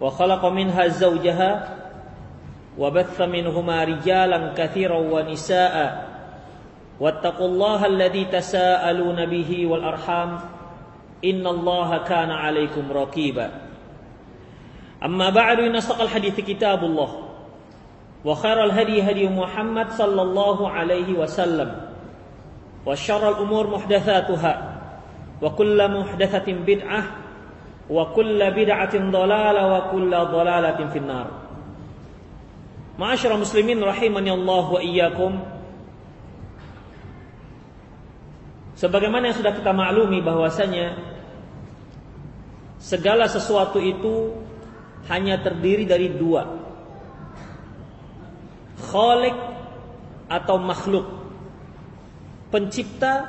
وخلق منها زوجها وبث منهما رجالا كثيرا ونساء واتقوا الله الذي تساءلون به والأرحام إن الله كان عليكم رقيبا. أما بعد إن أصدق الحديث كتاب الله وخير الهدي هدي محمد صلى الله عليه وسلم وشر الأمور محدثاتها وكل محدثة بدعة wa kulla bid'atin dalalah wa kulla dhalalatin finnar. Ma'asyiral muslimin rahiman ya Allah wa iyyakum. Sebagaimana yang sudah kita maklumi bahwasanya segala sesuatu itu hanya terdiri dari dua. Khalik atau makhluk. Pencipta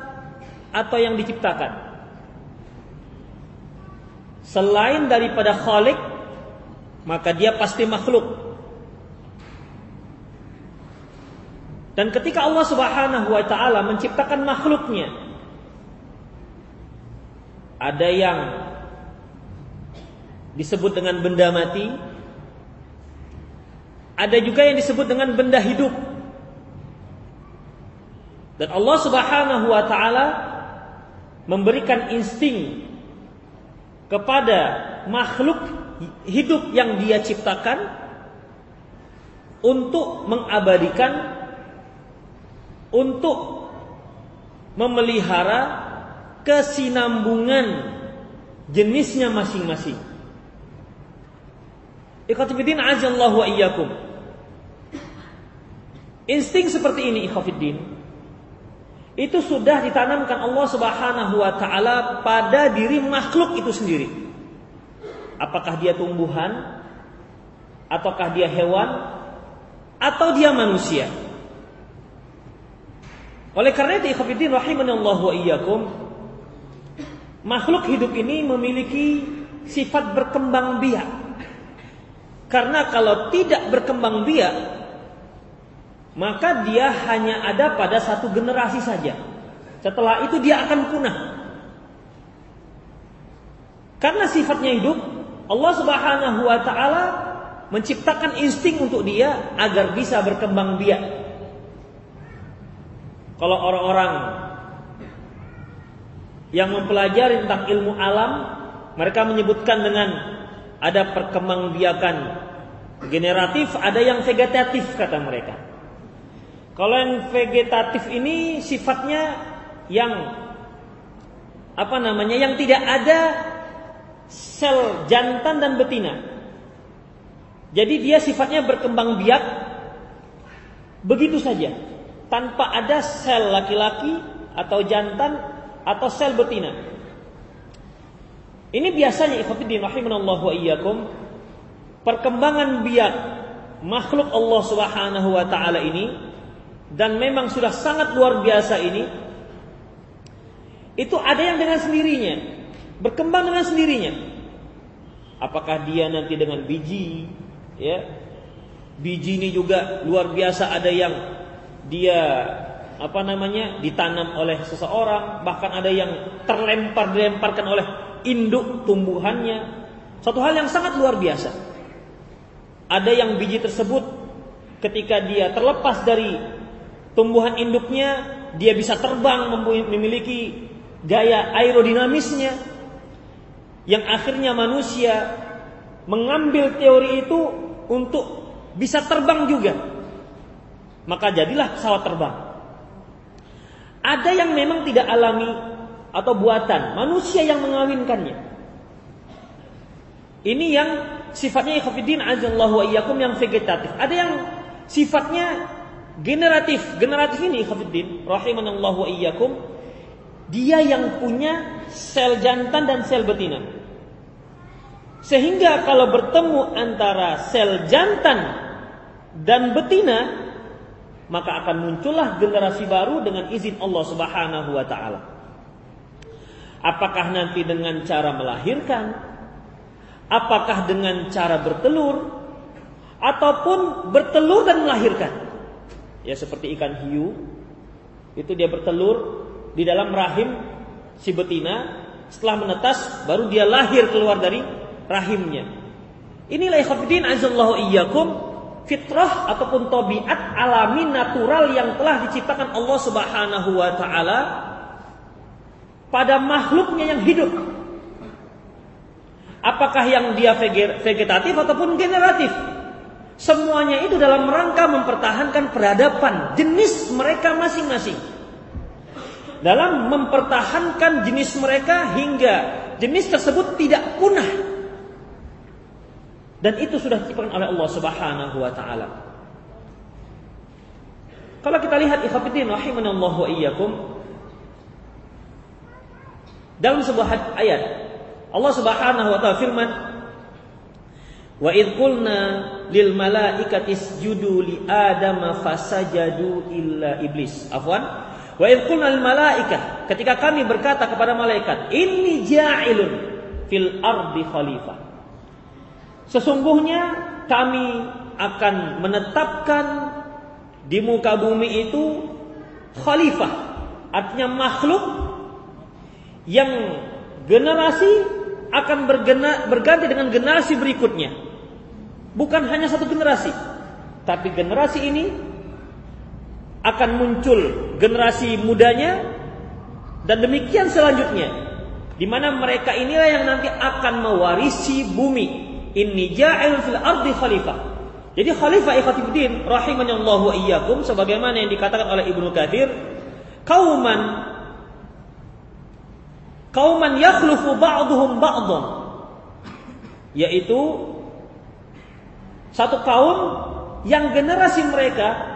atau yang diciptakan. Selain daripada khalik maka dia pasti makhluk. Dan ketika Allah Subhanahu wa taala menciptakan makhluknya ada yang disebut dengan benda mati, ada juga yang disebut dengan benda hidup. Dan Allah Subhanahu wa taala memberikan insting kepada makhluk hidup yang Dia ciptakan untuk mengabadikan untuk memelihara kesinambungan jenisnya masing-masing. Ikhwatifiddin ajallahu wa iyyakum. Insting seperti ini ikhwatiddin itu sudah ditanamkan Allah Subhanahu wa taala pada diri makhluk itu sendiri. Apakah dia tumbuhan ataukah dia hewan atau dia manusia? Oleh karena itu ikhwatiddin rahimanallahu wa iyyakum Makhluk hidup ini memiliki sifat berkembang biak. Karena kalau tidak berkembang biak, maka dia hanya ada pada satu generasi saja. Setelah itu dia akan punah. Karena sifatnya hidup, Allah Subhanahu wa taala menciptakan insting untuk dia agar bisa berkembang biak. Kalau orang-orang yang mempelajari tentang ilmu alam, mereka menyebutkan dengan ada perkembangbiakan generatif, ada yang vegetatif kata mereka. Kalau yang vegetatif ini sifatnya yang apa namanya? Yang tidak ada sel jantan dan betina. Jadi dia sifatnya berkembang biak begitu saja, tanpa ada sel laki-laki atau jantan atau sel betina. Ini biasanya ikhwatiddin rahimanallahu wa iyyakum perkembangan biak makhluk Allah Subhanahu wa taala ini dan memang sudah sangat luar biasa ini itu ada yang dengan sendirinya berkembang dengan sendirinya. Apakah dia nanti dengan biji ya? Biji ini juga luar biasa ada yang dia apa namanya ditanam oleh seseorang bahkan ada yang terlempar dilemparkan oleh induk tumbuhannya satu hal yang sangat luar biasa ada yang biji tersebut ketika dia terlepas dari tumbuhan induknya dia bisa terbang memiliki gaya aerodinamisnya yang akhirnya manusia mengambil teori itu untuk bisa terbang juga. Maka jadilah pesawat terbang. Ada yang memang tidak alami atau buatan, manusia yang mengawinkannya. Ini yang sifatnya ikhafidin azallahu wa iyyakum yang vegetatif. Ada yang sifatnya generatif. Generatif ini ikhafidin rahimanallahu wa iyyakum dia yang punya sel jantan dan sel betina. Sehingga kalau bertemu antara sel jantan dan betina, maka akan muncullah generasi baru dengan izin Allah Subhanahu wa taala. Apakah nanti dengan cara melahirkan? Apakah dengan cara bertelur? Ataupun bertelur dan melahirkan? Ya seperti ikan hiu, itu dia bertelur di dalam rahim si betina, setelah menetas baru dia lahir keluar dari rahimnya. Inilah ikhwatiddin azallahu iyyakum fitrah ataupun tabiat alami natural yang telah diciptakan Allah Subhanahu wa taala pada makhluknya yang hidup. Apakah yang dia vegetatif ataupun generatif? Semuanya itu dalam rangka mempertahankan peradaban jenis mereka masing-masing. Dalam mempertahankan jenis mereka hingga jenis tersebut tidak punah dan itu sudah diciptakan oleh Allah Subhanahu wa taala. Kalau kita lihat ikhwatiddin rahimanallahu wa iyyakum dalam sebuah ayat Allah Subhanahu wa taala firman Wa id qulna lil malaikati isjudu li adama fasajadu illa iblis. Afwan. Wa id qulna lil malaika ketika kami berkata kepada malaikat, "Inni ja'ilun fil ardi khalifah." Sesungguhnya kami akan menetapkan di muka bumi itu khalifah, artinya makhluk yang generasi akan bergena, berganti dengan generasi berikutnya. Bukan hanya satu generasi, tapi generasi ini akan muncul generasi mudanya dan demikian selanjutnya di mana mereka inilah yang nanti akan mewarisi bumi inni ja'il fil ardi khalifah. Jadi khalifah ikhwatiddin rahimani Allah wa iyyakum sebagaimana yang dikatakan oleh Ibnu Katsir, kauman kauman yakhlufu ba'dhum ba'dhan. Yaitu satu kaum yang generasi mereka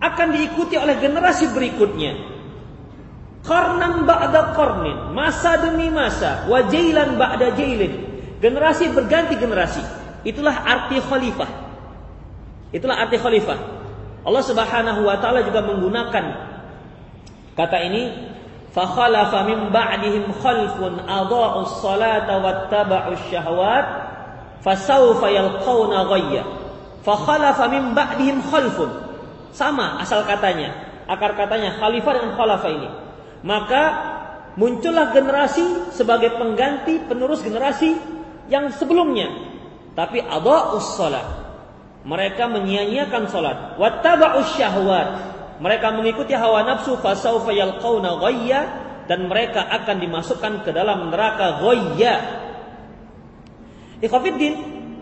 akan diikuti oleh generasi berikutnya. Karnan ba'da qarnin, masa demi masa, wajailan ba'da jailin, Generasi berganti generasi. Itulah arti khalifah. Itulah arti khalifah. Allah Subhanahu wa taala juga menggunakan kata ini khalafa min ba'dihim khalfun adha'us salata wattaba'us syahawat fasawfa yalqawna ghayya. khalafa min ba'dihim khalfun. Sama asal katanya. Akar katanya khalifah dengan khalafa ini. Maka muncullah generasi sebagai pengganti penerus generasi yang sebelumnya. Tapi adha'us salat. Mereka menyia-nyiakan salat. Wattaba'us syahwat. Mereka mengikuti hawa nafsu fasaufa yalqauna ghayya dan mereka akan dimasukkan ke dalam neraka ghayya. Ikhwafiddin,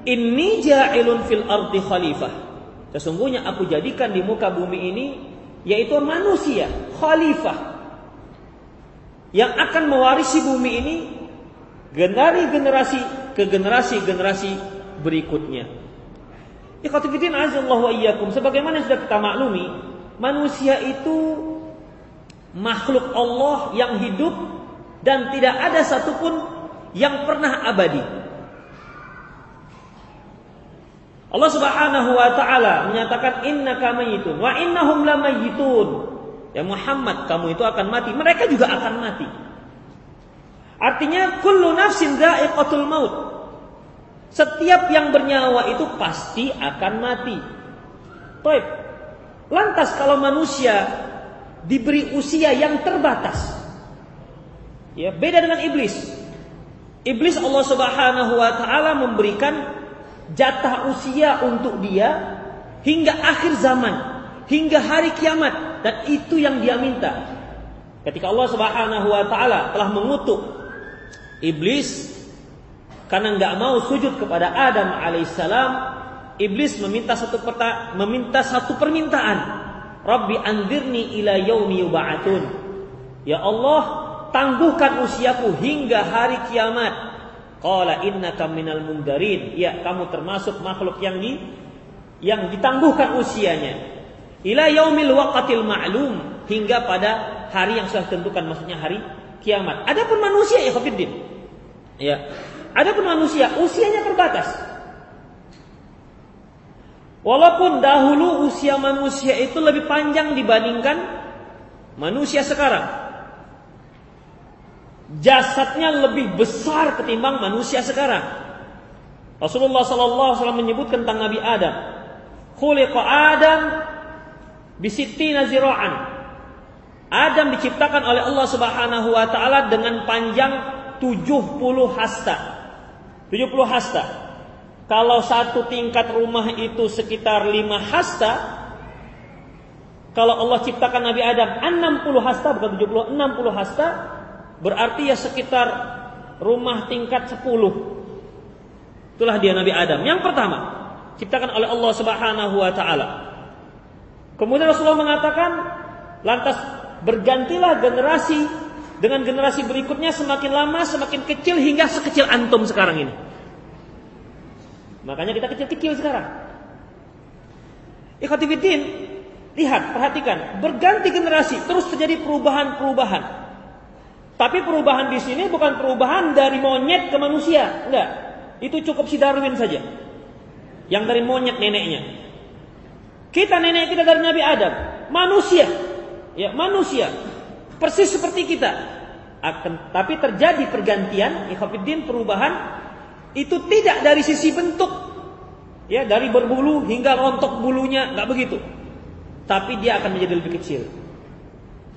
inni ja'ilun fil ardi khalifah. Sesungguhnya aku jadikan di muka bumi ini yaitu manusia, khalifah yang akan mewarisi bumi ini dari generasi ke generasi-generasi berikutnya. Ikhwatifidin azallahu wa iyyakum. Sebagaimana sudah kita maklumi, manusia itu makhluk Allah yang hidup dan tidak ada satupun yang pernah abadi. Allah Subhanahu wa taala menyatakan innaka mayitun wa innahum lamayitun. Ya Muhammad, kamu itu akan mati, mereka juga akan mati. Artinya kullu nafsin dha'iqatul maut. Setiap yang bernyawa itu pasti akan mati. Baik. Lantas kalau manusia diberi usia yang terbatas. Ya, beda dengan iblis. Iblis Allah Subhanahu wa taala memberikan jatah usia untuk dia hingga akhir zaman, hingga hari kiamat dan itu yang dia minta. Ketika Allah Subhanahu wa taala telah mengutuk iblis karena nggak mau sujud kepada Adam alaihissalam, iblis meminta satu peta, meminta satu permintaan. Rabbi anzirni ila yaumi yub'atun. Ya Allah, tangguhkan usiaku hingga hari kiamat. Qala innaka minal mundarin. Ya, kamu termasuk makhluk yang di yang ditangguhkan usianya. Ila yaumil waqatil ma'lum hingga pada hari yang sudah tentukan maksudnya hari kiamat. Adapun manusia ya Khafiddin. Ya. Adapun manusia usianya terbatas. Walaupun dahulu usia manusia itu lebih panjang dibandingkan manusia sekarang jasadnya lebih besar ketimbang manusia sekarang. Rasulullah sallallahu alaihi menyebutkan tentang Nabi Adam. Khuliqa Adam bisittina zira'an. Adam diciptakan oleh Allah Subhanahu wa taala dengan panjang 70 hasta. 70 hasta. Kalau satu tingkat rumah itu sekitar 5 hasta, kalau Allah ciptakan Nabi Adam 60 hasta bukan 70, 60 hasta, Berarti ya sekitar rumah tingkat 10. Itulah dia Nabi Adam. Yang pertama, ciptakan oleh Allah Subhanahu wa taala. Kemudian Rasulullah mengatakan, lantas bergantilah generasi dengan generasi berikutnya semakin lama semakin kecil hingga sekecil antum sekarang ini. Makanya kita kecil-kecil sekarang. Ikhwatifiddin, lihat, perhatikan, berganti generasi terus terjadi perubahan-perubahan. Tapi perubahan di sini bukan perubahan dari monyet ke manusia, enggak. Itu cukup si Darwin saja. Yang dari monyet neneknya. Kita nenek kita dari Nabi Adam, manusia. Ya, manusia. Persis seperti kita. Akan tapi terjadi pergantian, ikhafidin perubahan itu tidak dari sisi bentuk. Ya, dari berbulu hingga rontok bulunya, enggak begitu. Tapi dia akan menjadi lebih kecil.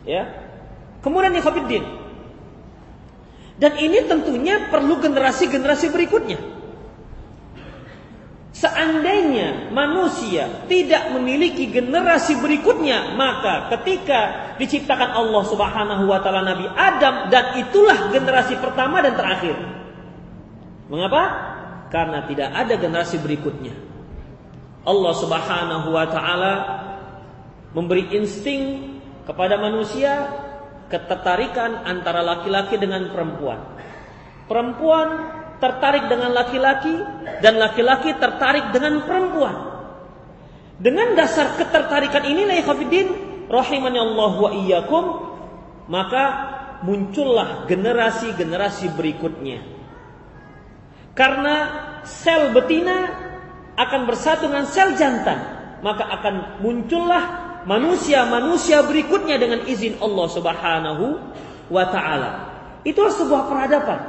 Ya. Kemudian ikhafidin, dan ini tentunya perlu generasi-generasi berikutnya. Seandainya manusia tidak memiliki generasi berikutnya, maka ketika diciptakan Allah Subhanahu wa taala Nabi Adam dan itulah generasi pertama dan terakhir. Mengapa? Karena tidak ada generasi berikutnya. Allah Subhanahu wa taala memberi insting kepada manusia ketertarikan antara laki-laki dengan perempuan. Perempuan tertarik dengan laki-laki dan laki-laki tertarik dengan perempuan. Dengan dasar ketertarikan ini Khafidin rahimani Allah wa iyyakum maka muncullah generasi-generasi berikutnya. Karena sel betina akan bersatu dengan sel jantan, maka akan muncullah manusia-manusia berikutnya dengan izin Allah Subhanahu wa taala. Itulah sebuah peradaban.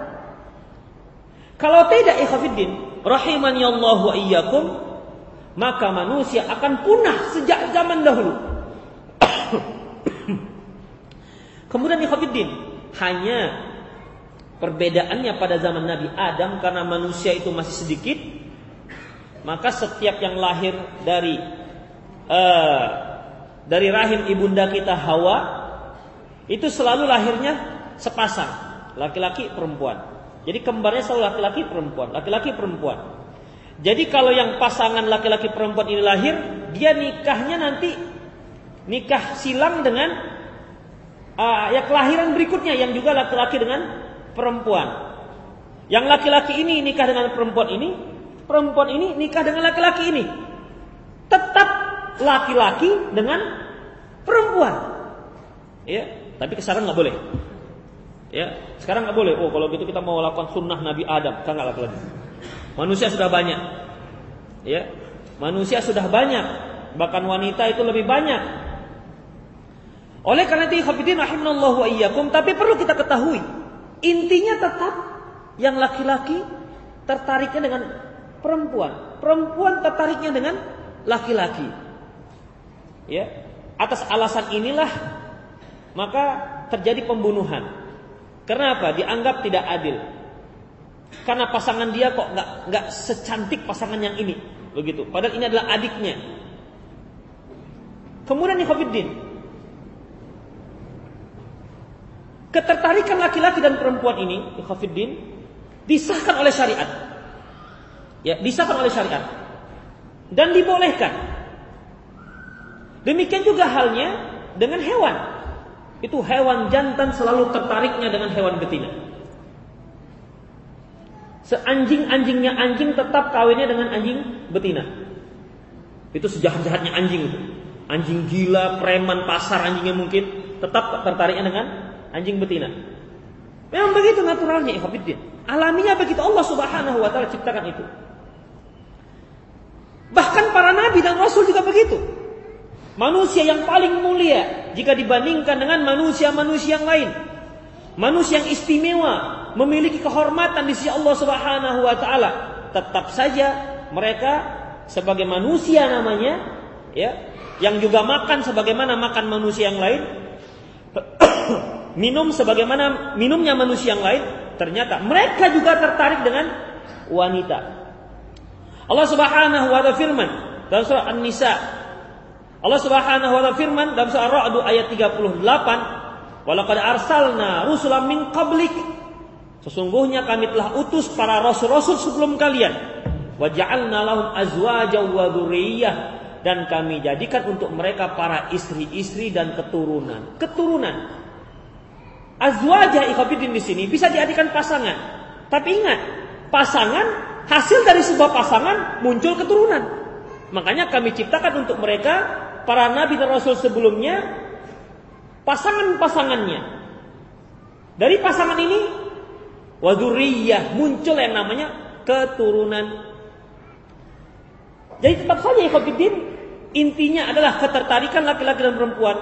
Kalau tidak ikhafidin, rahimani Allah wa iyyakum, maka manusia akan punah sejak zaman dahulu. Kemudian ikhafidin, hanya perbedaannya pada zaman Nabi Adam karena manusia itu masih sedikit, maka setiap yang lahir dari uh, dari rahim ibunda kita Hawa itu selalu lahirnya sepasang, laki-laki perempuan. Jadi kembarnya selalu laki-laki perempuan, laki-laki perempuan. Jadi kalau yang pasangan laki-laki perempuan ini lahir, dia nikahnya nanti nikah silang dengan uh, ya kelahiran berikutnya yang juga laki-laki dengan perempuan. Yang laki-laki ini nikah dengan perempuan ini, perempuan ini nikah dengan laki-laki ini. Tetap laki-laki dengan perempuan. Ya, tapi sekarang nggak boleh. Ya, sekarang nggak boleh. Oh, kalau gitu kita mau lakukan sunnah Nabi Adam, kan nggak lagi. Manusia sudah banyak. Ya, manusia sudah banyak. Bahkan wanita itu lebih banyak. Oleh karena itu, hafidin rahimallahu wa iyyakum, tapi perlu kita ketahui, intinya tetap yang laki-laki tertariknya dengan perempuan, perempuan tertariknya dengan laki-laki. Ya, atas alasan inilah maka terjadi pembunuhan. Kenapa? Dianggap tidak adil. Karena pasangan dia kok nggak nggak secantik pasangan yang ini, begitu. Padahal ini adalah adiknya. Kemudian Ikhwanuddin, ketertarikan laki-laki dan perempuan ini, Ikhwanuddin, Disahkan oleh syariat. Ya, disahkan oleh syariat. Dan dibolehkan. Demikian juga halnya dengan hewan. Itu hewan jantan selalu tertariknya dengan hewan betina. Seanjing-anjingnya anjing tetap kawinnya dengan anjing betina. Itu sejahat-jahatnya anjing itu. Anjing gila, preman, pasar anjingnya mungkin tetap tertariknya dengan anjing betina. Memang begitu naturalnya ikhwatiddin. Alaminya begitu Allah Subhanahu wa taala ciptakan itu. Bahkan para nabi dan rasul juga begitu. Manusia yang paling mulia jika dibandingkan dengan manusia-manusia yang lain. Manusia yang istimewa, memiliki kehormatan di sisi Allah Subhanahu wa taala. Tetap saja mereka sebagai manusia namanya, ya, yang juga makan sebagaimana makan manusia yang lain, minum sebagaimana minumnya manusia yang lain, ternyata mereka juga tertarik dengan wanita. Allah Subhanahu wa taala firman dalam surah An-Nisa. Allah Subhanahu wa taala firman dalam surah Ar-Ra'd ayat 38, "Walaqad arsalna rusulan min qablik." Sesungguhnya kami telah utus para rasul-rasul sebelum kalian. Wa ja'alna lahum azwaja wa dzurriyyah dan kami jadikan untuk mereka para istri-istri dan keturunan. Keturunan Azwajah ikhwatiddin di sini bisa diartikan pasangan. Tapi ingat, pasangan hasil dari sebuah pasangan muncul keturunan. Makanya kami ciptakan untuk mereka para nabi dan rasul sebelumnya pasangan-pasangannya. Dari pasangan ini waduriyah muncul yang namanya keturunan. Jadi tetap saja ikhwatiddin intinya adalah ketertarikan laki-laki dan perempuan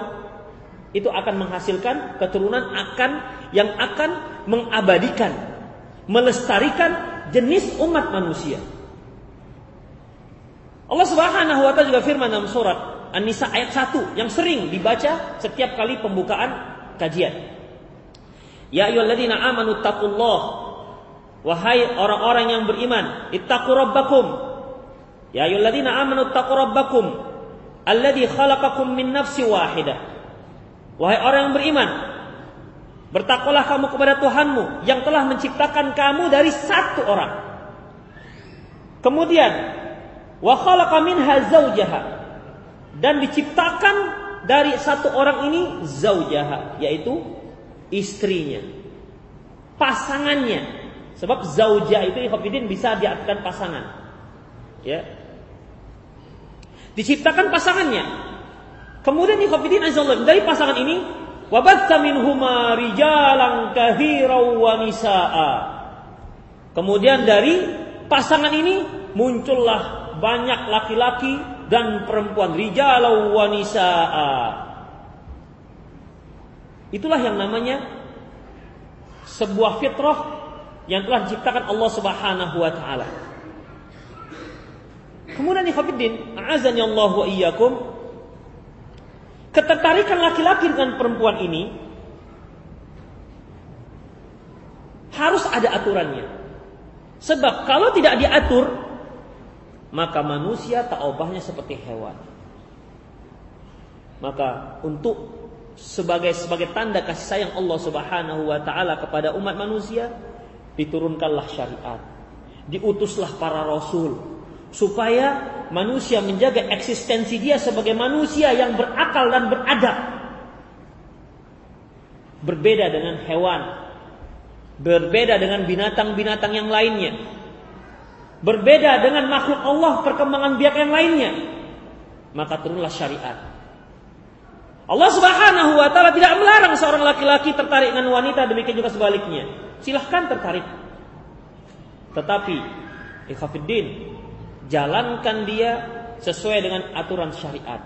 itu akan menghasilkan keturunan akan yang akan mengabadikan, melestarikan jenis umat manusia. Allah Subhanahu wa taala juga firman dalam surat An-Nisa ayat 1 yang sering dibaca setiap kali pembukaan kajian. Ya ayyuhalladzina amanu taqullah Wahai orang-orang yang beriman, ittaqu rabbakum. Ya ayyuhalladzina amanu ittaqu rabbakum alladzi khalaqakum min nafsin wahidah Wahai orang yang beriman, bertakwalah kamu kepada Tuhanmu yang telah menciptakan kamu dari satu orang. Kemudian, wa khalaqa minha zaujaha dan diciptakan dari satu orang ini zaujaha, yaitu istrinya, pasangannya. Sebab zaujah itu ikhafidin bisa diartikan pasangan. Ya. Diciptakan pasangannya. Kemudian ikhwatiddin azallahu dari pasangan ini wabatta minhuma rijalan katsira wa nisaa. Kemudian dari pasangan ini muncullah banyak laki-laki dan perempuan rijalan wa nisaa. Itulah yang namanya sebuah fitrah yang telah diciptakan Allah Subhanahu wa taala. Kemudian ikhwatiddin, azan Allah wa iyyakum ketertarikan laki-laki dengan perempuan ini harus ada aturannya. Sebab kalau tidak diatur, maka manusia tak obahnya seperti hewan. Maka untuk sebagai sebagai tanda kasih sayang Allah Subhanahu wa taala kepada umat manusia, diturunkanlah syariat. Diutuslah para rasul supaya manusia menjaga eksistensi dia sebagai manusia yang berakal dan beradab. Berbeda dengan hewan, berbeda dengan binatang-binatang yang lainnya, berbeda dengan makhluk Allah perkembangan biak yang lainnya, maka turunlah syariat. Allah Subhanahu wa taala tidak melarang seorang laki-laki tertarik dengan wanita, demikian juga sebaliknya. Silahkan tertarik. Tetapi ikhafidin jalankan dia sesuai dengan aturan syariat.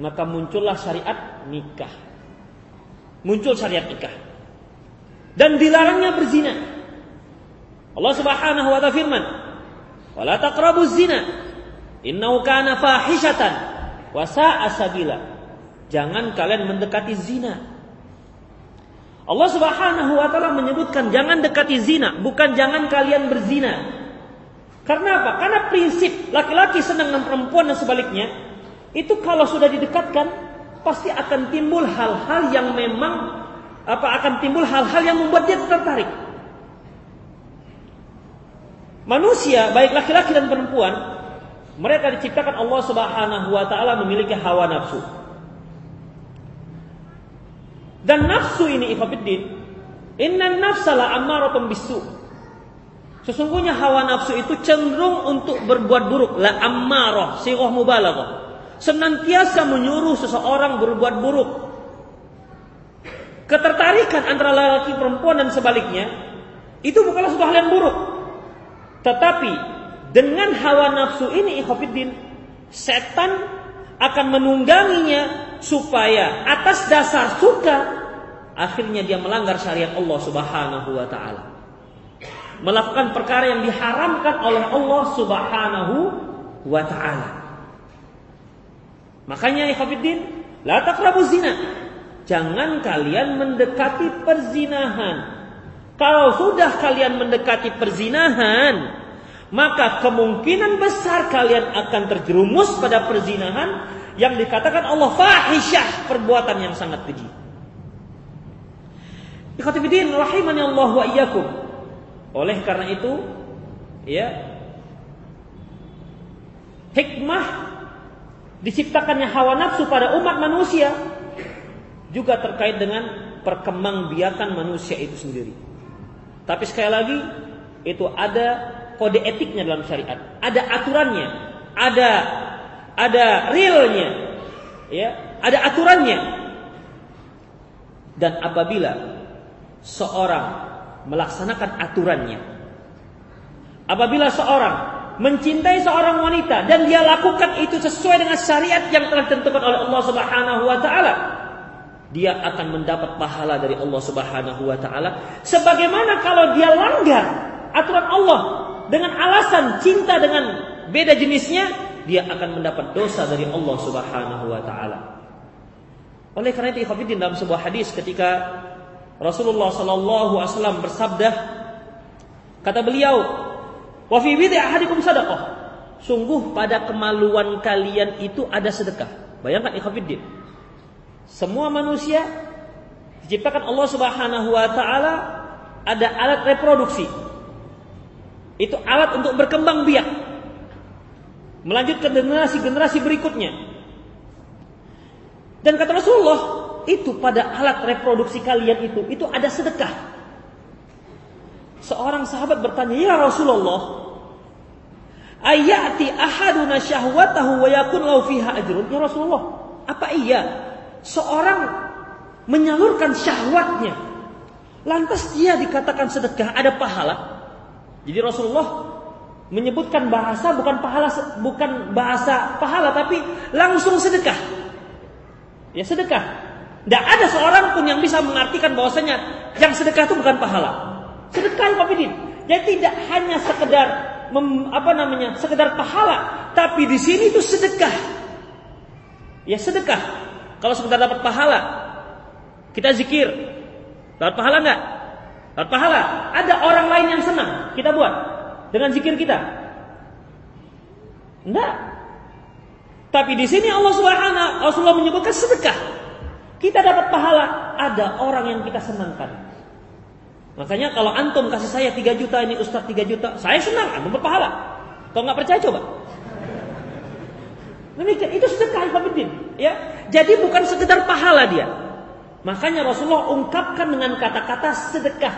Maka muncullah syariat nikah. Muncul syariat nikah. Dan dilarangnya berzina. Allah Subhanahu wa taala firman, "Wala taqrabuz zina, innahu kana fahishatan wa sa'a sabila." Jangan kalian mendekati zina. Allah Subhanahu wa taala menyebutkan jangan dekati zina, bukan jangan kalian berzina. Karena apa? Karena prinsip laki-laki senang dengan perempuan dan sebaliknya itu kalau sudah didekatkan pasti akan timbul hal-hal yang memang apa akan timbul hal-hal yang membuat dia tertarik. Manusia baik laki-laki dan perempuan mereka diciptakan Allah Subhanahu wa taala memiliki hawa nafsu. Dan nafsu ini ikhwatiddin, inna nafsa la ammaratun bisu. Sesungguhnya hawa nafsu itu cenderung untuk berbuat buruk, la ammarah, sirah mubalaghah. Senantiasa menyuruh seseorang berbuat buruk. Ketertarikan antara laki perempuan dan sebaliknya itu bukanlah suatu hal yang buruk. Tetapi dengan hawa nafsu ini ikhwatiddin, setan akan menungganginya supaya atas dasar suka akhirnya dia melanggar syariat Allah Subhanahu wa taala. Melakukan perkara yang diharamkan oleh Allah Subhanahu wa taala. Makanya ikhwatiddin, la taqrabu zina. Jangan kalian mendekati perzinahan. Kalau sudah kalian mendekati perzinahan, maka kemungkinan besar kalian akan terjerumus pada perzinahan yang dikatakan Allah fahisyah perbuatan yang sangat keji. Ikhwatifiddin rahimani Allah wa iyyakum. Oleh karena itu ya hikmah diciptakannya hawa nafsu pada umat manusia juga terkait dengan perkembangbiakan manusia itu sendiri. Tapi sekali lagi itu ada kode etiknya dalam syariat, ada aturannya, ada ada realnya, ya, ada aturannya. Dan apabila seorang melaksanakan aturannya, apabila seorang mencintai seorang wanita dan dia lakukan itu sesuai dengan syariat yang telah ditentukan oleh Allah Subhanahu wa taala, dia akan mendapat pahala dari Allah Subhanahu wa taala. Sebagaimana kalau dia langgar aturan Allah dengan alasan cinta dengan beda jenisnya dia akan mendapat dosa dari Allah Subhanahu wa taala. Oleh karena itu ikhwatiddin dalam sebuah hadis ketika Rasulullah sallallahu alaihi wasallam bersabda kata beliau wa fi bid'i ahadikum sungguh pada kemaluan kalian itu ada sedekah. Bayangkan ikhwatiddin semua manusia diciptakan Allah Subhanahu wa taala ada alat reproduksi itu alat untuk berkembang biak melanjutkan generasi-generasi berikutnya. Dan kata Rasulullah, itu pada alat reproduksi kalian itu, itu ada sedekah. Seorang sahabat bertanya, "Ya Rasulullah, ayati ahaduna syahwatahu wa yakun lahu fiha ajrun?" Ya Rasulullah, apa iya seorang menyalurkan syahwatnya lantas dia dikatakan sedekah ada pahala? Jadi Rasulullah menyebutkan bahasa bukan pahala bukan bahasa pahala tapi langsung sedekah. Ya sedekah. Tidak ada seorang pun yang bisa mengartikan bahwasanya yang sedekah itu bukan pahala. Sedekah Pak Jadi tidak hanya sekedar mem, apa namanya sekedar pahala, tapi di sini itu sedekah. Ya sedekah. Kalau sekedar dapat pahala, kita zikir, dapat pahala enggak? Dapat pahala. Ada orang lain yang senang, kita buat dengan zikir kita? Enggak. Tapi di sini Allah Subhanahu Rasulullah menyebutkan sedekah. Kita dapat pahala, ada orang yang kita senangkan. Makanya kalau antum kasih saya 3 juta ini Ustaz 3 juta, saya senang, antum berpahala. Kalau nggak percaya coba. Demikian itu sedekah Ikhwanuddin, ya. Jadi bukan sekedar pahala dia. Makanya Rasulullah ungkapkan dengan kata-kata sedekah.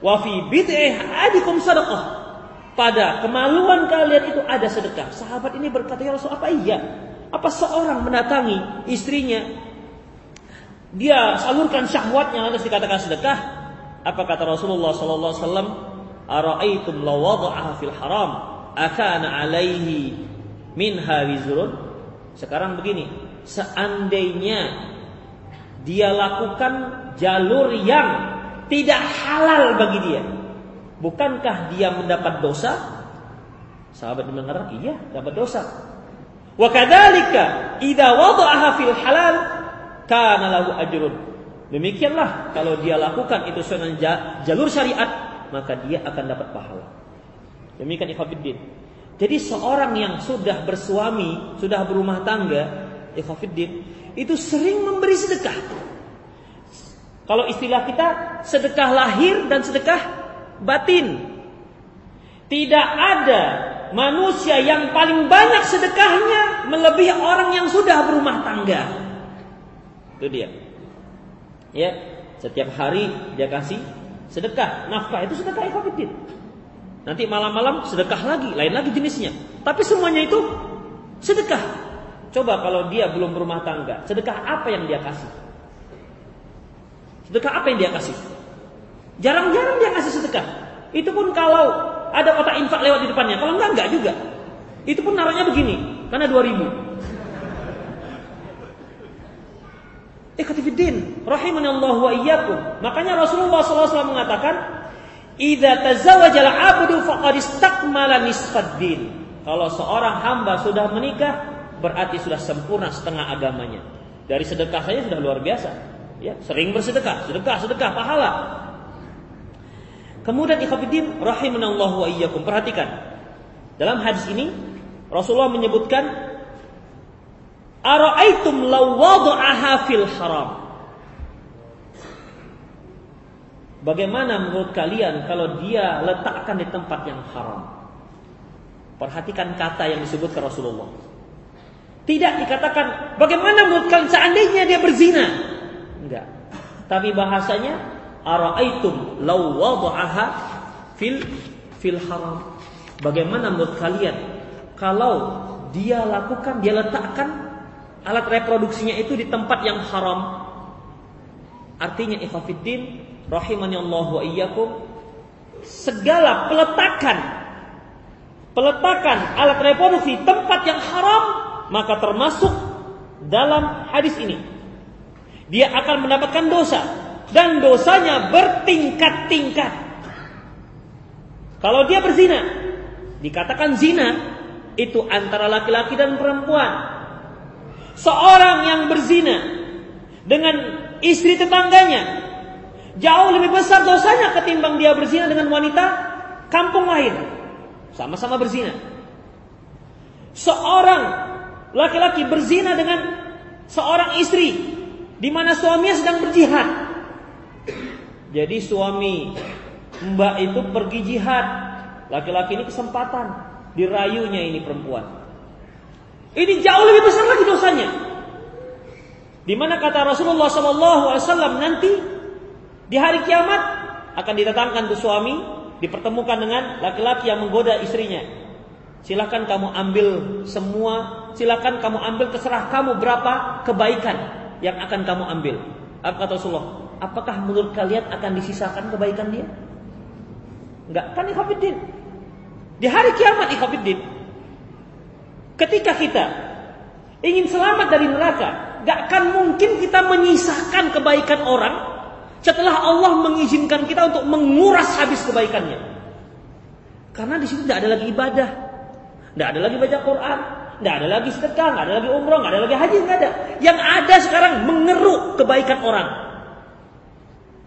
Wa fi bid'ih adikum sadaqah pada kemaluan kalian itu ada sedekah. Sahabat ini berkata, "Ya Rasul, apa iya? Apa seorang mendatangi istrinya dia salurkan syahwatnya lantas dikatakan sedekah?" Apa kata Rasulullah sallallahu alaihi wasallam? "Ara'aitum law wada'aha fil haram akana alaihi minha wizrun?" Sekarang begini, seandainya dia lakukan jalur yang tidak halal bagi dia, Bukankah dia mendapat dosa? Sahabat mengatakan, iya, dapat dosa. Wa kadzalika idza wada'aha fil halal kana lahu ajrun. Demikianlah kalau dia lakukan itu sesuai jalur syariat, maka dia akan dapat pahala. Demikian ikhwatiddin. Jadi seorang yang sudah bersuami, sudah berumah tangga, ikhwatiddin, itu sering memberi sedekah. Kalau istilah kita sedekah lahir dan sedekah batin. Tidak ada manusia yang paling banyak sedekahnya melebihi orang yang sudah berumah tangga. Itu dia. Ya, setiap hari dia kasih sedekah, nafkah itu sedekah ikhwatiddin. Nanti malam-malam sedekah lagi, lain lagi jenisnya. Tapi semuanya itu sedekah. Coba kalau dia belum berumah tangga, sedekah apa yang dia kasih? Sedekah apa yang dia kasih? Jarang-jarang dia kasih sedekah. Itu pun kalau ada kotak infak lewat di depannya. Kalau enggak, enggak juga. Itu pun naruhnya begini, karena 2000. Ikhtifiddin, rahimani Allah wa iyyakum. Makanya Rasulullah SAW mengatakan, "Idza tazawwajal 'abdu faqad istakmala nisfaddin." Kalau seorang hamba sudah menikah, berarti sudah sempurna setengah agamanya. Dari sedekah saja sudah luar biasa. Ya, sering bersedekah, sedekah, sedekah, pahala. Kemudian ikhwatiddin rahimanallahu wa iyyakum. Perhatikan. Dalam hadis ini Rasulullah menyebutkan Ara'aitum law wada'aha fil haram. Bagaimana menurut kalian kalau dia letakkan di tempat yang haram? Perhatikan kata yang disebutkan Rasulullah. Tidak dikatakan bagaimana menurut kalian seandainya dia berzina. Enggak. Tapi bahasanya Ara'aitum law wada'aha fil fil haram. Bagaimana menurut kalian kalau dia lakukan, dia letakkan alat reproduksinya itu di tempat yang haram? Artinya ikhwatiddin rahimani Allah wa iyyakum segala peletakan peletakan alat reproduksi tempat yang haram maka termasuk dalam hadis ini dia akan mendapatkan dosa dan dosanya bertingkat-tingkat. Kalau dia berzina, dikatakan zina itu antara laki-laki dan perempuan. Seorang yang berzina dengan istri tetangganya jauh lebih besar dosanya ketimbang dia berzina dengan wanita kampung lain. Sama-sama berzina. Seorang laki-laki berzina dengan seorang istri di mana suaminya sedang berjihad. Jadi suami mbak itu pergi jihad, laki-laki ini kesempatan dirayunya ini perempuan. Ini jauh lebih besar lagi dosanya. Di mana kata Rasulullah SAW nanti di hari kiamat akan didatangkan tuh suami dipertemukan dengan laki-laki yang menggoda istrinya. Silakan kamu ambil semua, silakan kamu ambil terserah kamu berapa kebaikan yang akan kamu ambil. Apa kata Rasulullah? apakah menurut kalian akan disisakan kebaikan dia? Enggak, kan ikhwatiddin. Di hari kiamat ikhwatiddin. Ketika kita ingin selamat dari neraka, enggak akan mungkin kita menyisakan kebaikan orang setelah Allah mengizinkan kita untuk menguras habis kebaikannya. Karena di situ tidak ada lagi ibadah, tidak ada lagi baca Quran, tidak ada lagi sedekah, tidak ada lagi umroh, tidak ada lagi haji, tidak ada. Yang ada sekarang mengeruk kebaikan orang.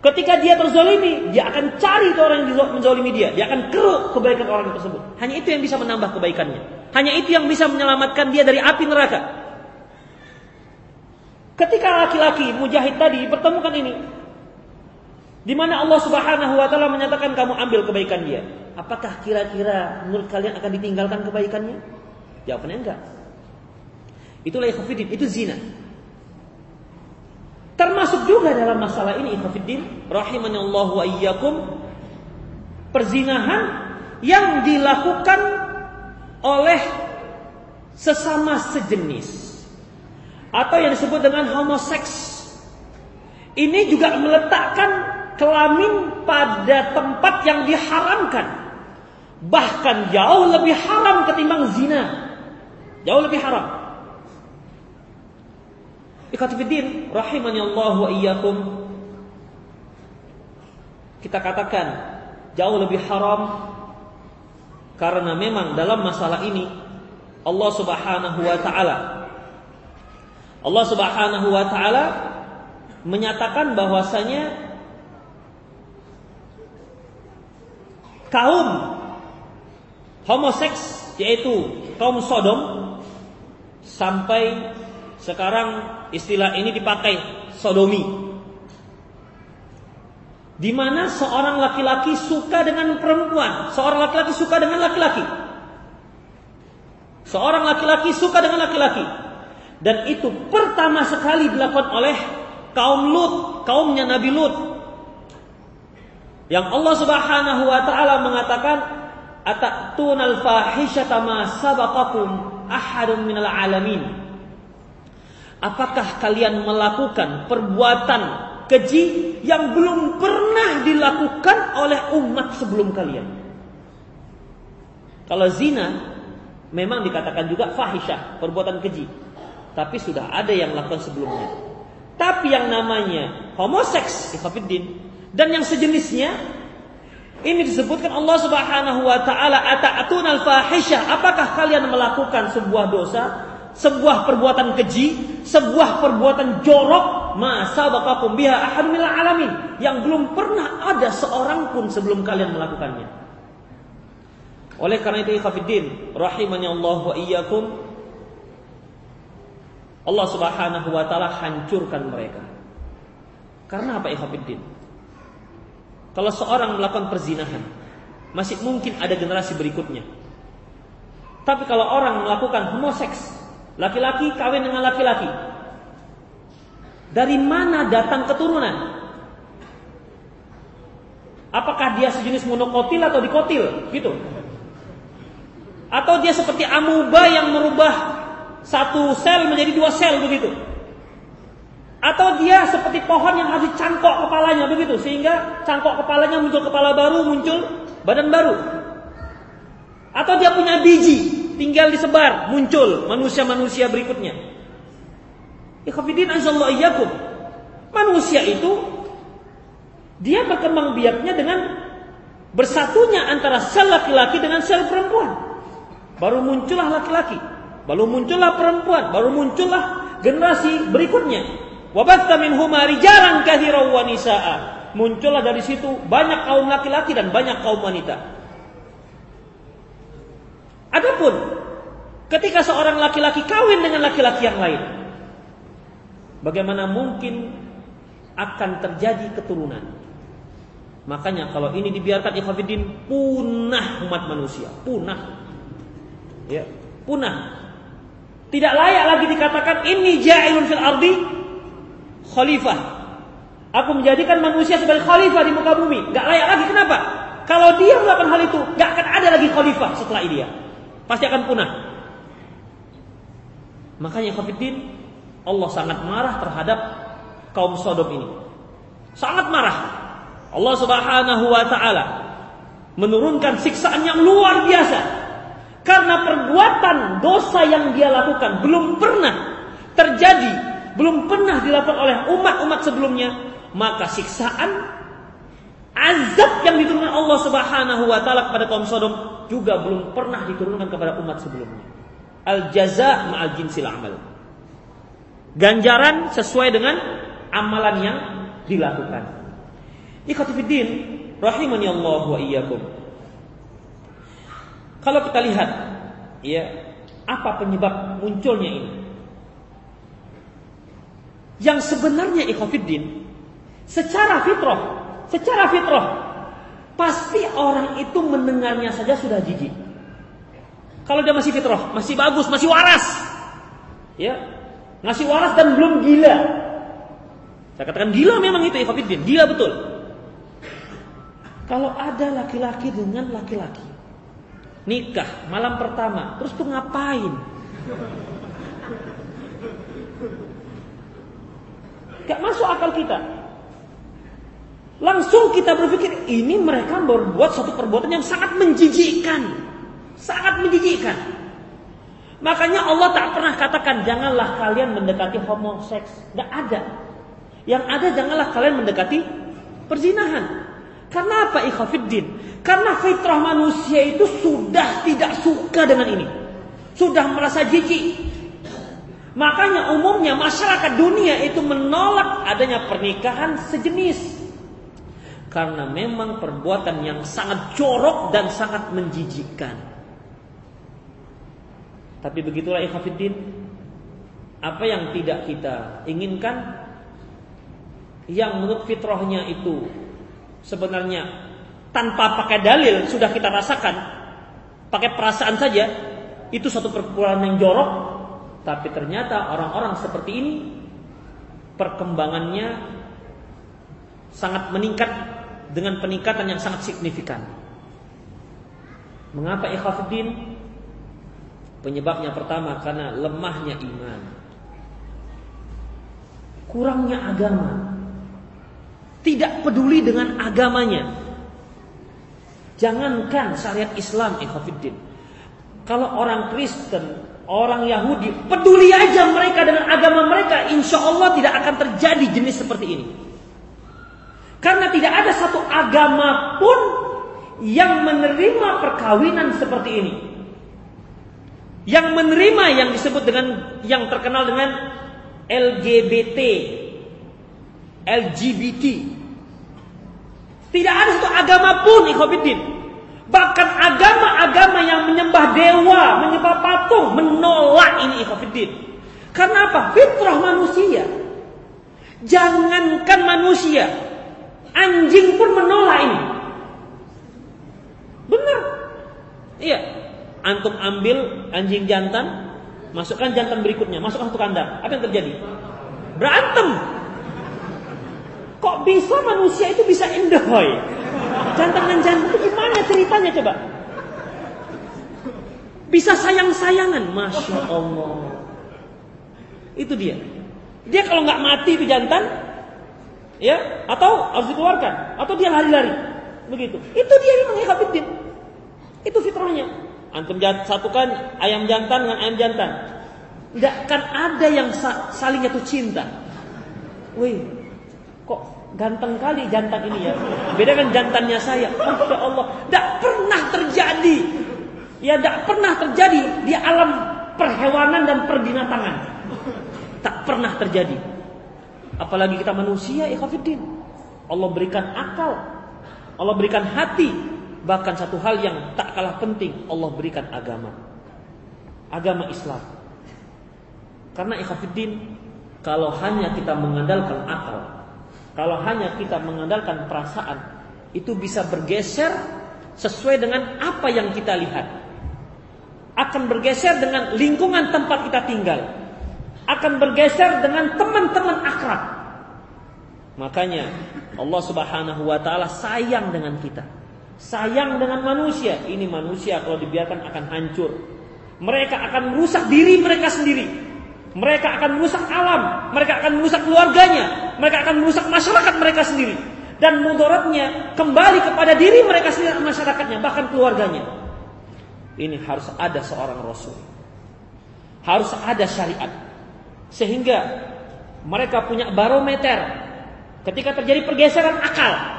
Ketika dia terzolimi, dia akan cari itu orang yang menzolimi dia. Dia akan keruk kebaikan orang tersebut. Hanya itu yang bisa menambah kebaikannya. Hanya itu yang bisa menyelamatkan dia dari api neraka. Ketika laki-laki mujahid tadi pertemukan ini, di mana Allah Subhanahu wa taala menyatakan kamu ambil kebaikan dia. Apakah kira-kira menurut kalian akan ditinggalkan kebaikannya? Jawabannya enggak. Itulah ikhwatiddin, itu zina. Termasuk juga dalam masalah ini ikhwatiddin rahimani Allah wa iyyakum perzinahan yang dilakukan oleh sesama sejenis atau yang disebut dengan homoseks. Ini juga meletakkan kelamin pada tempat yang diharamkan. Bahkan jauh lebih haram ketimbang zina. Jauh lebih haram. Ikhwatifiddin rahimani Allah wa iyyakum. Kita katakan jauh lebih haram karena memang dalam masalah ini Allah Subhanahu wa taala Allah Subhanahu wa taala menyatakan bahwasanya kaum homoseks yaitu kaum Sodom sampai sekarang istilah ini dipakai sodomi. di mana seorang laki-laki suka dengan perempuan, seorang laki-laki suka dengan laki-laki. Seorang laki-laki suka dengan laki-laki. Dan itu pertama sekali dilakukan oleh kaum Lut, kaumnya Nabi Lut. Yang Allah Subhanahu wa taala mengatakan, "Atatuna al-fahishata ma sabaqakum ahadun minal alamin." Apakah kalian melakukan perbuatan keji yang belum pernah dilakukan oleh umat sebelum kalian? Kalau zina memang dikatakan juga fahisyah, perbuatan keji. Tapi sudah ada yang lakukan sebelumnya. Tapi yang namanya homoseks, ikhafidin, dan yang sejenisnya ini disebutkan Allah Subhanahu wa taala ata'atunal fahisyah. Apakah kalian melakukan sebuah dosa sebuah perbuatan keji, sebuah perbuatan jorok, masa bakakum biha ahad alamin yang belum pernah ada seorang pun sebelum kalian melakukannya. Oleh karena itu ikhafidin rahimani Allah wa iyyakum Allah Subhanahu wa taala hancurkan mereka. Karena apa ikhafidin? Kalau seorang melakukan perzinahan, masih mungkin ada generasi berikutnya. Tapi kalau orang melakukan homoseks, Laki-laki kawin dengan laki-laki. Dari mana datang keturunan? Apakah dia sejenis monokotil atau dikotil? Gitu. Atau dia seperti amuba yang merubah satu sel menjadi dua sel begitu. Atau dia seperti pohon yang harus cangkok kepalanya begitu sehingga cangkok kepalanya muncul kepala baru, muncul badan baru. Atau dia punya biji tinggal disebar, muncul manusia-manusia berikutnya. Ikhafidin azallahu iyyakum. Manusia itu dia berkembang biaknya dengan bersatunya antara sel laki-laki dengan sel perempuan. Baru muncullah laki-laki, baru muncullah perempuan, baru muncullah generasi berikutnya. Wabatta minhuma rijalan katsiran wa nisaa. Muncullah dari situ banyak kaum laki-laki dan banyak kaum wanita. Adapun ketika seorang laki-laki kawin dengan laki-laki yang lain, bagaimana mungkin akan terjadi keturunan? Makanya kalau ini dibiarkan ikhwatiddin punah umat manusia, punah. Ya, punah. Tidak layak lagi dikatakan ini ja'ilun fil ardi khalifah. Aku menjadikan manusia sebagai khalifah di muka bumi. Gak layak lagi. Kenapa? Kalau dia melakukan hal itu, gak akan ada lagi khalifah setelah dia pasti akan punah. Makanya Khafidin Allah sangat marah terhadap kaum Sodom ini. Sangat marah. Allah Subhanahu wa taala menurunkan siksaan yang luar biasa karena perbuatan dosa yang dia lakukan belum pernah terjadi, belum pernah dilakukan oleh umat-umat sebelumnya, maka siksaan azab yang diturunkan Allah Subhanahu wa taala kepada kaum Sodom juga belum pernah diturunkan kepada umat sebelumnya. Al jaza ma'al jinsil amal. Ganjaran sesuai dengan amalan yang dilakukan. Ikhwatifiddin rahimani Allah wa iyyakum. Kalau kita lihat ya, apa penyebab munculnya ini? Yang sebenarnya ikhwatifiddin secara fitrah, secara fitrah Pasti orang itu mendengarnya saja sudah jijik. Kalau dia masih fitrah, masih bagus, masih waras. Ya. Masih waras dan belum gila. Saya katakan gila memang itu Ikhwanuddin, gila betul. Kalau ada laki-laki dengan laki-laki nikah malam pertama, terus tuh ngapain? Gak masuk akal kita. Langsung kita berpikir ini mereka berbuat satu perbuatan yang sangat menjijikkan. Sangat menjijikkan. Makanya Allah tak pernah katakan janganlah kalian mendekati homoseks. Tidak ada. Yang ada janganlah kalian mendekati perzinahan. Karena apa ikhafiddin? Karena fitrah manusia itu sudah tidak suka dengan ini. Sudah merasa jijik. Makanya umumnya masyarakat dunia itu menolak adanya pernikahan sejenis karena memang perbuatan yang sangat jorok dan sangat menjijikkan. Tapi begitulah ikhafidin, apa yang tidak kita inginkan, yang menurut fitrahnya itu sebenarnya tanpa pakai dalil sudah kita rasakan, pakai perasaan saja itu satu perkumpulan yang jorok, tapi ternyata orang-orang seperti ini perkembangannya sangat meningkat dengan peningkatan yang sangat signifikan. Mengapa ikhafidin? Penyebabnya pertama karena lemahnya iman. Kurangnya agama. Tidak peduli dengan agamanya. Jangankan syariat Islam ikhafidin. Kalau orang Kristen, orang Yahudi, peduli aja mereka dengan agama mereka, insya Allah tidak akan terjadi jenis seperti ini. Karena tidak ada satu agama pun yang menerima perkawinan seperti ini. Yang menerima yang disebut dengan yang terkenal dengan LGBT, LGBT. Tidak ada satu agama pun ikhwatiddin. Bahkan agama-agama yang menyembah dewa, menyembah patung menolak ini ikhwatiddin. Karena apa? Fitrah manusia. Jangankan manusia, anjing pun menolak ini. Benar. Iya. Antum ambil anjing jantan, masukkan jantan berikutnya, masukkan satu kandang. Apa yang terjadi? Berantem. Kok bisa manusia itu bisa endoy? Jantan dan jantan itu gimana ceritanya coba? Bisa sayang-sayangan, masya Allah. Itu dia. Dia kalau nggak mati itu jantan, ya, atau harus dikeluarkan, atau dia lari-lari, begitu. Itu dia memang ikhafidin. Itu fitrahnya. Antum satukan ayam jantan dengan ayam jantan. Tidak kan ada yang saling jatuh cinta. Wih, kok ganteng kali jantan ini ya. Beda kan jantannya saya. Masya Allah. Tidak pernah terjadi. Ya tidak pernah terjadi di alam perhewanan dan perbinatangan. Tak pernah terjadi. Apalagi kita manusia, ikhafidin. Allah berikan akal. Allah berikan hati. Bahkan satu hal yang tak kalah penting Allah berikan agama Agama Islam Karena ikhafidin Kalau hanya kita mengandalkan akal Kalau hanya kita mengandalkan perasaan Itu bisa bergeser Sesuai dengan apa yang kita lihat Akan bergeser dengan lingkungan tempat kita tinggal Akan bergeser dengan teman-teman akrab Makanya Allah subhanahu wa ta'ala sayang dengan kita sayang dengan manusia. Ini manusia kalau dibiarkan akan hancur. Mereka akan merusak diri mereka sendiri. Mereka akan merusak alam, mereka akan merusak keluarganya, mereka akan merusak masyarakat mereka sendiri. Dan mudaratnya kembali kepada diri mereka sendiri masyarakatnya, bahkan keluarganya. Ini harus ada seorang rasul. Harus ada syariat. Sehingga mereka punya barometer ketika terjadi pergeseran akal,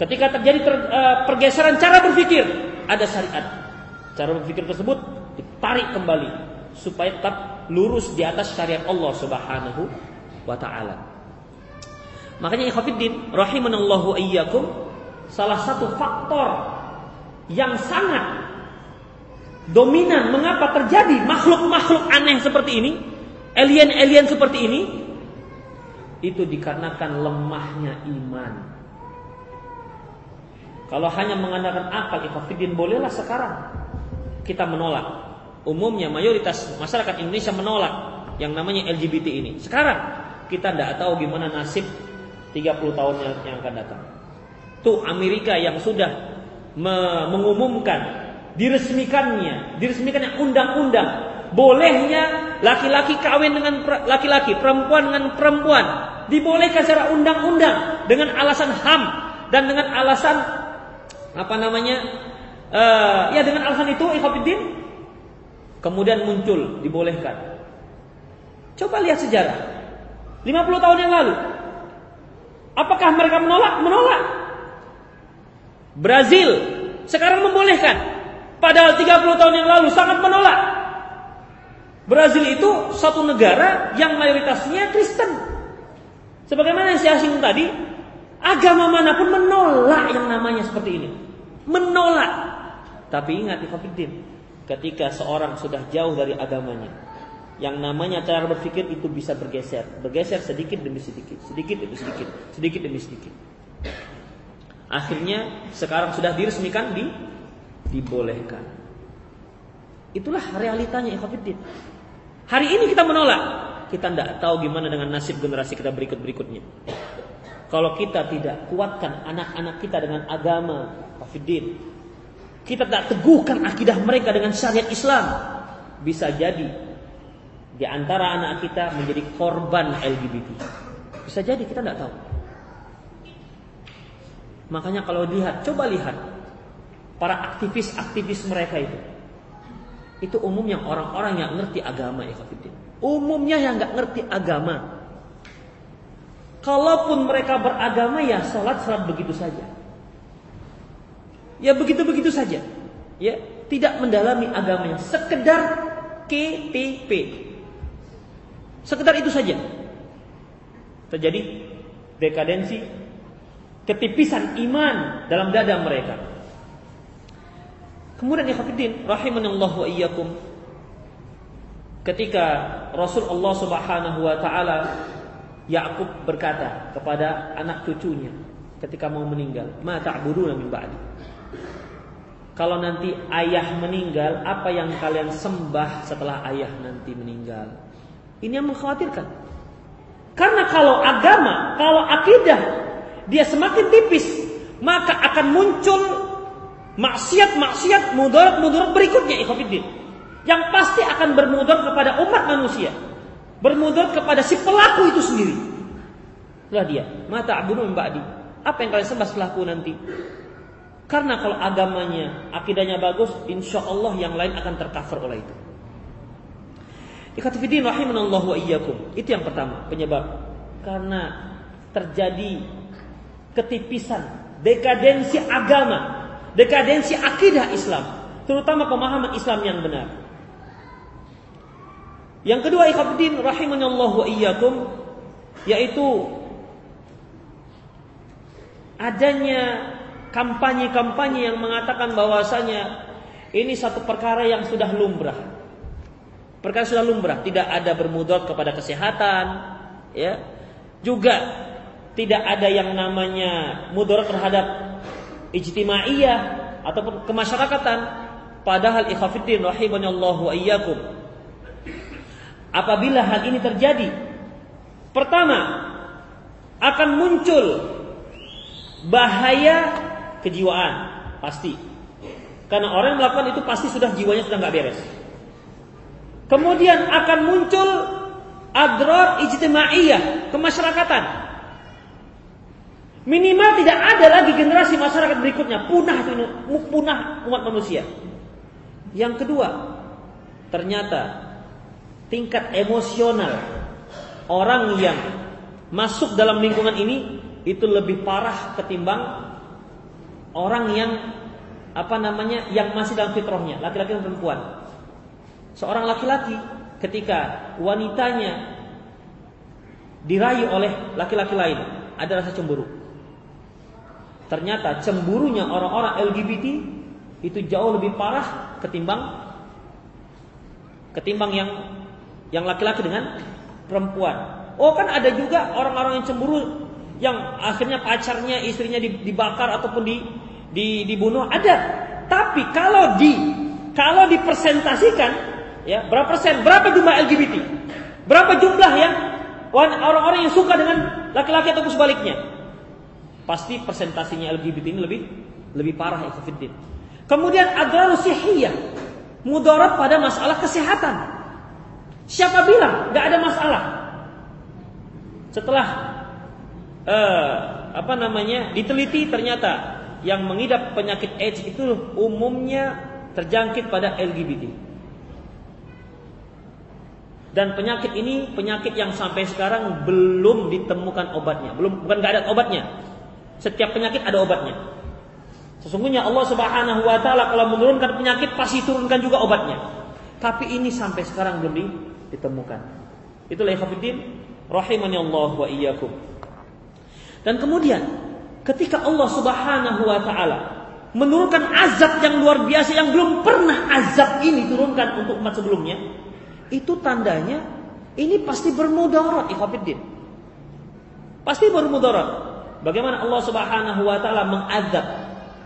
Ketika terjadi ter, uh, pergeseran cara berpikir, ada syariat. Cara berpikir tersebut ditarik kembali supaya tetap lurus di atas syariat Allah Subhanahu wa taala. Makanya ikhwatiddin rahimanallahu iyyakum salah satu faktor yang sangat dominan mengapa terjadi makhluk-makhluk aneh seperti ini, alien-alien seperti ini itu dikarenakan lemahnya iman. Kalau hanya mengandalkan akal ikhafidin bolehlah sekarang kita menolak. Umumnya mayoritas masyarakat Indonesia menolak yang namanya LGBT ini. Sekarang kita tidak tahu gimana nasib 30 tahun yang, akan datang. Tuh Amerika yang sudah me mengumumkan diresmikannya, diresmikannya undang-undang bolehnya laki-laki kawin dengan laki-laki, perempuan dengan perempuan, dibolehkan secara undang-undang dengan alasan HAM dan dengan alasan apa namanya uh, ya dengan alasan itu ikhafidin kemudian muncul dibolehkan. Coba lihat sejarah. 50 tahun yang lalu. Apakah mereka menolak? Menolak. Brazil sekarang membolehkan. Padahal 30 tahun yang lalu sangat menolak. Brazil itu satu negara yang mayoritasnya Kristen. Sebagaimana yang saya singgung tadi Agama mana pun menolak yang namanya seperti ini. Menolak. Tapi ingat Ikhwanuddin, ketika seorang sudah jauh dari agamanya, yang namanya cara berpikir itu bisa bergeser, bergeser sedikit demi sedikit, sedikit demi sedikit, sedikit demi sedikit. Akhirnya sekarang sudah diresmikan di dibolehkan. Itulah realitanya ikhwatiddin. Hari ini kita menolak, kita tidak tahu gimana dengan nasib generasi kita berikut-berikutnya. Kalau kita tidak kuatkan anak-anak kita dengan agama, ikhwatiddin, kita tidak teguhkan akidah mereka dengan syariat Islam, bisa jadi di antara anak kita menjadi korban LGBT. Bisa jadi kita tidak tahu. Makanya kalau lihat, coba lihat para aktivis-aktivis mereka itu. Itu umumnya orang-orang yang ngerti agama ya. Umumnya yang nggak ngerti agama. Kalaupun mereka beragama ya sholat sholat begitu saja. Ya begitu-begitu saja. Ya, tidak mendalami agamanya, sekedar KTP. Sekedar itu saja. Terjadi dekadensi, ketipisan iman dalam dada mereka. Kemudian ya Hafidin rahimanallah wa iyyakum ketika Rasulullah Subhanahu wa taala Yakub berkata kepada anak cucunya ketika mau meninggal, "Ma ta'buduna min ba'di?" Kalau nanti ayah meninggal, apa yang kalian sembah setelah ayah nanti meninggal? Ini yang mengkhawatirkan. Karena kalau agama, kalau akidah dia semakin tipis, maka akan muncul maksiat-maksiat mudarat-mudarat berikutnya ikhwatiddin yang pasti akan bermudarat kepada umat manusia. Bermudarat kepada si pelaku itu sendiri. Itulah dia. Mata abunu ba'di. Apa yang kalian sembah setelahku nanti karena kalau agamanya akidahnya bagus insya Allah yang lain akan tercover oleh itu. Ikhwatiddin rahimanallah wa iyyakum. Itu yang pertama penyebab. Karena terjadi ketipisan dekadensi agama dekadensi akidah Islam, terutama pemahaman Islam yang benar. Yang kedua ikhwatiddin rahimanallahu wa iyyakum yaitu adanya kampanye-kampanye yang mengatakan bahwasanya ini satu perkara yang sudah lumrah. Perkara sudah lumrah, tidak ada bermudarat kepada kesehatan, ya. Juga tidak ada yang namanya mudarat terhadap ijtimaiyah ataupun kemasyarakatan padahal ikhafiddin rahimanallahu wa iyyakum apabila hal ini terjadi pertama akan muncul bahaya kejiwaan pasti. Karena orang yang melakukan itu pasti sudah jiwanya sudah nggak beres. Kemudian akan muncul adrar ijtimaiyah kemasyarakatan. Minimal tidak ada lagi generasi masyarakat berikutnya punah itu punah umat manusia. Yang kedua, ternyata tingkat emosional orang yang masuk dalam lingkungan ini itu lebih parah ketimbang orang yang apa namanya yang masih dalam fitrahnya, laki-laki dan perempuan. Seorang laki-laki ketika wanitanya dirayu oleh laki-laki lain, ada rasa cemburu. Ternyata cemburunya orang-orang LGBT itu jauh lebih parah ketimbang ketimbang yang yang laki-laki dengan perempuan. Oh kan ada juga orang-orang yang cemburu yang akhirnya pacarnya, istrinya dibakar ataupun di, di dibunuh ada. Tapi kalau di kalau dipresentasikan ya berapa persen, berapa jumlah LGBT? Berapa jumlah yang orang-orang yang suka dengan laki-laki ataupun sebaliknya? pasti presentasinya LGBT ini lebih lebih parah ya Fiddin. Kemudian adrar sihiyah, mudarat pada masalah kesehatan. Siapa bilang nggak ada masalah? Setelah uh, apa namanya diteliti ternyata yang mengidap penyakit AIDS itu umumnya terjangkit pada LGBT. Dan penyakit ini penyakit yang sampai sekarang belum ditemukan obatnya, belum bukan nggak ada obatnya, setiap penyakit ada obatnya. Sesungguhnya Allah Subhanahu wa taala kalau menurunkan penyakit pasti turunkan juga obatnya. Tapi ini sampai sekarang belum ditemukan. Itulah ikhwatiddin rahimani Allah wa iyyakum. Dan kemudian ketika Allah Subhanahu wa taala menurunkan azab yang luar biasa yang belum pernah azab ini turunkan untuk umat sebelumnya, itu tandanya ini pasti bermudarat ikhwatiddin. Pasti bermudarat. Bagaimana Allah Subhanahu wa taala mengadab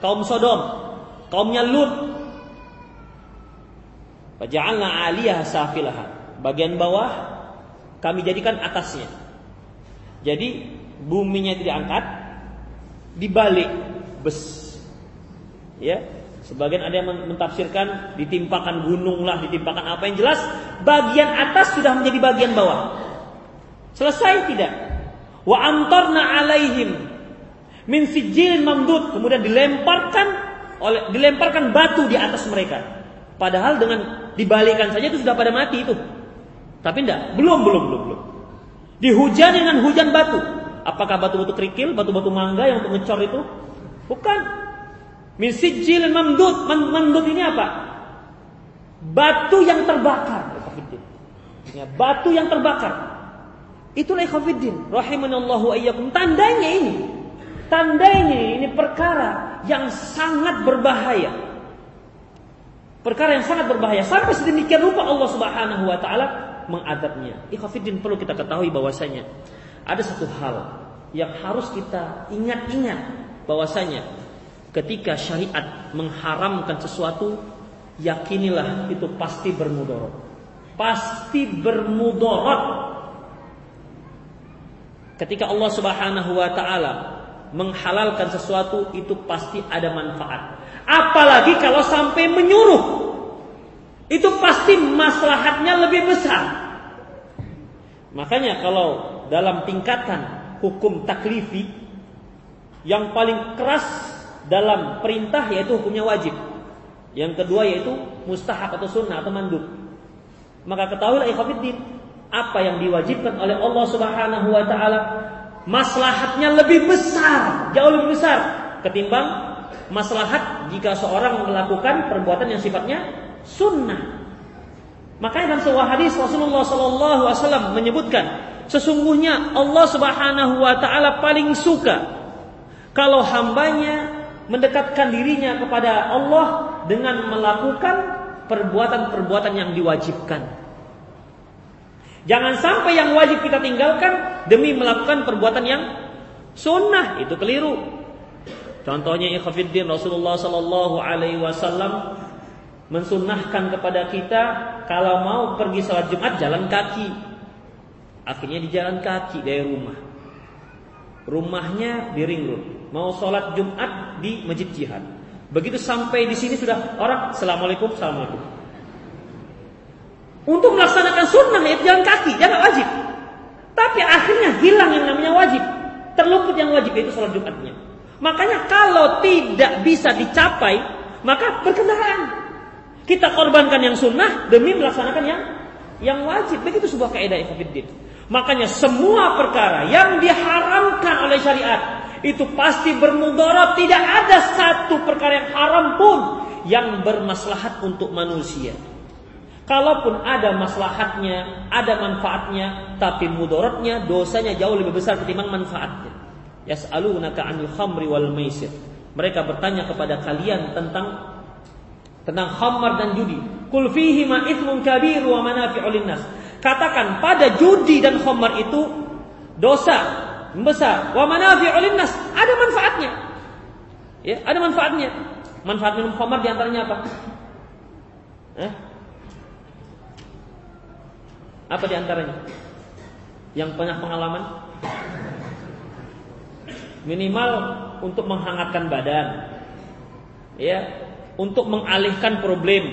kaum Sodom, kaumnya Lut. Faja'alna 'aliyaha safilaha. Bagian bawah kami jadikan atasnya. Jadi buminya tidak angkat, dibalik bes. Ya, sebagian ada yang mentafsirkan ditimpakan gunung lah, ditimpakan apa yang jelas bagian atas sudah menjadi bagian bawah. Selesai tidak? Wa amtarna alaihim min sijilin mamdud kemudian dilemparkan oleh dilemparkan batu di atas mereka. Padahal dengan dibalikan saja itu sudah pada mati itu. Tapi enggak, belum belum belum belum. Dihujani dengan hujan batu. Apakah batu-batu kerikil, batu-batu mangga yang untuk ngecor itu? Bukan. Min sijil mamdud. Mamdud ini apa? Batu yang terbakar. Batu yang terbakar. Itulah ikhwafiddin. Rahimanallahu ayyakum. Tandanya ini. Tandanya ini perkara yang sangat berbahaya. Perkara yang sangat berbahaya. Sampai sedemikian rupa Allah subhanahu wa ta'ala mengadabnya. Ikhwafiddin perlu kita ketahui bahwasanya. Ada satu hal yang harus kita ingat-ingat. bahwasanya ketika syariat mengharamkan sesuatu. Yakinilah itu pasti bermudarat. Pasti bermudarat Ketika Allah Subhanahu wa taala menghalalkan sesuatu itu pasti ada manfaat. Apalagi kalau sampai menyuruh. Itu pasti maslahatnya lebih besar. Makanya kalau dalam tingkatan hukum taklifi yang paling keras dalam perintah yaitu hukumnya wajib. Yang kedua yaitu mustahab atau sunnah atau mandub. Maka ketahuilah ikhwatiddin, apa yang diwajibkan oleh Allah Subhanahu wa taala maslahatnya lebih besar, jauh lebih besar ketimbang maslahat jika seorang melakukan perbuatan yang sifatnya sunnah. Makanya dalam sebuah hadis Rasulullah wasallam menyebutkan sesungguhnya Allah Subhanahu wa taala paling suka kalau hambanya mendekatkan dirinya kepada Allah dengan melakukan perbuatan-perbuatan yang diwajibkan. Jangan sampai yang wajib kita tinggalkan demi melakukan perbuatan yang sunnah itu keliru. Contohnya ikhafidin Rasulullah Sallallahu Alaihi Wasallam mensunnahkan kepada kita kalau mau pergi sholat Jumat jalan kaki. Akhirnya di jalan kaki dari rumah. Rumahnya di ring road. Mau sholat Jumat di masjid jihad. Begitu sampai di sini sudah orang assalamualaikum, assalamualaikum. Untuk melaksanakan sunnah itu jalan kaki, jangan wajib. Tapi akhirnya hilang yang namanya wajib. Terluput yang wajib itu sholat Jumatnya. Makanya kalau tidak bisa dicapai, maka berkendaraan. Kita korbankan yang sunnah demi melaksanakan yang yang wajib. Begitu sebuah kaidah ikhwatiddin. Makanya semua perkara yang diharamkan oleh syariat itu pasti bermudarat. Tidak ada satu perkara yang haram pun yang bermaslahat untuk manusia. Kalaupun ada maslahatnya, ada manfaatnya, tapi mudaratnya, dosanya jauh lebih besar ketimbang manfaatnya. Yas'alunaka 'anil khamri wal maisir. Mereka bertanya kepada kalian tentang tentang khamar dan judi. Kul fihi ma kabir wa manafi'u linnas. Katakan pada judi dan khamar itu dosa besar wa manafi'u linnas, ada manfaatnya. Ya, ada manfaatnya. Manfaat minum khamar di antaranya apa? Eh? Apa di antaranya? Yang banyak pengalaman? Minimal untuk menghangatkan badan. Ya, untuk mengalihkan problem.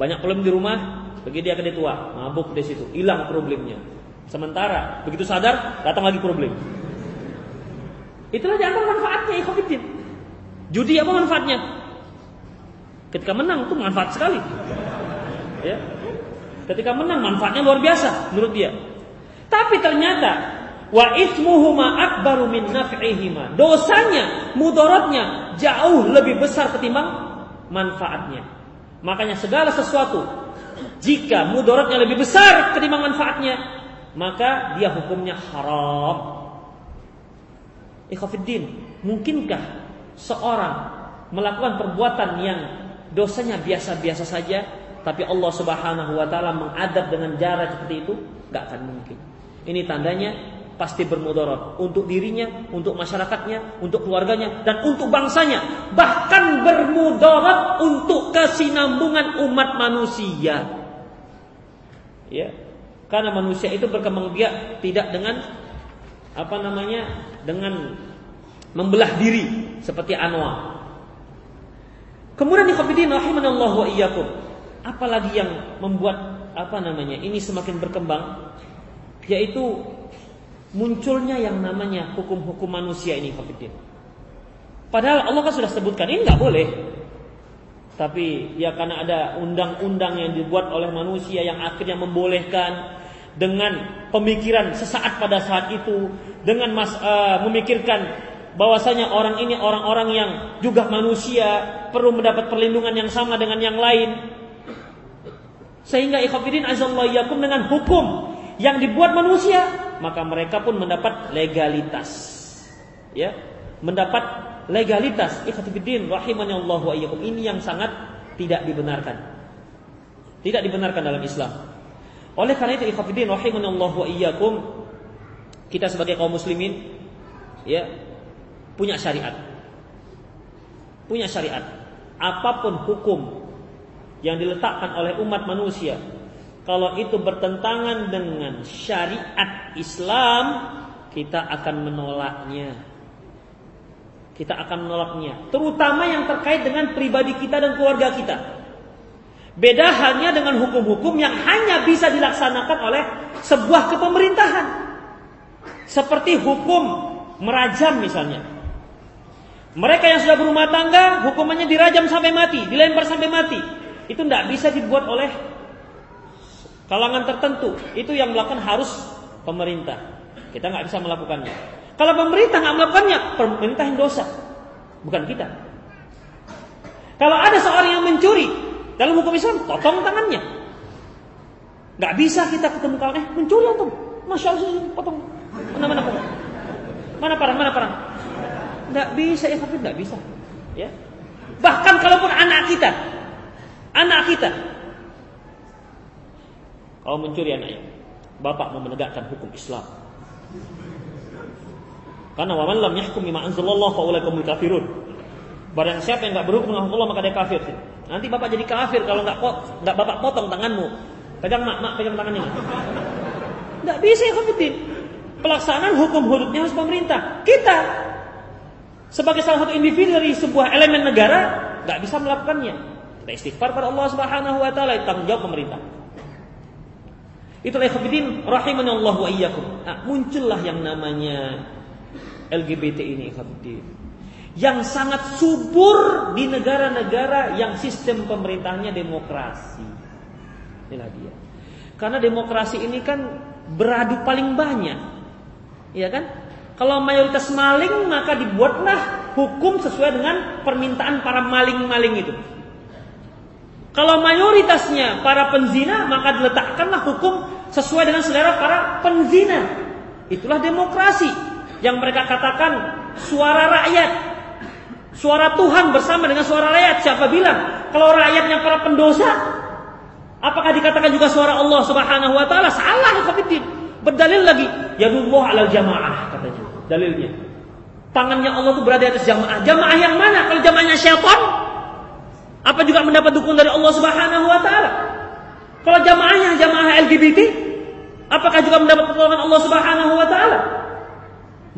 Banyak problem di rumah, pergi dia ke dia tua, mabuk di situ, hilang problemnya. Sementara begitu sadar, datang lagi problem. Itulah di antara manfaatnya ikhwatiddin. Judi apa manfaatnya? Ketika menang itu manfaat sekali. Ya, Ketika menang manfaatnya luar biasa menurut dia. Tapi ternyata wa ismuhuma akbaru min naf'ihima. Dosanya, mudaratnya jauh lebih besar ketimbang manfaatnya. Makanya segala sesuatu jika mudaratnya lebih besar ketimbang manfaatnya, maka dia hukumnya haram. Ikhafidin, mungkinkah seorang melakukan perbuatan yang dosanya biasa-biasa saja tapi Allah Subhanahu wa taala mengadab dengan cara seperti itu, nggak akan mungkin. Ini tandanya pasti bermudarat untuk dirinya, untuk masyarakatnya, untuk keluarganya dan untuk bangsanya, bahkan bermudarat untuk kesinambungan umat manusia. Ya. Karena manusia itu berkembang biak tidak dengan apa namanya? dengan membelah diri seperti Anwar. Kemudian ikhwatiddin rahimanallahu wa iyyakum. Apalagi yang membuat apa namanya? ini semakin berkembang yaitu munculnya yang namanya hukum-hukum manusia ini ikhwatiddin. Padahal Allah kan sudah sebutkan ini nggak boleh. Tapi ya karena ada undang-undang yang dibuat oleh manusia yang akhirnya membolehkan dengan pemikiran sesaat pada saat itu dengan mas, uh, memikirkan bahwasanya orang ini orang-orang yang juga manusia perlu mendapat perlindungan yang sama dengan yang lain sehingga ikhafidin azallahiyakum dengan hukum yang dibuat manusia maka mereka pun mendapat legalitas ya mendapat legalitas ikhtifidin rahimani Allah wa iyyakum ini yang sangat tidak dibenarkan. Tidak dibenarkan dalam Islam. Oleh karena itu ikhtifidin rahimani Allah wa iyyakum kita sebagai kaum muslimin ya punya syariat. Punya syariat. Apa pun hukum yang diletakkan oleh umat manusia kalau itu bertentangan dengan syariat Islam kita akan menolaknya kita akan menolaknya. Terutama yang terkait dengan pribadi kita dan keluarga kita. Beda hanya dengan hukum-hukum yang hanya bisa dilaksanakan oleh sebuah kepemerintahan. Seperti hukum merajam misalnya. Mereka yang sudah berumah tangga, hukumannya dirajam sampai mati, dilempar sampai mati. Itu tidak bisa dibuat oleh kalangan tertentu. Itu yang melakukan harus pemerintah. Kita nggak bisa melakukannya. Kalau pemerintah nggak melakukannya, pemerintah yang dosa, bukan kita. Kalau ada seorang yang mencuri dalam hukum Islam, potong tangannya. Nggak bisa kita ketemu kalau eh mencuri antum, masya Allah potong mana mana potong. Mana parang mana parang. Nggak bisa ya tapi nggak bisa. Ya. Bahkan kalaupun anak kita, anak kita, kalau mencuri anaknya, bapak mau menegakkan hukum Islam, karena wa man lam yahkum bima anzalallahu fa ulaika kafirun. Barang siapa yang enggak berhukum dengan Allah maka dia kafir. Nanti bapak jadi kafir kalau enggak kok enggak bapak potong tanganmu. Pegang mak, mak pegang tangan ini. Enggak bisa ya kafirin. Pelaksanaan hukum hududnya harus pemerintah. Kita sebagai salah satu individu dari sebuah elemen negara enggak bisa melakukannya. Kita istighfar pada Allah Subhanahu wa taala tanggung jawab pemerintah. Itulah ikhwatiddin rahimani Allah wa iyyakum. Nah, muncullah yang namanya LGBT ini ikhwatiddin yang sangat subur di negara-negara yang sistem pemerintahnya demokrasi. Inilah dia. Karena demokrasi ini kan beradu paling banyak. Iya kan? Kalau mayoritas maling maka dibuatlah hukum sesuai dengan permintaan para maling-maling itu. Kalau mayoritasnya para penzina maka diletakkanlah hukum sesuai dengan selera para penzina. Itulah demokrasi yang mereka katakan suara rakyat. Suara Tuhan bersama dengan suara rakyat. Siapa bilang? Kalau rakyatnya para pendosa, apakah dikatakan juga suara Allah Subhanahu wa taala? Salah ikhwatiddin. Berdalil lagi, yadullah alal jamaah katanya. Dalilnya. Tangannya Allah itu berada di atas jamaah. Jamaah yang mana? Kalau jamaahnya syaitan, apa juga mendapat dukungan dari Allah Subhanahu wa taala? Kalau jamaahnya jamaah LGBT, apakah juga mendapat pertolongan Allah Subhanahu wa taala?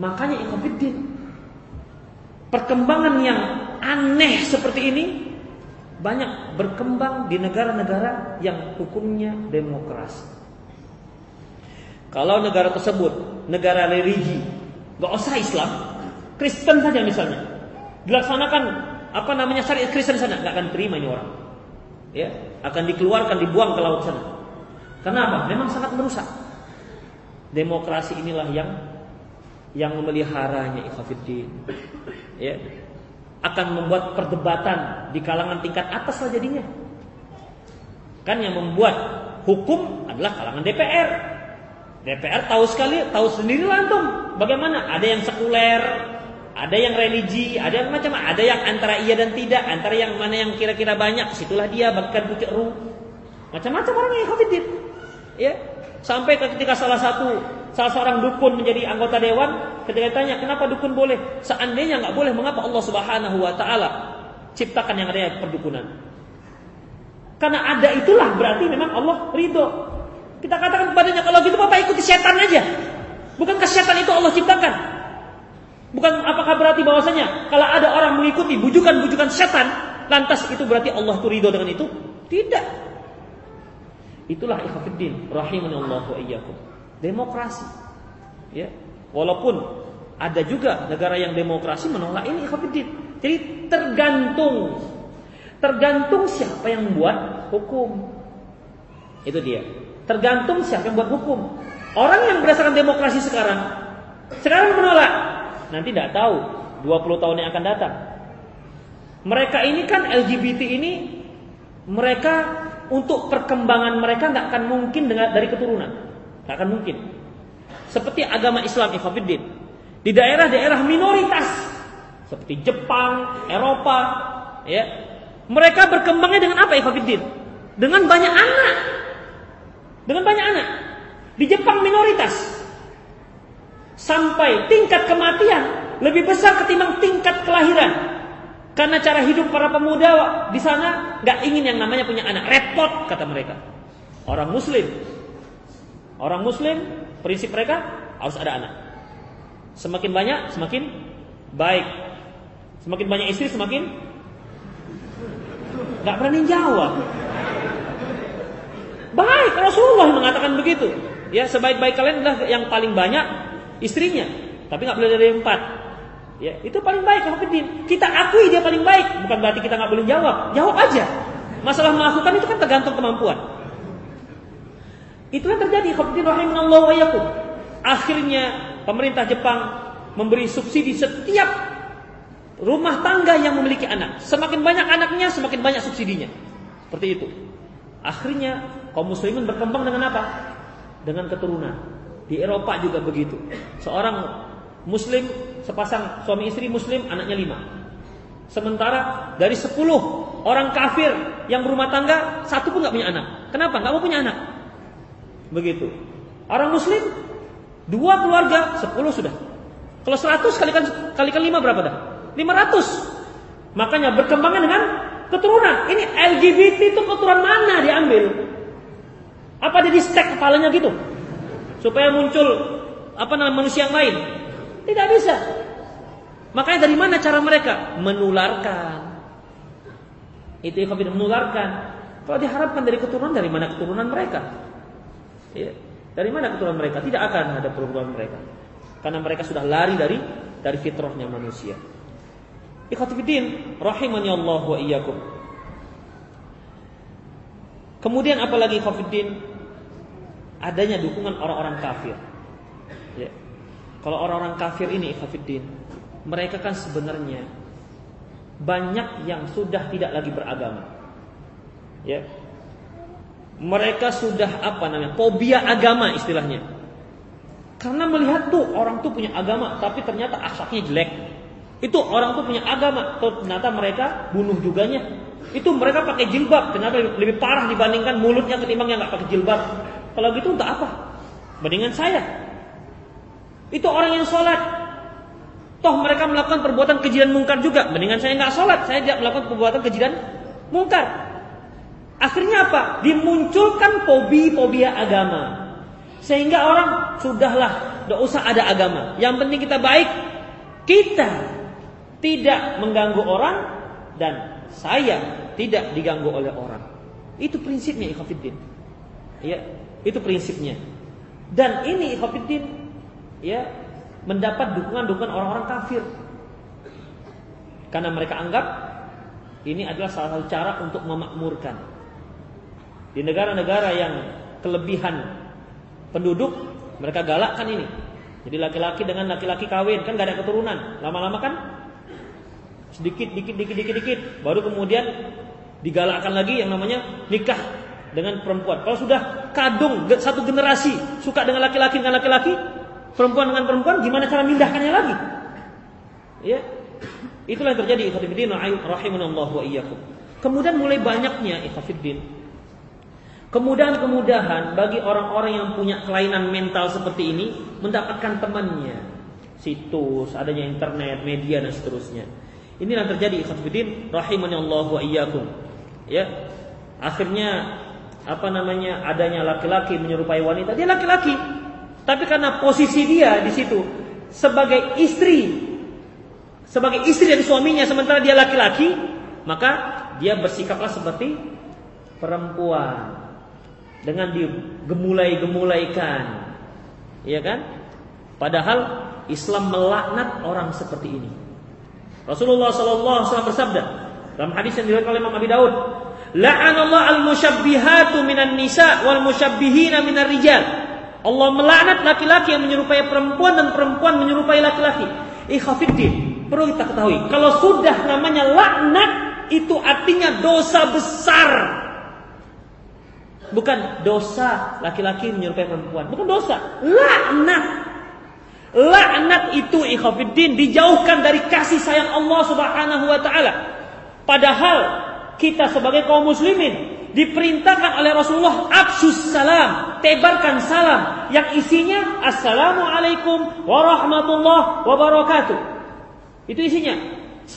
Makanya ikhwatiddin perkembangan yang aneh seperti ini banyak berkembang di negara-negara yang hukumnya demokrasi. Kalau negara tersebut negara religi, nggak usah Islam, Kristen saja misalnya, dilaksanakan apa namanya syariat Kristen sana, nggak akan terima ini orang, ya, akan dikeluarkan, dibuang ke laut sana. Kenapa? Memang sangat merusak. Demokrasi inilah yang yang memeliharanya ikhafidin ya. Akan membuat perdebatan di kalangan tingkat atas lah jadinya. Kan yang membuat hukum adalah kalangan DPR DPR tahu sekali tahu sendiri langsung bagaimana? Ada yang sekuler ada yang religi ada yang macam ada yang antara iya dan tidak antara yang mana yang kira-kira banyak situlah dia bahkan putih ru macam-macam orang yang ikhafidin ya sampai ketika salah satu Salah seorang dukun menjadi anggota dewan, ketika ditanya kenapa dukun boleh, seandainya nggak boleh, mengapa Allah Subhanahu Wa Taala ciptakan yang ada perdukunan? Karena ada itulah berarti memang Allah ridho. Kita katakan kepadanya kalau gitu bapak ikuti setan aja. Bukankah setan itu Allah ciptakan? Bukan apakah berarti bahwasanya kalau ada orang mengikuti bujukan-bujukan setan, lantas itu berarti Allah itu ridho dengan itu? Tidak. Itulah ikhafidin rahimani Allah wa demokrasi. Ya. Walaupun ada juga negara yang demokrasi menolak ini ikhwatiddin. Jadi tergantung tergantung siapa yang buat hukum. Itu dia. Tergantung siapa yang buat hukum. Orang yang berdasarkan demokrasi sekarang sekarang menolak, nanti tidak tahu 20 tahun yang akan datang. Mereka ini kan LGBT ini mereka untuk perkembangan mereka nggak akan mungkin dengan dari keturunan. Tak akan mungkin. Seperti agama Islam Ikhwafiddin. Di daerah-daerah minoritas seperti Jepang, Eropa, ya. Mereka berkembangnya dengan apa Ikhwafiddin? Dengan banyak anak. Dengan banyak anak. Di Jepang minoritas. Sampai tingkat kematian lebih besar ketimbang tingkat kelahiran. Karena cara hidup para pemuda di sana nggak ingin yang namanya punya anak, repot kata mereka. Orang Muslim Orang muslim prinsip mereka harus ada anak. Semakin banyak semakin baik. Semakin banyak istri semakin nggak berani jawab. Baik Rasulullah mengatakan begitu. Ya sebaik-baik kalian adalah yang paling banyak istrinya, tapi nggak boleh dari empat. Ya itu paling baik Hafidin. Kita akui dia paling baik, bukan berarti kita nggak boleh jawab. Jawab aja. Masalah melakukan itu kan tergantung kemampuan. Terjadi rahimanallahu wa yakum. Akhirnya pemerintah Jepang memberi subsidi setiap rumah tangga yang memiliki anak. Semakin banyak anaknya, semakin banyak subsidinya. Seperti itu. Akhirnya kaum muslimin berkembang dengan apa? Dengan keturunan. Di Eropa juga begitu. Seorang muslim, sepasang suami istri muslim, anaknya lima. Sementara dari sepuluh orang kafir yang berumah tangga, satu pun nggak punya anak. Kenapa? Nggak mau punya anak. Begitu. Orang muslim dua keluarga sepuluh sudah. Kalau seratus kalikan kalikan lima berapa dah? Lima ratus. Makanya berkembangnya dengan keturunan. Ini LGBT itu keturunan mana diambil? Apa dia di stack kepalanya gitu? Supaya muncul apa namanya manusia yang lain? Tidak bisa. Makanya dari mana cara mereka menularkan? Itu yang menularkan. Kalau diharapkan dari keturunan dari mana keturunan mereka? Ya. Dari mana keturunan mereka? Tidak akan ada keturunan mereka. Karena mereka sudah lari dari dari fitrahnya manusia. Ikhwatifiddin, rahimani Allah wa iyyakum. Kemudian apalagi ikhwatifiddin adanya dukungan orang-orang kafir. Ya. Kalau orang-orang kafir ini ikhwatifiddin, mereka kan sebenarnya banyak yang sudah tidak lagi beragama. Ya, mereka sudah apa namanya fobia agama istilahnya karena melihat tuh orang tuh punya agama tapi ternyata akhlaknya jelek itu orang tuh punya agama ternyata mereka bunuh juganya itu mereka pakai jilbab ternyata lebih parah dibandingkan mulutnya ketimbang yang nggak pakai jilbab kalau gitu untuk apa bandingan saya itu orang yang sholat toh mereka melakukan perbuatan kejian mungkar juga mendingan saya nggak sholat saya tidak melakukan perbuatan kejian mungkar Akhirnya apa? Dimunculkan fobi-fobia agama. Sehingga orang sudahlah, tidak usah ada agama. Yang penting kita baik, kita tidak mengganggu orang dan saya tidak diganggu oleh orang. Itu prinsipnya ikhafidin. Ya, itu prinsipnya. Dan ini ikhafidin ya mendapat dukungan-dukungan orang-orang kafir. Karena mereka anggap ini adalah salah satu cara untuk memakmurkan. Di negara-negara yang kelebihan penduduk, mereka galakkan ini. Jadi laki-laki dengan laki-laki kawin kan gak ada keturunan. Lama-lama kan sedikit, dikit, dikit, dikit, dikit, baru kemudian digalakkan lagi yang namanya nikah dengan perempuan. Kalau sudah kadung satu generasi suka dengan laki-laki dengan laki-laki, perempuan dengan perempuan, gimana cara mindahkannya lagi? Ya, itulah yang terjadi. Rahimanallahu wa iyyakum. Kemudian mulai banyaknya ikhwatiddin Kemudahan-kemudahan bagi orang-orang yang punya kelainan mental seperti ini mendapatkan temannya. Situs, adanya internet, media dan seterusnya. Ini yang terjadi ikhwatiddin rahimani Allah wa iyyakum. Ya. Akhirnya apa namanya? adanya laki-laki menyerupai wanita, dia laki-laki. Tapi karena posisi dia di situ sebagai istri sebagai istri dari suaminya sementara dia laki-laki, maka dia bersikaplah seperti perempuan dengan digemulai-gemulaikan. Iya kan? Padahal Islam melaknat orang seperti ini. Rasulullah wasallam bersabda dalam hadis yang diriwayatkan oleh Imam Abi Daud, "La'anallahu al-musyabbihatu minan nisa wal musyabbihina minar rijal." Allah melaknat laki-laki yang menyerupai perempuan dan perempuan menyerupai laki-laki. Ikhafiddin, perlu kita ketahui, kalau sudah namanya laknat itu artinya dosa besar Bukan dosa laki-laki menyerupai perempuan. Bukan dosa. Laknat. Laknat itu ikhafidin dijauhkan dari kasih sayang Allah Subhanahu wa taala. Padahal kita sebagai kaum muslimin diperintahkan oleh Rasulullah absus salam, tebarkan salam yang isinya assalamualaikum warahmatullahi wabarakatuh. Itu isinya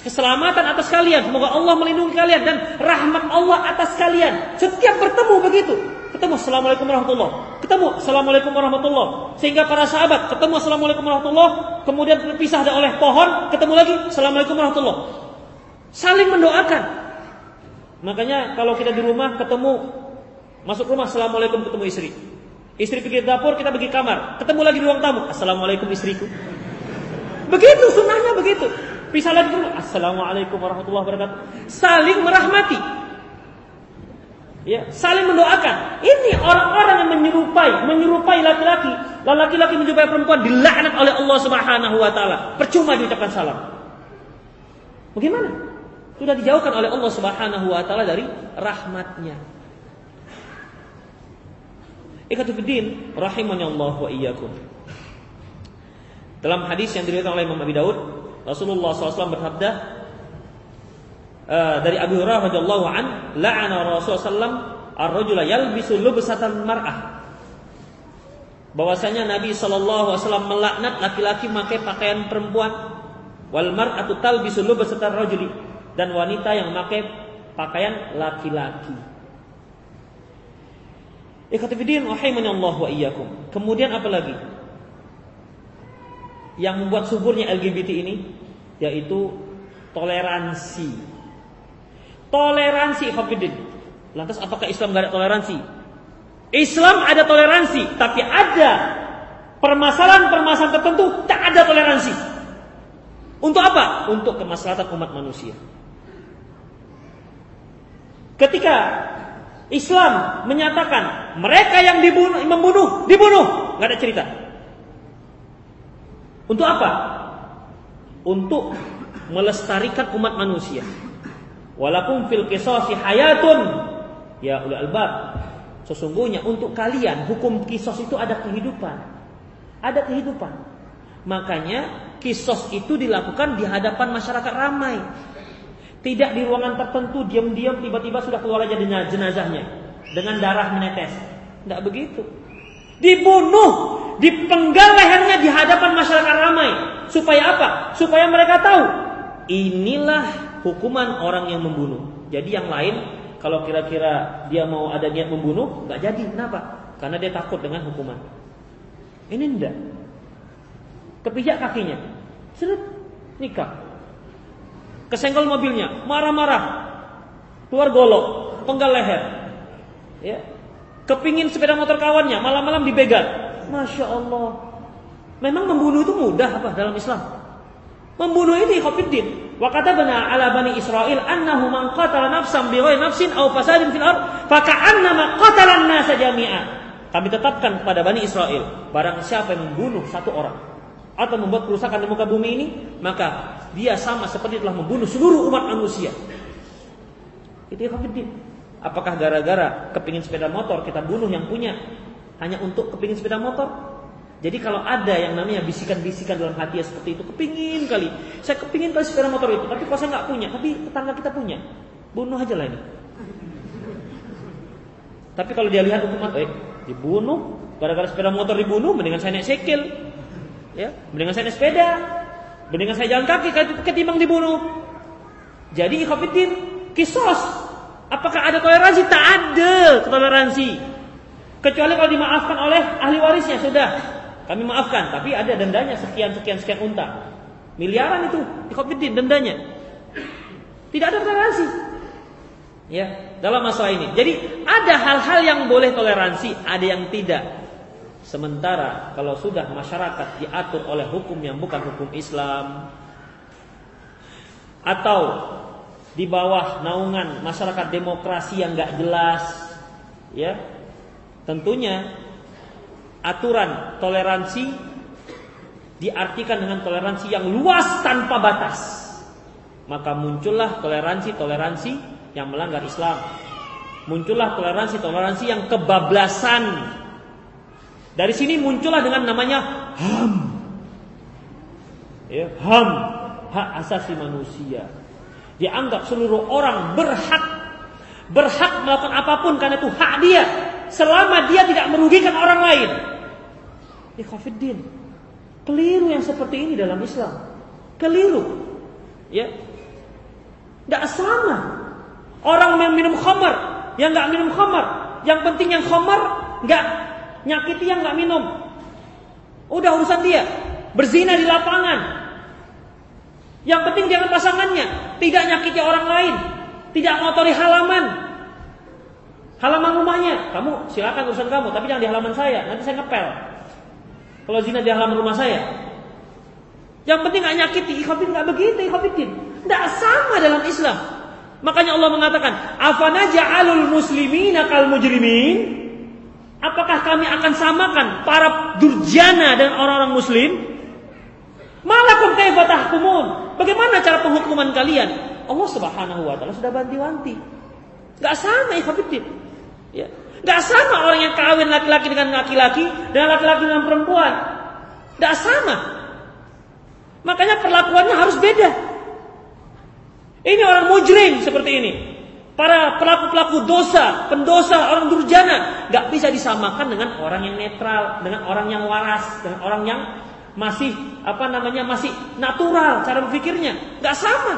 keselamatan atas kalian. Semoga Allah melindungi kalian dan rahmat Allah atas kalian. Setiap bertemu begitu. Ketemu Assalamualaikum warahmatullah. Ketemu Assalamualaikum warahmatullah. Sehingga para sahabat ketemu Assalamualaikum warahmatullah. Kemudian berpisah oleh pohon. Ketemu lagi Assalamualaikum warahmatullah. Saling mendoakan. Makanya kalau kita di rumah ketemu. Masuk rumah Assalamualaikum ketemu istri. Istri pergi ke dapur kita pergi kamar. Ketemu lagi di ruang tamu. Assalamualaikum istriku. Begitu sunnahnya begitu. Pisah lagi dulu. Assalamualaikum warahmatullahi wabarakatuh. Saling merahmati. Ya, saling mendoakan. Ini orang-orang yang menyerupai, menyerupai laki-laki, laki-laki menyerupai perempuan dilaknat oleh Allah Subhanahu wa taala. Percuma diucapkan salam. Bagaimana? Sudah dijauhkan oleh Allah Subhanahu wa taala dari rahmatnya. Ikatuddin rahimani Allah wa iyyakum. Dalam hadis yang diriwayatkan oleh Imam Abi Daud, Rasulullah SAW bersabda uh, dari Abu Hurairah radhiyallahu an, la'ana Rasulullah SAW ar-rajula yalbisu lubsatan mar'ah. Bahwasanya Nabi wasallam melaknat laki-laki memakai pakaian perempuan wal mar'atu talbisu lubsatan rajuli dan wanita yang memakai pakaian laki-laki. Ikhtifidin rahimani Allah wa iyyakum. Kemudian apa lagi? yang membuat suburnya LGBT ini yaitu toleransi. Toleransi Hafidin. Lantas apakah Islam gak ada toleransi? Islam ada toleransi, tapi ada permasalahan-permasalahan tertentu tak ada toleransi. Untuk apa? Untuk kemaslahatan umat manusia. Ketika Islam menyatakan mereka yang dibunuh, membunuh, dibunuh, nggak ada cerita. Untuk apa? Untuk melestarikan umat manusia. Walaupun fil qisasi hayatun ya ulul albab. Sesungguhnya untuk kalian hukum kisos itu ada kehidupan. Ada kehidupan. Makanya kisos itu dilakukan di hadapan masyarakat ramai. Tidak di ruangan tertentu diam-diam tiba-tiba sudah keluar aja jenazahnya dengan darah menetes. Tidak begitu. Dibunuh dipenggal lehernya di hadapan masyarakat ramai. Supaya apa? Supaya mereka tahu inilah hukuman orang yang membunuh. Jadi yang lain kalau kira-kira dia mau ada niat membunuh, nggak jadi. Kenapa? Karena dia takut dengan hukuman. Ini enggak. Kepijak kakinya. Seret, nikah. Kesenggol mobilnya, marah-marah. Keluar golok, penggal leher. Ya. Kepingin sepeda motor kawannya, malam-malam dibegal. Masya Allah. Memang membunuh itu mudah apa dalam Islam? Membunuh ini khofiddin. Wa katabna ala bani Israel annahu man qatala nafsan bighairi nafsin aw fasadin fil ard fa ka'annama qatala an-nasa jami'a. Kami tetapkan kepada Bani Israel Barang siapa yang membunuh satu orang Atau membuat kerusakan di muka bumi ini Maka dia sama seperti telah membunuh seluruh umat manusia Itu ya Apakah gara-gara kepingin sepeda motor kita bunuh yang punya hanya untuk kepingin sepeda motor. Jadi kalau ada yang namanya bisikan-bisikan dalam hati ya seperti itu, kepingin kali. Saya kepingin kali sepeda motor itu, tapi kalau saya nggak punya, tapi tetangga kita punya, bunuh aja lah ini. Tapi kalau dia lihat hukuman, eh dibunuh, gara-gara sepeda motor dibunuh, mendingan saya naik sekil. Ya, mendingan saya naik sepeda. Mendingan saya jalan kaki ketimbang dibunuh. Jadi ikhafidin kisos. Apakah ada toleransi? Tak ada toleransi. Kecuali kalau dimaafkan oleh ahli warisnya sudah. Kami maafkan, tapi ada dendanya sekian sekian sekian unta. Miliaran itu ikhafidin dendanya. Tidak ada toleransi. Ya, dalam masalah ini. Jadi ada hal-hal yang boleh toleransi, ada yang tidak. Sementara kalau sudah masyarakat diatur oleh hukum yang bukan hukum Islam atau di bawah naungan masyarakat demokrasi yang nggak jelas, ya tentunya aturan toleransi diartikan dengan toleransi yang luas tanpa batas. Maka muncullah toleransi-toleransi yang melanggar Islam. Muncullah toleransi-toleransi yang kebablasan. Dari sini muncullah dengan namanya HAM. Ya, HAM, hak asasi manusia dianggap seluruh orang berhak berhak melakukan apa pun karena itu hak dia selama dia tidak merugikan orang lain. Ikhwafiddin. Keliru yang seperti ini dalam Islam. Keliru. Ya. Tidak sama. Orang yang minum khamar, yang nggak minum khamar, yang penting yang khamar nggak nyakiti yang nggak minum. Udah urusan dia. Berzina di lapangan, yang penting jangan pasangannya, tidak nyakiti orang lain, tidak ngotori halaman. Halaman rumahnya, kamu silakan urusan kamu, tapi jangan di halaman saya, nanti saya ngepel. Kalau zina di halaman rumah saya. Yang penting nggak nyakiti, ikhafin nggak begitu, ikhafin. Tidak sama dalam Islam. Makanya Allah mengatakan, "Afana ja'alul muslimina kal mujrimin?" Apakah kami akan samakan para durjana dan orang-orang muslim? Malakum kaifa tahkumun? Bagaimana cara penghukuman kalian? Allah Subhanahu wa taala sudah banti-wanti. Enggak sama ikhwatiddin. Ya. Enggak sama orang yang kawin laki-laki dengan laki-laki dan laki-laki dengan perempuan. Enggak sama. Makanya perlakuannya harus beda. Ini orang mujrim seperti ini. Para pelaku-pelaku dosa, pendosa, orang durjana, nggak bisa disamakan dengan orang yang netral, dengan orang yang waras, dengan orang yang masih apa namanya masih natural cara berpikirnya, nggak sama.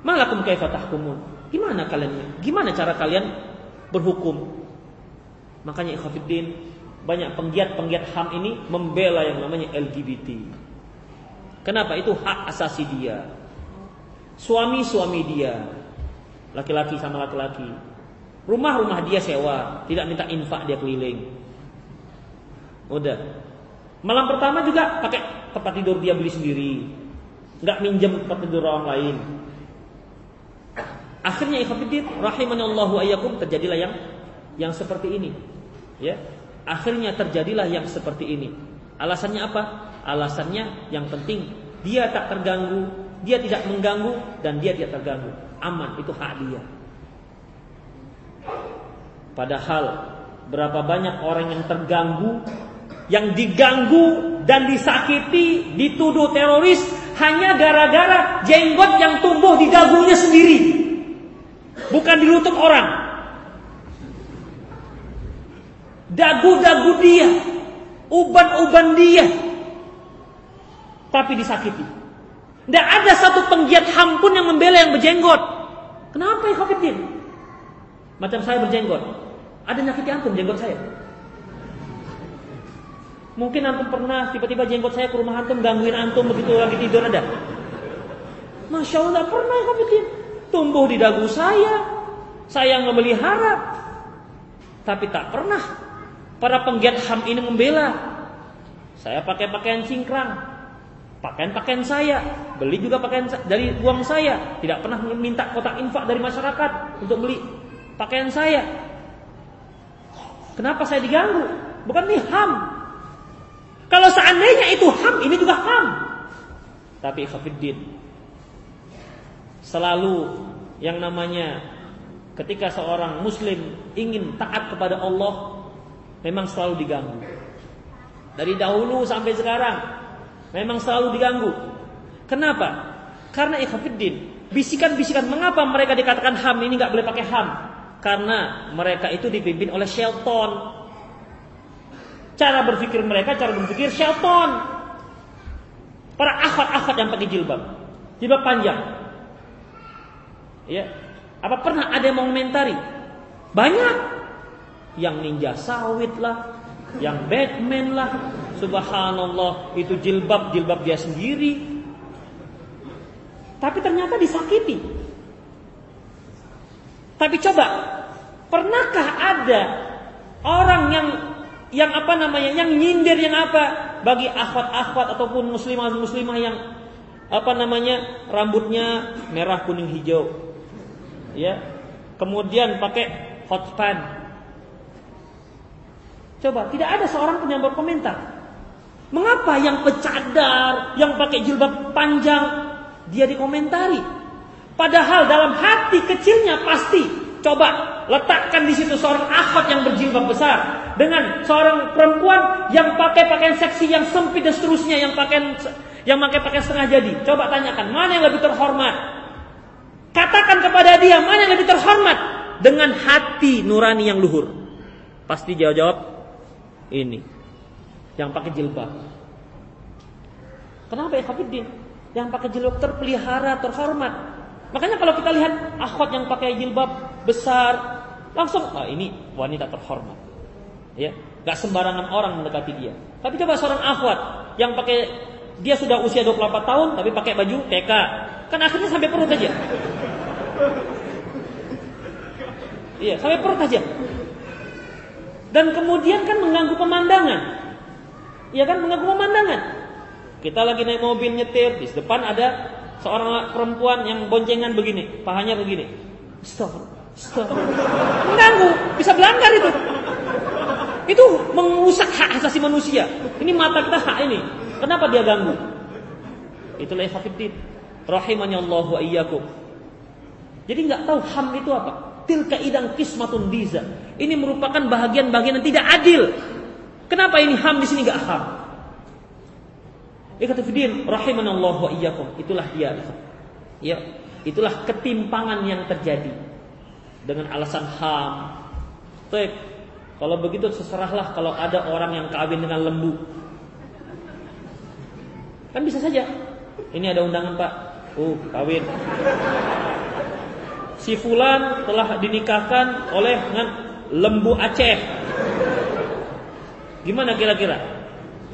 Malakum kaifa tahkumun? Gimana kalian? Gimana cara kalian berhukum? Makanya ikhwatiddin banyak penggiat-penggiat HAM ini membela yang namanya LGBT. Kenapa? Itu hak asasi dia. Suami-suami dia. Laki-laki sama laki-laki. Rumah-rumah dia sewa, tidak minta infak dia keliling. Udah. Malam pertama juga pakai tempat tidur dia beli sendiri. Nggak minjem tempat tidur orang lain. Akhirnya ikhwatiddin rahimanallahu ayyakum terjadilah yang yang seperti ini. Ya. Akhirnya terjadilah yang seperti ini. Alasannya apa? Alasannya yang penting dia tak terganggu, dia tidak mengganggu dan dia tidak terganggu. Aman, itu hak dia. Padahal berapa banyak orang yang terganggu yang diganggu dan disakiti, dituduh teroris hanya gara-gara jenggot yang tumbuh di dagunya sendiri. Bukan di lutut orang. Dagu-dagu dia, uban-uban dia. Tapi disakiti. Tidak ada satu penggiat HAM pun yang membela yang berjenggot. Kenapa ya Khafidin? Macam saya berjenggot. Ada nyakiti antum jenggot saya? Mungkin antum pernah tiba-tiba jenggot saya ke rumah antum gangguin antum begitu lagi tidur ada. Masya Allah pernah ya bikin. Tumbuh di dagu saya. Saya memelihara. Tapi tak pernah para penggiat HAM ini membela. Saya pakai pakaian cingkrang. Pakaian-pakaian saya. Beli juga pakaian dari uang saya. Tidak pernah minta kotak infak dari masyarakat untuk beli pakaian saya. Kenapa saya diganggu? Bukan ini HAM, kalau seandainya itu ham, ini juga ham. Tapi khafiddin selalu yang namanya ketika seorang muslim ingin taat kepada Allah memang selalu diganggu. Dari dahulu sampai sekarang memang selalu diganggu. Kenapa? Karena ikhafidin bisikan-bisikan mengapa mereka dikatakan ham ini nggak boleh pakai ham? Karena mereka itu dipimpin oleh syaitan. Cara berpikir mereka, cara berpikir syaitan. Para akhwat-akhwat yang pakai jilbab. Jilbab panjang. Ya. Apa pernah ada yang mengomentari? Banyak. Yang ninja sawit lah, yang Batman lah, subhanallah, itu jilbab-jilbab dia sendiri. Tapi ternyata disakiti. Tapi coba, pernahkah ada orang yang yang apa namanya, yang nyindir yang apa bagi akhwat-akhwat ataupun muslimah-muslimah yang apa namanya rambutnya merah kuning hijau, ya, kemudian pakai hot pants. Coba, tidak ada seorang pun yang berkomentar. Mengapa yang pecadar, yang pakai jilbab panjang, dia dikomentari? Padahal dalam hati kecilnya pasti Coba letakkan di situ seorang akhwat yang berjilbab besar dengan seorang perempuan yang pakai pakaian seksi yang sempit dan seterusnya yang pakaian yang pakai pakaian setengah jadi. Coba tanyakan mana yang lebih terhormat? Katakan kepada dia mana yang lebih terhormat dengan hati nurani yang luhur. Pasti jawab-jawab ini yang pakai jilbab. Kenapa ya Khafiddin? Yang pakai jilbab terpelihara, terhormat. Makanya kalau kita lihat akhwat yang pakai jilbab besar, langsung ah ini wanita terhormat. Ya, nggak sembarangan orang mendekati dia. Tapi coba seorang akhwat yang pakai dia sudah usia 24 tahun tapi pakai baju TK, kan akhirnya sampai perut aja. Iya, sampai perut aja. Dan kemudian kan mengganggu pemandangan. Iya kan mengganggu pemandangan. Kita lagi naik mobil nyetir, di depan ada seorang perempuan yang boncengan begini, pahanya begini. Stop, stop. Mengganggu, bisa belanggar itu. Itu mengusak hak asasi manusia. Ini mata kita hak ini. Kenapa dia ganggu? Itulah ikhwatiddin. Rahimani Allah wa iyyakum. Jadi nggak tahu ham itu apa. Tilka idang kismatun diza. Ini merupakan bahagian-bahagian yang tidak adil. Kenapa ini ham di sini nggak ham? Ikhwatiddin rahimanallahu wa iyyakum. Itulah dia. Ya, itulah ketimpangan yang terjadi dengan alasan HAM. Baik. Kalau begitu seserahlah kalau ada orang yang kawin dengan lembu. Kan bisa saja. Ini ada undangan, Pak. Uh, kawin. Si fulan telah dinikahkan oleh dengan lembu Aceh. Gimana kira-kira?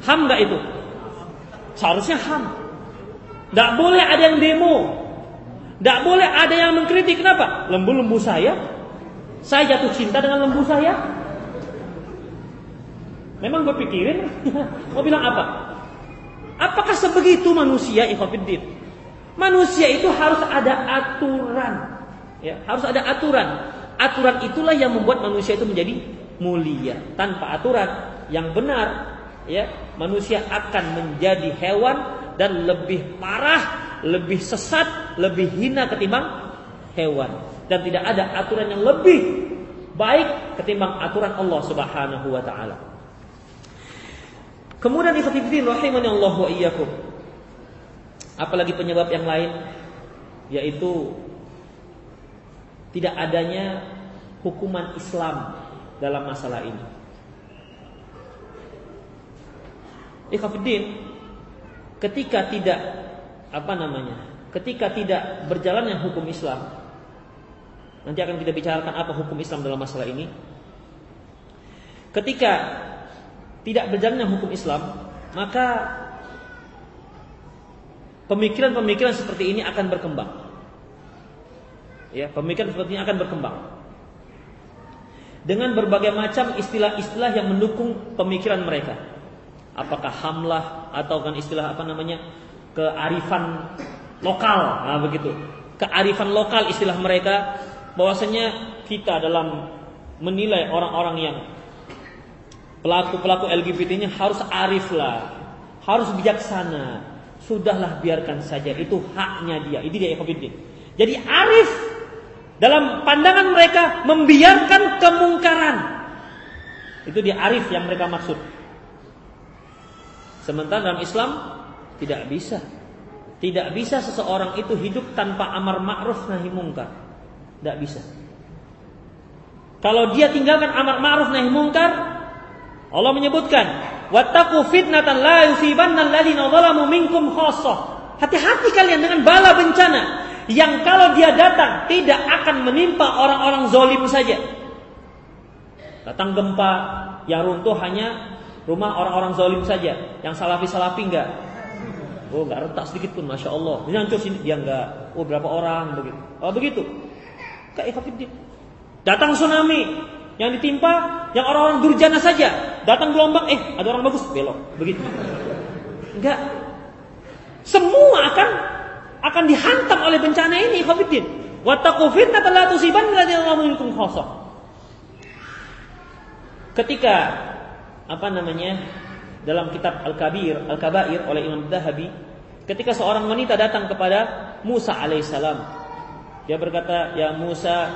HAM enggak itu? Seharusnya HAM. Tidak boleh ada yang demo. Tidak boleh ada yang mengkritik. Kenapa? Lembu-lembu saya. Saya jatuh cinta dengan lembu saya. Memang gue pikirin. Mau bilang apa? Apakah sebegitu manusia ikhwafiddin? Manusia itu harus ada aturan. Ya, harus ada aturan. Aturan itulah yang membuat manusia itu menjadi mulia. Tanpa aturan yang benar, ya manusia akan menjadi hewan dan lebih parah, lebih sesat, lebih hina ketimbang hewan dan tidak ada aturan yang lebih baik ketimbang aturan Allah Subhanahu wa taala. Kemudian ikhwatiddin rahimani Allah wa iyyakum. Apalagi penyebab yang lain yaitu tidak adanya hukuman Islam dalam masalah ini. Ikhafidin ketika tidak apa namanya? Ketika tidak berjalannya hukum Islam. Nanti akan kita bicarakan apa hukum Islam dalam masalah ini. Ketika tidak berjalannya hukum Islam, maka pemikiran-pemikiran seperti ini akan berkembang. Ya, pemikiran seperti ini akan berkembang. Dengan berbagai macam istilah-istilah yang mendukung pemikiran mereka apakah hamlah atau kan istilah apa namanya? Kearifan lokal. Nah begitu. Kearifan lokal istilah mereka. Bahwasanya kita dalam menilai orang-orang yang pelaku-pelaku LGBT-nya harus arif lah harus bijaksana. Sudahlah biarkan saja. Itu haknya dia. Itu dia ikhwatiddin jadi arif dalam pandangan mereka membiarkan kemungkaran. Itu dia arif yang mereka maksud Sementara dalam Islam tidak bisa. Tidak bisa seseorang itu hidup tanpa amar ma'ruf nahi mungkar. Tidak bisa. Kalau dia tinggalkan amar ma'ruf nahi mungkar, Allah menyebutkan, "Wattaqu fitnatan la yusibanna alladziina zalamu minkum khassah." Hati-hati kalian dengan bala bencana yang kalau dia datang tidak akan menimpa orang-orang zolim saja. Datang gempa yang runtuh hanya rumah orang-orang zolim saja, yang salafi-salafi enggak. Oh, enggak retak sedikit pun, masya Allah. Ini hancur sini, dia enggak. Oh, berapa orang begitu? Oh, begitu. Kayak Datang tsunami yang ditimpa yang orang-orang durjana saja. Datang gelombang, eh ada orang bagus, belok. Begitu. Enggak. Semua akan akan dihantam oleh bencana ini, Khofiddin. Wattaqu fitnatan la tusibanna alladziina minkum. Ketika apa namanya? Dalam kitab Al-Kabir, Al-Kabair oleh Imam Dahabi, ketika seorang wanita datang kepada Musa alaihissalam, dia berkata, "Ya Musa,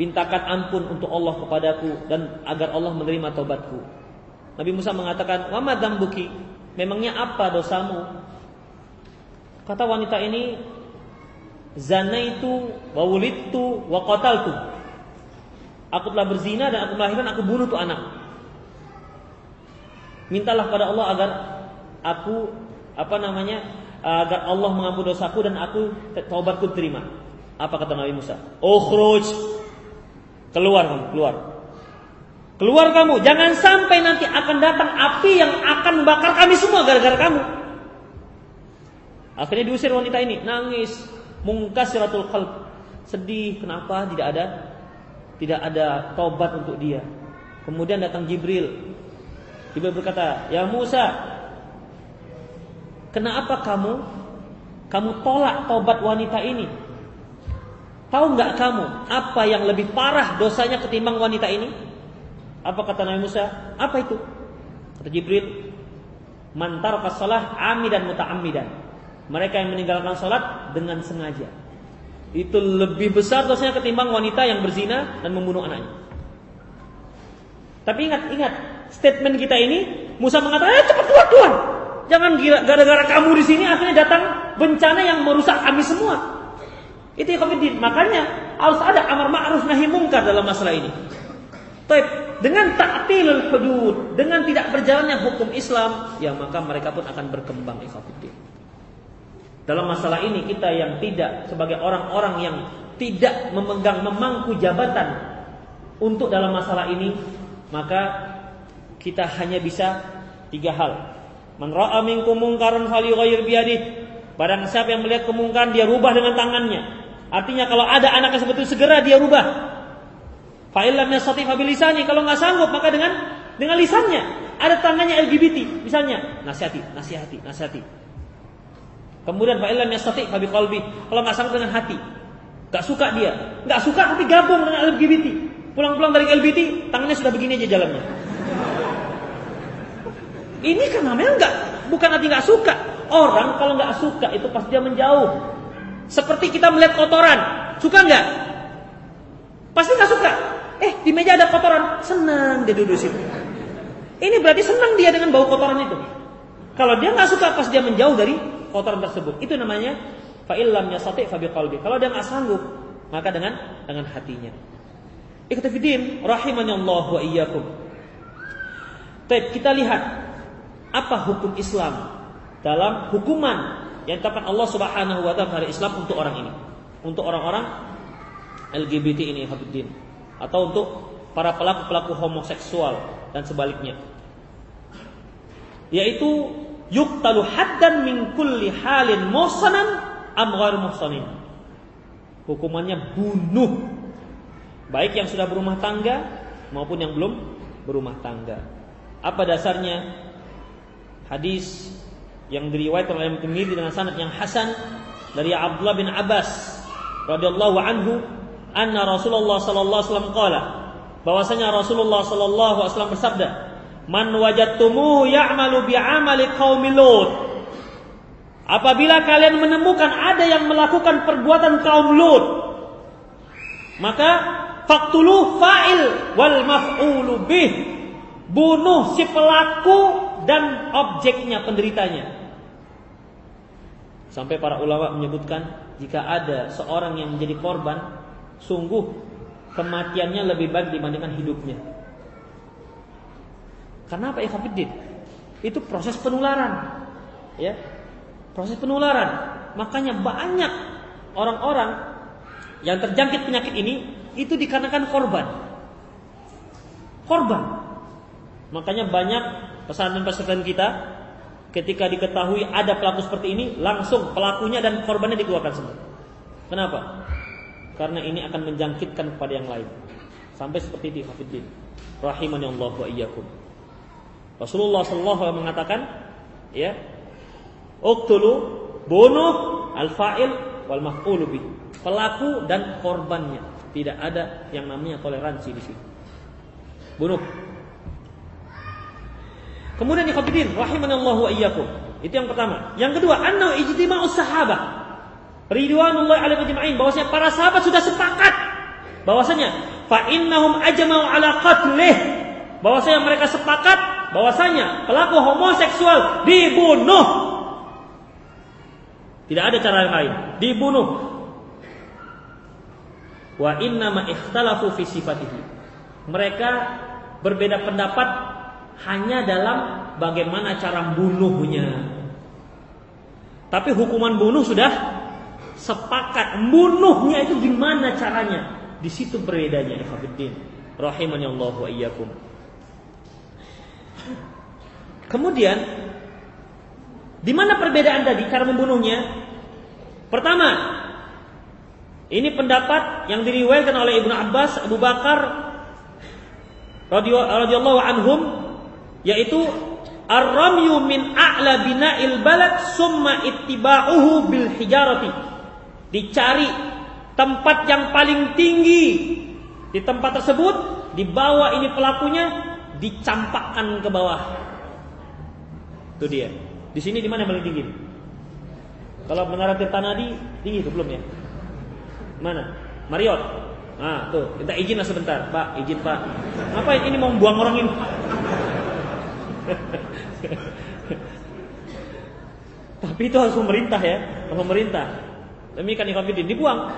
Mintakan ampun untuk Allah kepadaku dan agar Allah menerima taubatku. Nabi Musa mengatakan, "Wa dzambuki?" Memangnya apa dosamu? Kata wanita ini, "Zanaitu wa wulidtu wa qataltu." Aku telah berzina dan aku melahirkan, aku bunuh tuh anak. Mintalah pada Allah agar aku apa namanya? agar Allah mengampuni dosaku dan aku taubatku terima. Apa kata Nabi Musa? Ukhruj Keluar kamu, keluar. Keluar kamu, jangan sampai nanti akan datang api yang akan membakar kami semua gara-gara kamu. Akhirnya diusir wanita ini, nangis, mungkasiratul qalb. Sedih, kenapa tidak ada tidak ada tobat untuk dia. Kemudian datang Jibril. Jibril berkata, "Ya Musa, kenapa kamu kamu tolak tobat wanita ini?" Tahu nggak kamu apa yang lebih parah dosanya ketimbang wanita ini? Apa kata Nabi Musa? Apa itu? Kata Jibril, mantar salah amidan muta'ammidan. Mereka yang meninggalkan salat dengan sengaja. Itu lebih besar dosanya ketimbang wanita yang berzina dan membunuh anaknya. Tapi ingat, ingat, statement kita ini Musa mengatakan, "Eh, cepat keluar Tuhan. Jangan gara-gara kamu di sini akhirnya datang bencana yang merusak kami semua." Itu ikhwatiddin. Makanya harus ada amar ma'ruf nahi mungkar dalam masalah ini. Taib. Dengan ta'tilul hudud, dengan tidak berjalannya hukum Islam, ya maka mereka pun akan berkembang ikhwatiddin. Dalam masalah ini kita yang tidak sebagai orang-orang yang tidak memegang memangku jabatan untuk dalam masalah ini, maka kita hanya bisa tiga hal. Man ra'a minkum mungkaran falyughayyir biyadih. Barang siapa yang melihat kemungkaran dia rubah dengan tangannya. Artinya kalau ada anak seperti itu segera dia rubah. Fa'ilam yastati fabilisani. Kalau nggak sanggup maka dengan dengan lisannya. Ada tangannya LGBT misalnya. Nasihati, nasihati, nasihati. Kemudian fa'ilam yastati fabi qalbi. Kalau nggak sanggup dengan hati. Gak suka dia. Gak suka tapi gabung dengan LGBT. Pulang-pulang dari LGBT, tangannya sudah begini aja jalannya. Ini kan namanya enggak, bukan arti nggak suka. Orang kalau nggak suka itu pasti dia menjauh. Seperti kita melihat kotoran, suka nggak? Pasti nggak suka. Eh di meja ada kotoran, senang dia duduk situ. Ini berarti senang dia dengan bau kotoran itu. Kalau dia nggak suka, pas dia menjauh dari kotoran tersebut. Itu namanya fa'ilam yasati fabi qalbi. Kalau dia nggak sanggup, maka dengan dengan hatinya. Ikhtifidin rahimahnya Allah wa iyyakum. Baik, kita lihat apa hukum Islam dalam hukuman yang ditetapkan Allah Subhanahu wa taala dari Islam untuk orang ini. Untuk orang-orang LGBT ini Hafiddin atau untuk para pelaku-pelaku homoseksual dan sebaliknya. Yaitu yuktalu haddan min kulli halin muhsanan am ghairu muhsanin. Hukumannya bunuh. Baik yang sudah berumah tangga maupun yang belum berumah tangga. Apa dasarnya? Hadis yang diriwayatkan oleh Tirmidzi dengan sanad yang hasan dari Abdullah bin Abbas radhiyallahu anhu anna Rasulullah sallallahu alaihi wasallam qala bahwasanya Rasulullah sallallahu alaihi wasallam bersabda man wajadtumu ya'malu bi'amali qaumi Lut. Apabila kalian menemukan ada yang melakukan perbuatan kaum Lut maka faktulu fa'il wal maf'ulu bih bunuh si pelaku dan objeknya penderitanya Sampai para ulama menyebutkan jika ada seorang yang menjadi korban, sungguh kematiannya lebih baik dibandingkan hidupnya. Karena apa ikhafidin? Itu proses penularan. Ya. Proses penularan. Makanya banyak orang-orang yang terjangkit penyakit ini itu dikarenakan korban. Korban. Makanya banyak pesantren-pesantren kita ketika diketahui ada pelaku seperti ini, langsung pelakunya dan korbannya dikeluarkan semua. Kenapa? Karena ini akan menjangkitkan kepada yang lain. Sampai seperti di Hafidzin. Rahimani Allah wa iyyakum. Rasulullah sallallahu alaihi mengatakan, ya, uktulu bunuh al-fa'il wal maf'ul bih. Pelaku dan korbannya. Tidak ada yang namanya toleransi di sini. Bunuh. Kemudian ikhwatiddin rahimanallahu wa iyyakum. Itu yang pertama. Yang kedua, anna ijtima'us sahabah ridwanullah alaihi ajma'in bahwasanya para sahabat sudah sepakat bahwasanya fa innahum ajma'u ala qatlih bahwasanya mereka sepakat bahwasanya pelaku homoseksual dibunuh. Tidak ada cara lain, dibunuh. Wa inna ma ikhtalafu fi sifatihi. Mereka berbeda pendapat hanya dalam bagaimana cara bunuhnya. Tapi hukuman bunuh sudah sepakat. Bunuhnya itu gimana caranya? Di situ berbedanya ikhwatiddin. Rahimani Allah wa iyyakum. Kemudian di mana perbedaan tadi cara membunuhnya? Pertama, ini pendapat yang diriwayatkan oleh Ibnu Abbas, Abu Bakar radhiyallahu anhum yaitu ar-ramyu min a'la bina'il balad summa ittiba'uhu bil hijarati. Dicari tempat yang paling tinggi di tempat tersebut, dibawa ini pelakunya, dicampakkan ke bawah. Itu dia. Di sini di mana yang paling tinggi? Kalau menara Tirtanadi tinggi itu belum ya? Mana? Mariot. Ah, tuh, kita izin lah sebentar, Pak. Izin, Pak. Apa ini mau buang orang ini? Tapi itu harus pemerintah ya, pemerintah. Demikian ikhwatiddin dibuang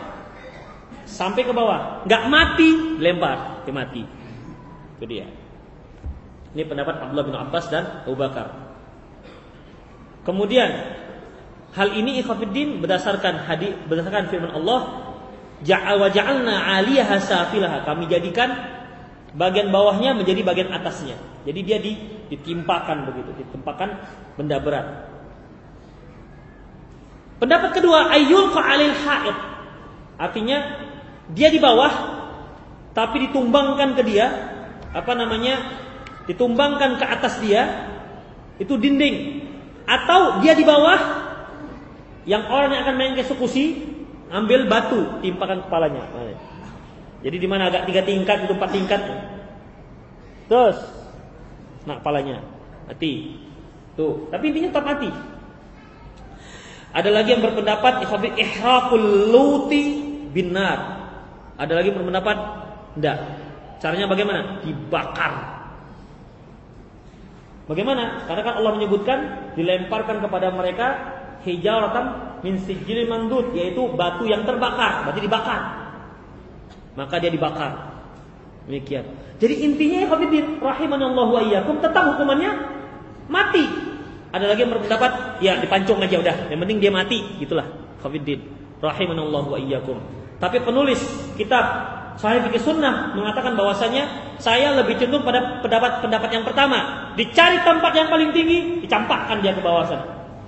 sampai ke bawah, nggak mati, lempar, mati. Itu dia. Ini pendapat Abdullah bin Abbas dan Abu Bakar. Kemudian hal ini ikhwatiddin berdasarkan hadis berdasarkan firman Allah, Ja'a ja'alna 'aliyaha safilaha. Kami jadikan bagian bawahnya menjadi bagian atasnya. Jadi dia ditimpakan begitu, ditimpakan benda berat. Pendapat kedua, ayyul qa'alil ha'id. Artinya dia di bawah tapi ditumbangkan ke dia apa namanya? Ditumbangkan ke atas dia itu dinding atau dia di bawah yang orang yang akan main eksekusi ambil batu timpakan kepalanya. Jadi di mana agak tiga tingkat itu empat tingkat. Terus nak kepalanya mati. Tuh, tapi intinya tetap mati. Ada lagi yang berpendapat ihraqul luti binar. Ada lagi yang berpendapat enggak. Caranya bagaimana? Dibakar. Bagaimana? Karena kan Allah menyebutkan dilemparkan kepada mereka hijaratan min sijil mandud yaitu batu yang terbakar, berarti dibakar. Maka dia dibakar. Demikian. Jadi intinya ya Habibin rahimanallahu wa iyyakum tetap hukumannya mati. Ada lagi yang berpendapat ya dipancung aja udah, yang penting dia mati, gitulah. Habibin rahimanallahu wa iyyakum. Tapi penulis kitab Sahih Fikih Sunnah mengatakan bahwasanya saya lebih cenderung pada pendapat-pendapat yang pertama. Dicari tempat yang paling tinggi, dicampakkan dia ke bawah sana.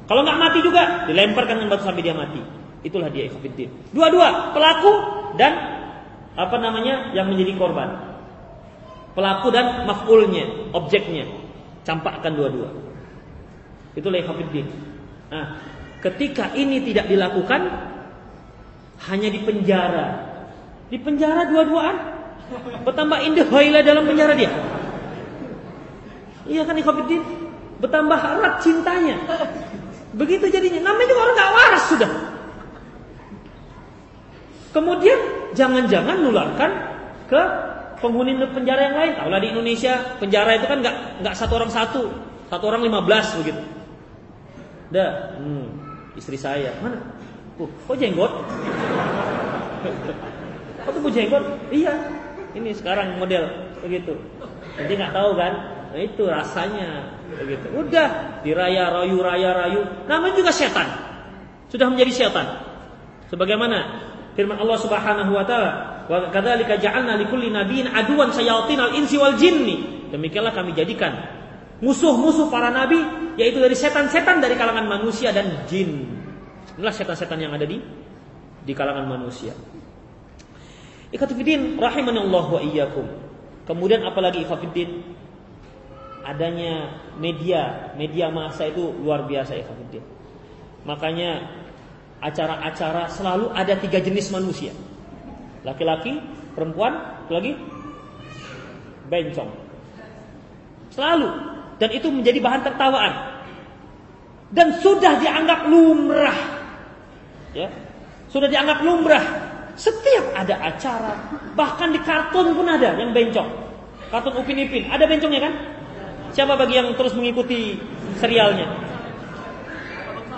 Kalau nggak mati juga, dilemparkan dengan batu sampai dia mati. Itulah dia ikhwatiddin. Dua-dua, pelaku dan apa namanya yang menjadi korban. Pelaku dan maf'ulnya, objeknya. Campakkan dua-dua. Itulah ikhwatiddin. Nah, ketika ini tidak dilakukan hanya di penjara. Di penjara dua-duaan. Bertambah indah dalam penjara dia. Iya kan ikhwatiddin? Bertambah erat cintanya. Begitu jadinya. Namanya juga orang gak waras sudah. Kemudian jangan-jangan nularkan ke penghuni penjara yang lain. Tahulah di Indonesia penjara itu kan nggak nggak satu orang satu, satu orang lima belas begitu. Dah, hmm, istri saya mana? Uh, kok jenggot? kau tuh jenggot? Iya. Ini sekarang model begitu. Jadi nggak tahu kan? Nah itu rasanya begitu. Udah diraya rayu raya rayu. Namanya juga setan. Sudah menjadi setan. Sebagaimana firman Allah Subhanahu wa taala, "Wa kadzalika ja'alna likulli nabiyyin aduwan al insi wal jinni." Demikianlah kami jadikan musuh-musuh para nabi yaitu dari setan-setan dari kalangan manusia dan jin. Inilah setan-setan yang ada di di kalangan manusia. Ikatufidin rahimani Allah wa iyyakum. Kemudian apalagi ikatufidin adanya media, media massa itu luar biasa ikatufidin. Makanya acara-acara selalu ada tiga jenis manusia. Laki-laki, perempuan, lagi bencong. Selalu. Dan itu menjadi bahan tertawaan. Dan sudah dianggap lumrah. Ya, sudah dianggap lumrah. Setiap ada acara, bahkan di kartun pun ada yang bencong. Kartun Upin Ipin, ada bencongnya kan? Siapa bagi yang terus mengikuti serialnya?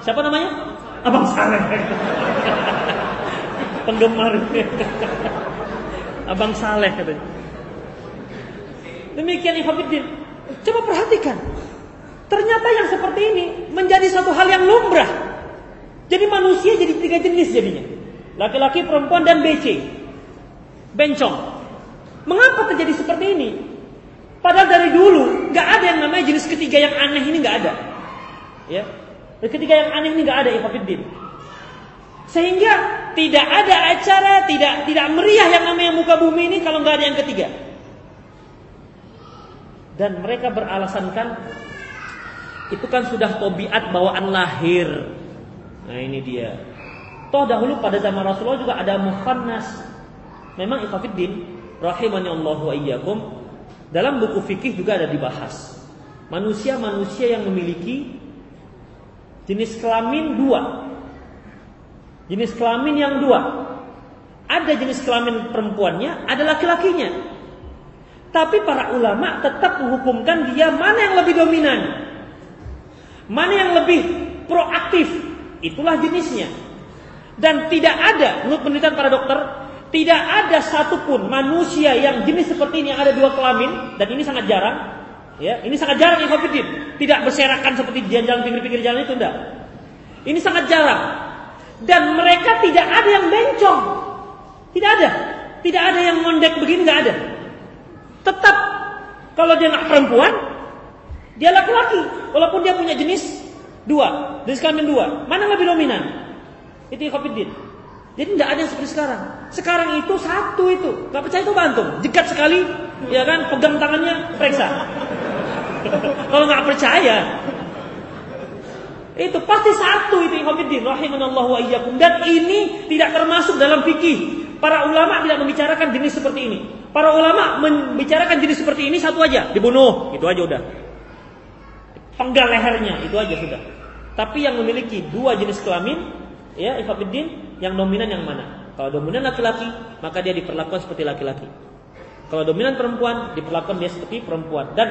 Siapa namanya? Abang Saleh. Penggemar. Abang Saleh katanya. Demikian Ikhwanuddin. Coba perhatikan. Ternyata yang seperti ini menjadi satu hal yang lumrah. Jadi manusia jadi tiga jenis jadinya. Laki-laki, perempuan, dan BC. Bencong. Mengapa terjadi seperti ini? Padahal dari dulu nggak ada yang namanya jenis ketiga yang aneh ini nggak ada. Ya, ketiga yang aneh ini nggak ada Ikhwanuddin. Sehingga tidak ada acara, tidak tidak meriah yang namanya muka bumi ini kalau nggak ada yang ketiga. Dan mereka beralasankan itu kan sudah tobiat bawaan lahir. Nah ini dia. Toh dahulu pada zaman Rasulullah juga ada mufannas. Memang ikhafidin rahimani Allah wa iyyakum dalam buku fikih juga ada dibahas. Manusia-manusia yang memiliki jenis kelamin dua. Jenis kelamin yang dua. Ada jenis kelamin perempuannya, ada laki-lakinya. Tapi para ulama tetap menghukumkan dia mana yang lebih dominan. Mana yang lebih proaktif Itulah jenisnya. Dan tidak ada, menurut penelitian para dokter, tidak ada satupun manusia yang jenis seperti ini yang ada dua kelamin dan ini sangat jarang. Ya, ini sangat jarang yang covid Tidak berserakan seperti di jalan pinggir-pinggir jalan itu enggak. Ini sangat jarang. Dan mereka tidak ada yang bencong. Tidak ada. Tidak ada yang mondek begini enggak ada. Tetap kalau dia nggak perempuan, dia laki-laki. Walaupun dia punya jenis Dua, jenis kelamin dua. Mana lebih dominan? Itu ikhafidin. Jadi tidak ada yang seperti sekarang. Sekarang itu satu itu. Gak percaya itu bantu. Jekat sekali, ya kan, pegang tangannya, periksa. Kalau nggak percaya, itu pasti satu itu ikhafidin. Rahimanallahu wa iyyakum. Dan ini tidak termasuk dalam fikih. Para ulama tidak membicarakan jenis seperti ini. Para ulama membicarakan jenis seperti ini satu aja, dibunuh. Itu aja udah. Penggal lehernya, itu aja sudah. Tapi yang memiliki dua jenis kelamin, ya ifabiddin, yang dominan yang mana? Kalau dominan laki-laki, maka dia diperlakukan seperti laki-laki. Kalau dominan perempuan, diperlakukan dia seperti perempuan. Dan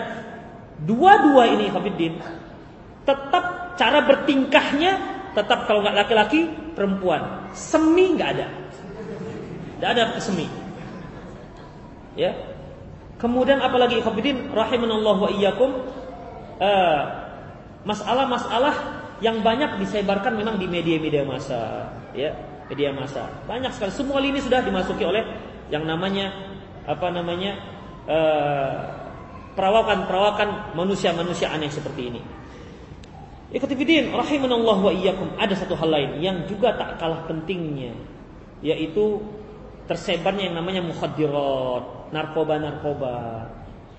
dua-dua ini ifabiddin, tetap cara bertingkahnya tetap kalau nggak laki-laki perempuan. Semi nggak ada, nggak ada semi. Ya. Kemudian apalagi ikhwatiddin rahimanallahu wa iyyakum uh, masalah-masalah yang banyak disebarkan memang di media-media massa, ya, media massa. Banyak sekali semua lini sudah dimasuki oleh yang namanya apa namanya uh, perawakan-perawakan manusia-manusia aneh seperti ini. Ikhtifidin rahimanallah wa iyyakum ada satu hal lain yang juga tak kalah pentingnya yaitu tersebarnya yang namanya mukhadirat, narkoba-narkoba,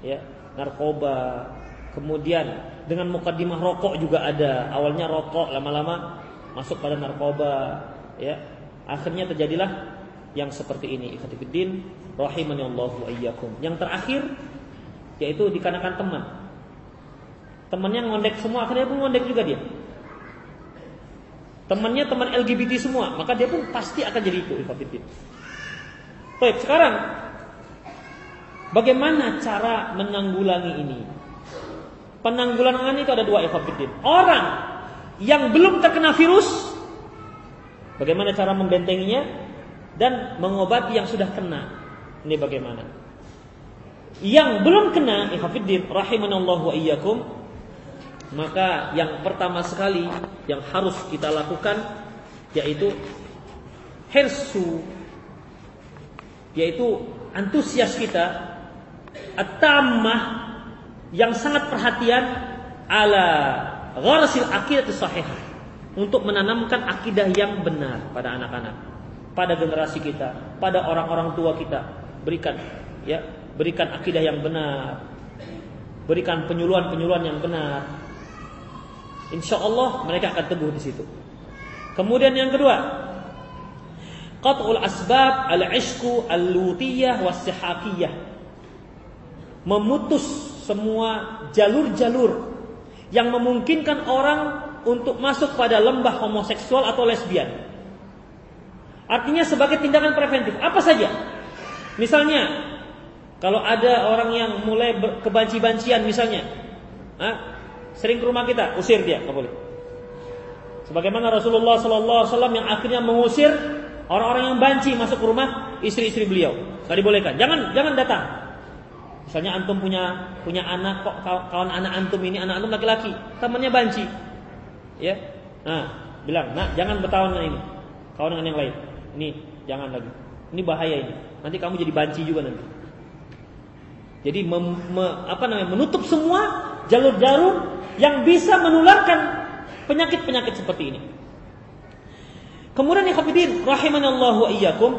ya, narkoba. Kemudian dengan mukadimah rokok juga ada. Awalnya rokok, lama-lama masuk pada narkoba, ya. Akhirnya terjadilah yang seperti ini. Ikhtifiddin rahimani Allah wa iyyakum. Yang terakhir yaitu dikarenakan teman. Temannya ngondek semua, akhirnya pun ngondek juga dia. Temannya teman LGBT semua, maka dia pun pasti akan jadi itu ikhtifiddin. Baik, sekarang bagaimana cara menanggulangi ini? Penanggulangan itu ada dua ikhwatiddin. Orang yang belum terkena virus, bagaimana cara membentenginya? dan mengobati yang sudah kena. Ini bagaimana? Yang belum kena, ikhafidin rahimanallahu wa iyyakum, maka yang pertama sekali yang harus kita lakukan yaitu hirsu yaitu antusias kita at-tammah yang sangat perhatian ala gharsil aqidah sahihah untuk menanamkan akidah yang benar pada anak-anak, pada generasi kita, pada orang-orang tua kita. Berikan ya, berikan akidah yang benar. Berikan penyuluhan-penyuluhan yang benar. Insya Allah mereka akan teguh di situ. Kemudian yang kedua, qat'ul asbab al-ishku al-lutiyah was-sihakiyah. Memutus semua jalur-jalur yang memungkinkan orang untuk masuk pada lembah homoseksual atau lesbian. Artinya sebagai tindakan preventif. Apa saja? Misalnya, kalau ada orang yang mulai kebanci-bancian misalnya, ah, sering ke rumah kita, usir dia, nggak boleh. Sebagaimana Rasulullah Sallallahu Alaihi Wasallam yang akhirnya mengusir orang-orang yang banci masuk ke rumah istri-istri beliau, nggak dibolehkan. Jangan, jangan datang. Misalnya antum punya punya anak kok kawan anak antum ini anak antum laki-laki, temannya banci. Ya? Nah bilang nah jangan bertawan dengan ini. Kawan dengan yang lain. Ini jangan lagi. Ini bahaya ini. Nanti kamu jadi banci juga nanti. Jadi mem, me, apa namanya menutup semua jalur-jalur yang bisa menularkan penyakit-penyakit seperti ini. Kemudian ikhwatiddin rahimanallahu wa iyyakum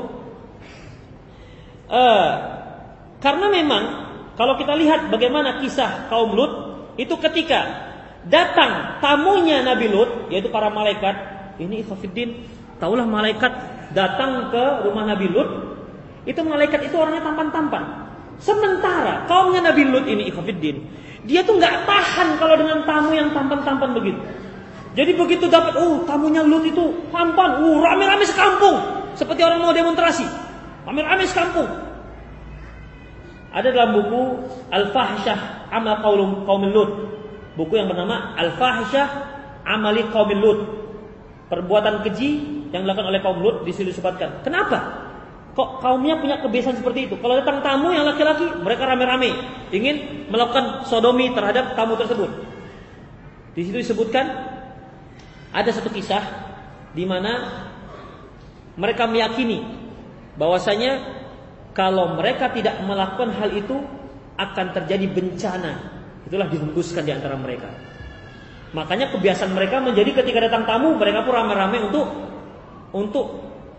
uh, karena memang kalau kita lihat bagaimana kisah kaum Lut itu ketika datang tamunya Nabi Lut yaitu para malaikat ini Ikhwafiddin taulah malaikat datang ke rumah Nabi Lut itu malaikat itu orangnya tampan-tampan. Sementara kaumnya Nabi Lut ini Ikhwafiddin dia tuh nggak tahan kalau dengan tamu yang tampan-tampan begitu jadi begitu dapat oh tamunya Lut itu tampan uh rame-rame sekampung seperti orang mau demonstrasi rame-rame sekampung ada dalam buku Al-Fahsyah Amal Qaulum Qaumil Lut buku yang bernama Al-Fahisyah Amali Qaum Lut. Perbuatan keji yang dilakukan oleh kaum Lut disebutkan. Kenapa? Kok kaumnya punya kebiasaan seperti itu? Kalau datang tamu yang laki-laki, mereka rame-rame ingin melakukan sodomi terhadap tamu tersebut. Di situ disebutkan ada satu kisah di mana mereka meyakini bahwasanya kalau mereka tidak melakukan hal itu akan terjadi bencana Itulah dihembuskan di antara mereka. Makanya kebiasaan mereka menjadi ketika datang tamu, mereka pun rame-rame untuk untuk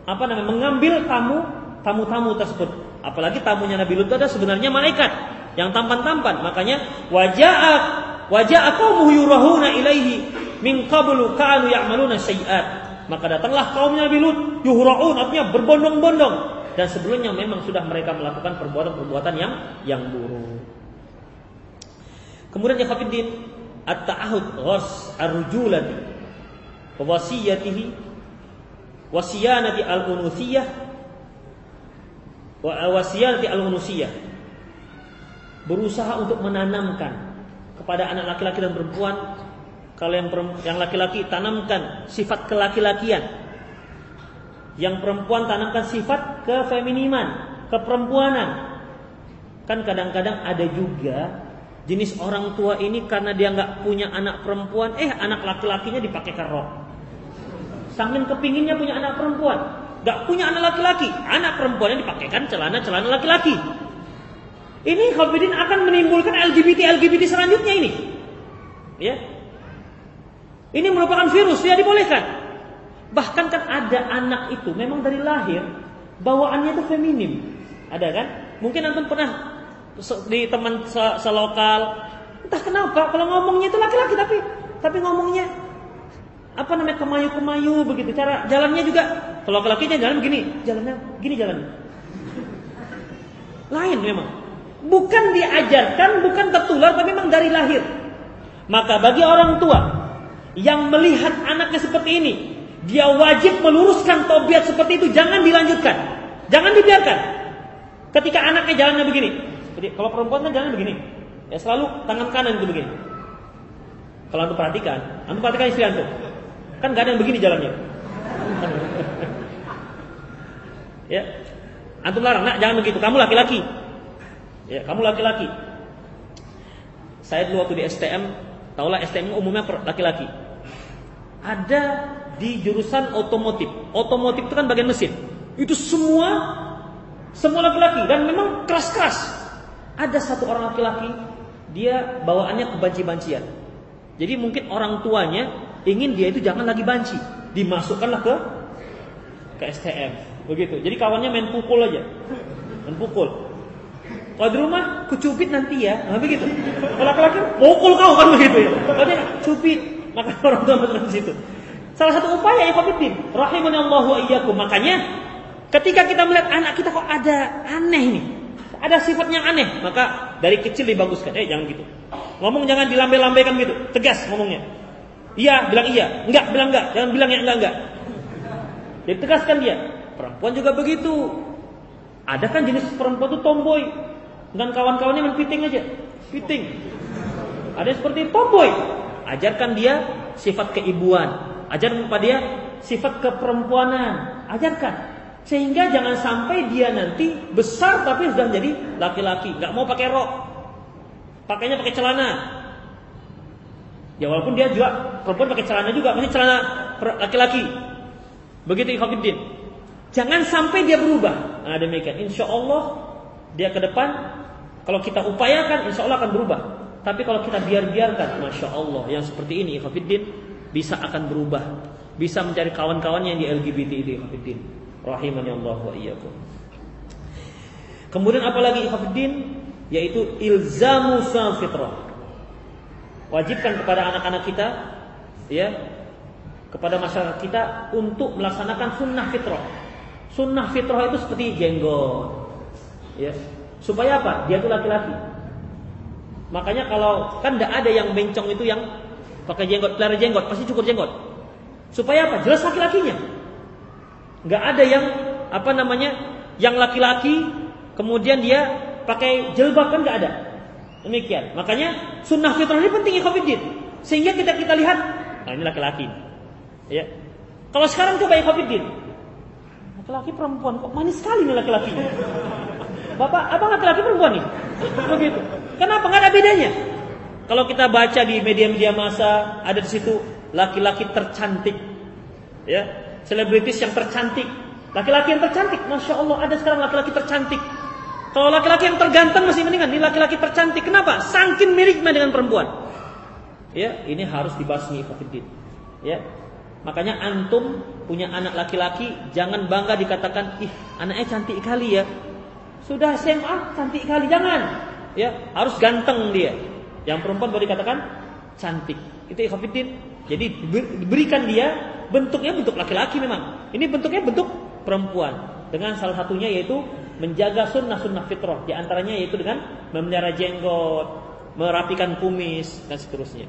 apa namanya mengambil tamu tamu-tamu tersebut. Apalagi tamunya Nabi Lut ada sebenarnya malaikat yang tampan-tampan. Makanya wajah wajah qaumuhu yurahuna ilaihi min qablu kanu ya'maluna sayiat. Maka datanglah kaum Nabi Lut yuhraun artinya berbondong-bondong dan sebelumnya memang sudah mereka melakukan perbuatan-perbuatan yang yang buruk. Kemudian ya Khafiddin at-ta'ahud ghas ar-rujulati wa wasiyatihi wasiyanati al-unuthiyah wa wasiyanati al-unuthiyah berusaha untuk menanamkan kepada anak laki-laki dan perempuan kalau yang yang laki-laki tanamkan sifat kelaki-lakian. Yang perempuan tanamkan sifat kefeminiman keperempuanan. Kan kadang-kadang ada juga jenis orang tua ini karena dia nggak punya anak perempuan, eh anak laki-lakinya dipakai rok. Saking kepinginnya punya anak perempuan, nggak punya anak laki-laki, anak perempuannya dipakaikan celana-celana laki-laki. Ini Khobidin akan menimbulkan LGBT LGBT selanjutnya ini. Ya. Ini merupakan virus, dia dibolehkan. Bahkan kan ada anak itu memang dari lahir bawaannya itu feminim. Ada kan? Mungkin antum pernah di teman selokal. Entah kenapa kalau ngomongnya itu laki-laki tapi tapi ngomongnya apa namanya kemayu-kemayu begitu. Cara jalannya juga kalau laki-lakinya jalan begini, jalannya gini jalannya. Lain memang. Bukan diajarkan, bukan tertular, tapi memang dari lahir. Maka bagi orang tua yang melihat anaknya seperti ini, dia wajib meluruskan tobiat seperti itu, jangan dilanjutkan. Jangan dibiarkan. Ketika anaknya jalannya begini, jadi kalau perempuan kan jalan begini. Ya selalu tangan kanan itu begini. Kalau antum perhatikan, antum perhatikan istri antum. Kan gak ada yang begini jalannya. Ya. Antum larang, nak jangan begitu. Kamu laki-laki. Ya, kamu laki-laki. Saya dulu waktu di STM, tahulah STM umumnya laki-laki. Ada di jurusan otomotif. Otomotif itu kan bagian mesin. Itu semua semua laki-laki dan memang keras-keras. Ada satu orang laki-laki, dia bawaannya kebanci-bancian. Jadi mungkin orang tuanya ingin dia itu jangan lagi banci, dimasukkanlah ke ke STM. Begitu. Jadi kawannya main pukul aja. Main pukul. Kalau di rumah kucubit nanti ya, nah, begitu. Kalau laki-laki pukul kau kan begitu ya. Kalau cubit, maka orang tua masuk di situ. Salah satu upaya ya Ikhwanuddin, rahimani Allah wa iyyakum. Makanya ketika kita melihat anak kita kok ada aneh nih, ada sifat yang aneh, maka dari kecil dibaguskan. Eh jangan gitu. Ngomong jangan dilambai-lambaikan gitu, tegas ngomongnya. Iya, bilang iya. Enggak, bilang enggak. Jangan bilang yang enggak enggak. Jadi tegaskan dia. Perempuan juga begitu. Ada kan jenis perempuan itu tomboy. Dan kawan-kawannya main piting aja. Piting. Ada seperti tomboy. Ajarkan dia sifat keibuan. Ajarkan kepada dia sifat keperempuanan. Ajarkan. Sehingga jangan sampai dia nanti besar tapi sudah menjadi laki-laki. Gak mau pakai rok. Pakainya pakai celana. Ya walaupun dia juga perempuan pakai celana juga, masih celana laki-laki. Begitu ikhwatiddin. Jangan sampai dia berubah. Nah demikian. Insya Allah dia ke depan kalau kita upayakan insya Allah akan berubah. Tapi kalau kita biar-biarkan, masya Allah yang seperti ini, ikhafidin bisa akan berubah, bisa mencari kawan-kawan yang di LGBT itu, ikhafidin. Rahimani Allah wa iyyakum. Kemudian apalagi ikhafidin yaitu ilzamu fitrah. Wajibkan kepada anak-anak kita, ya, kepada masyarakat kita untuk melaksanakan sunnah fitrah. Sunnah fitrah itu seperti jenggot, ya, supaya apa? Dia itu laki-laki. Makanya kalau kan tidak ada yang bencong itu yang pakai jenggot, pelihara jenggot, pasti cukur jenggot. Supaya apa? Jelas laki-lakinya. Nggak ada yang apa namanya, yang laki-laki kemudian dia pakai jilbab kan nggak ada. Demikian. Makanya sunnah fitrah ini penting ya Khofiddin. Sehingga kita kita lihat, nah ini laki-laki. Ya. Kalau sekarang coba ya Khofiddin. Laki-laki perempuan kok manis sekali nih laki-laki. Bapak, abang laki-laki perempuan nih. Begitu. Kenapa? Nggak ada bedanya. Kalau kita baca di media-media massa, ada di situ laki-laki tercantik. Ya, selebritis yang tercantik. Laki-laki yang tercantik, masya Allah ada sekarang laki-laki tercantik. Kalau laki-laki yang terganteng masih mendingan, ini laki-laki tercantik. Kenapa? Sangkin miripnya dengan perempuan. Ya, ini harus dibasmi Fakidin. Ya, makanya antum punya anak laki-laki, jangan bangga dikatakan, ih anaknya cantik kali ya. Sudah SMA cantik kali jangan. Ya, harus ganteng dia. Yang perempuan baru dikatakan cantik. Itu ikhafidin. Jadi diberikan dia bentuknya bentuk laki-laki memang. Ini bentuknya bentuk perempuan. Dengan salah satunya yaitu menjaga sunnah-sunnah fitrah. Di antaranya yaitu dengan memelihara jenggot, merapikan kumis dan seterusnya.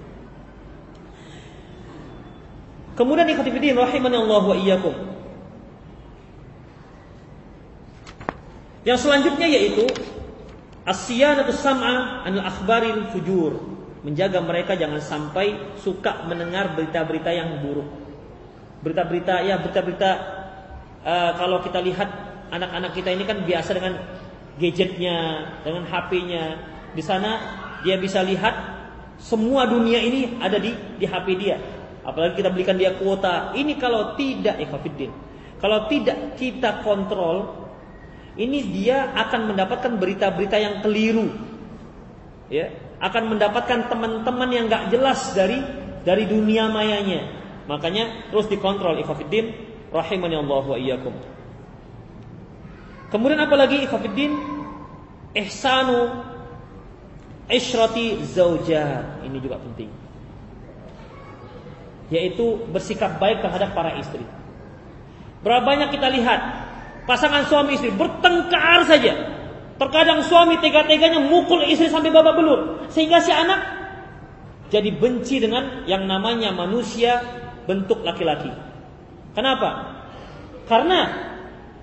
Kemudian ikhafidin rahimani Allah wa iyyakum. Yang selanjutnya yaitu asyiyanatu sam'a anil akhbaril fujur. Menjaga mereka jangan sampai suka mendengar berita-berita yang buruk. Berita-berita ya berita-berita uh, kalau kita lihat anak-anak kita ini kan biasa dengan gadgetnya, dengan HP-nya. Di sana dia bisa lihat semua dunia ini ada di di HP dia. Apalagi kita belikan dia kuota. Ini kalau tidak ikhafidin. Kalau tidak kita kontrol ini dia akan mendapatkan berita-berita yang keliru. Ya, akan mendapatkan teman-teman yang gak jelas dari dari dunia mayanya. Makanya terus dikontrol ikhafidin rahimani Allah wa iyyakum. Kemudian apa lagi ikhafidin? Ihsanu isyrati zaujat. Ini juga penting. Yaitu bersikap baik terhadap para istri. Berapa banyak kita lihat Pasangan suami istri bertengkar saja. Terkadang suami tega-teganya mukul istri sampai babak belur. Sehingga si anak jadi benci dengan yang namanya manusia bentuk laki-laki. Kenapa? Karena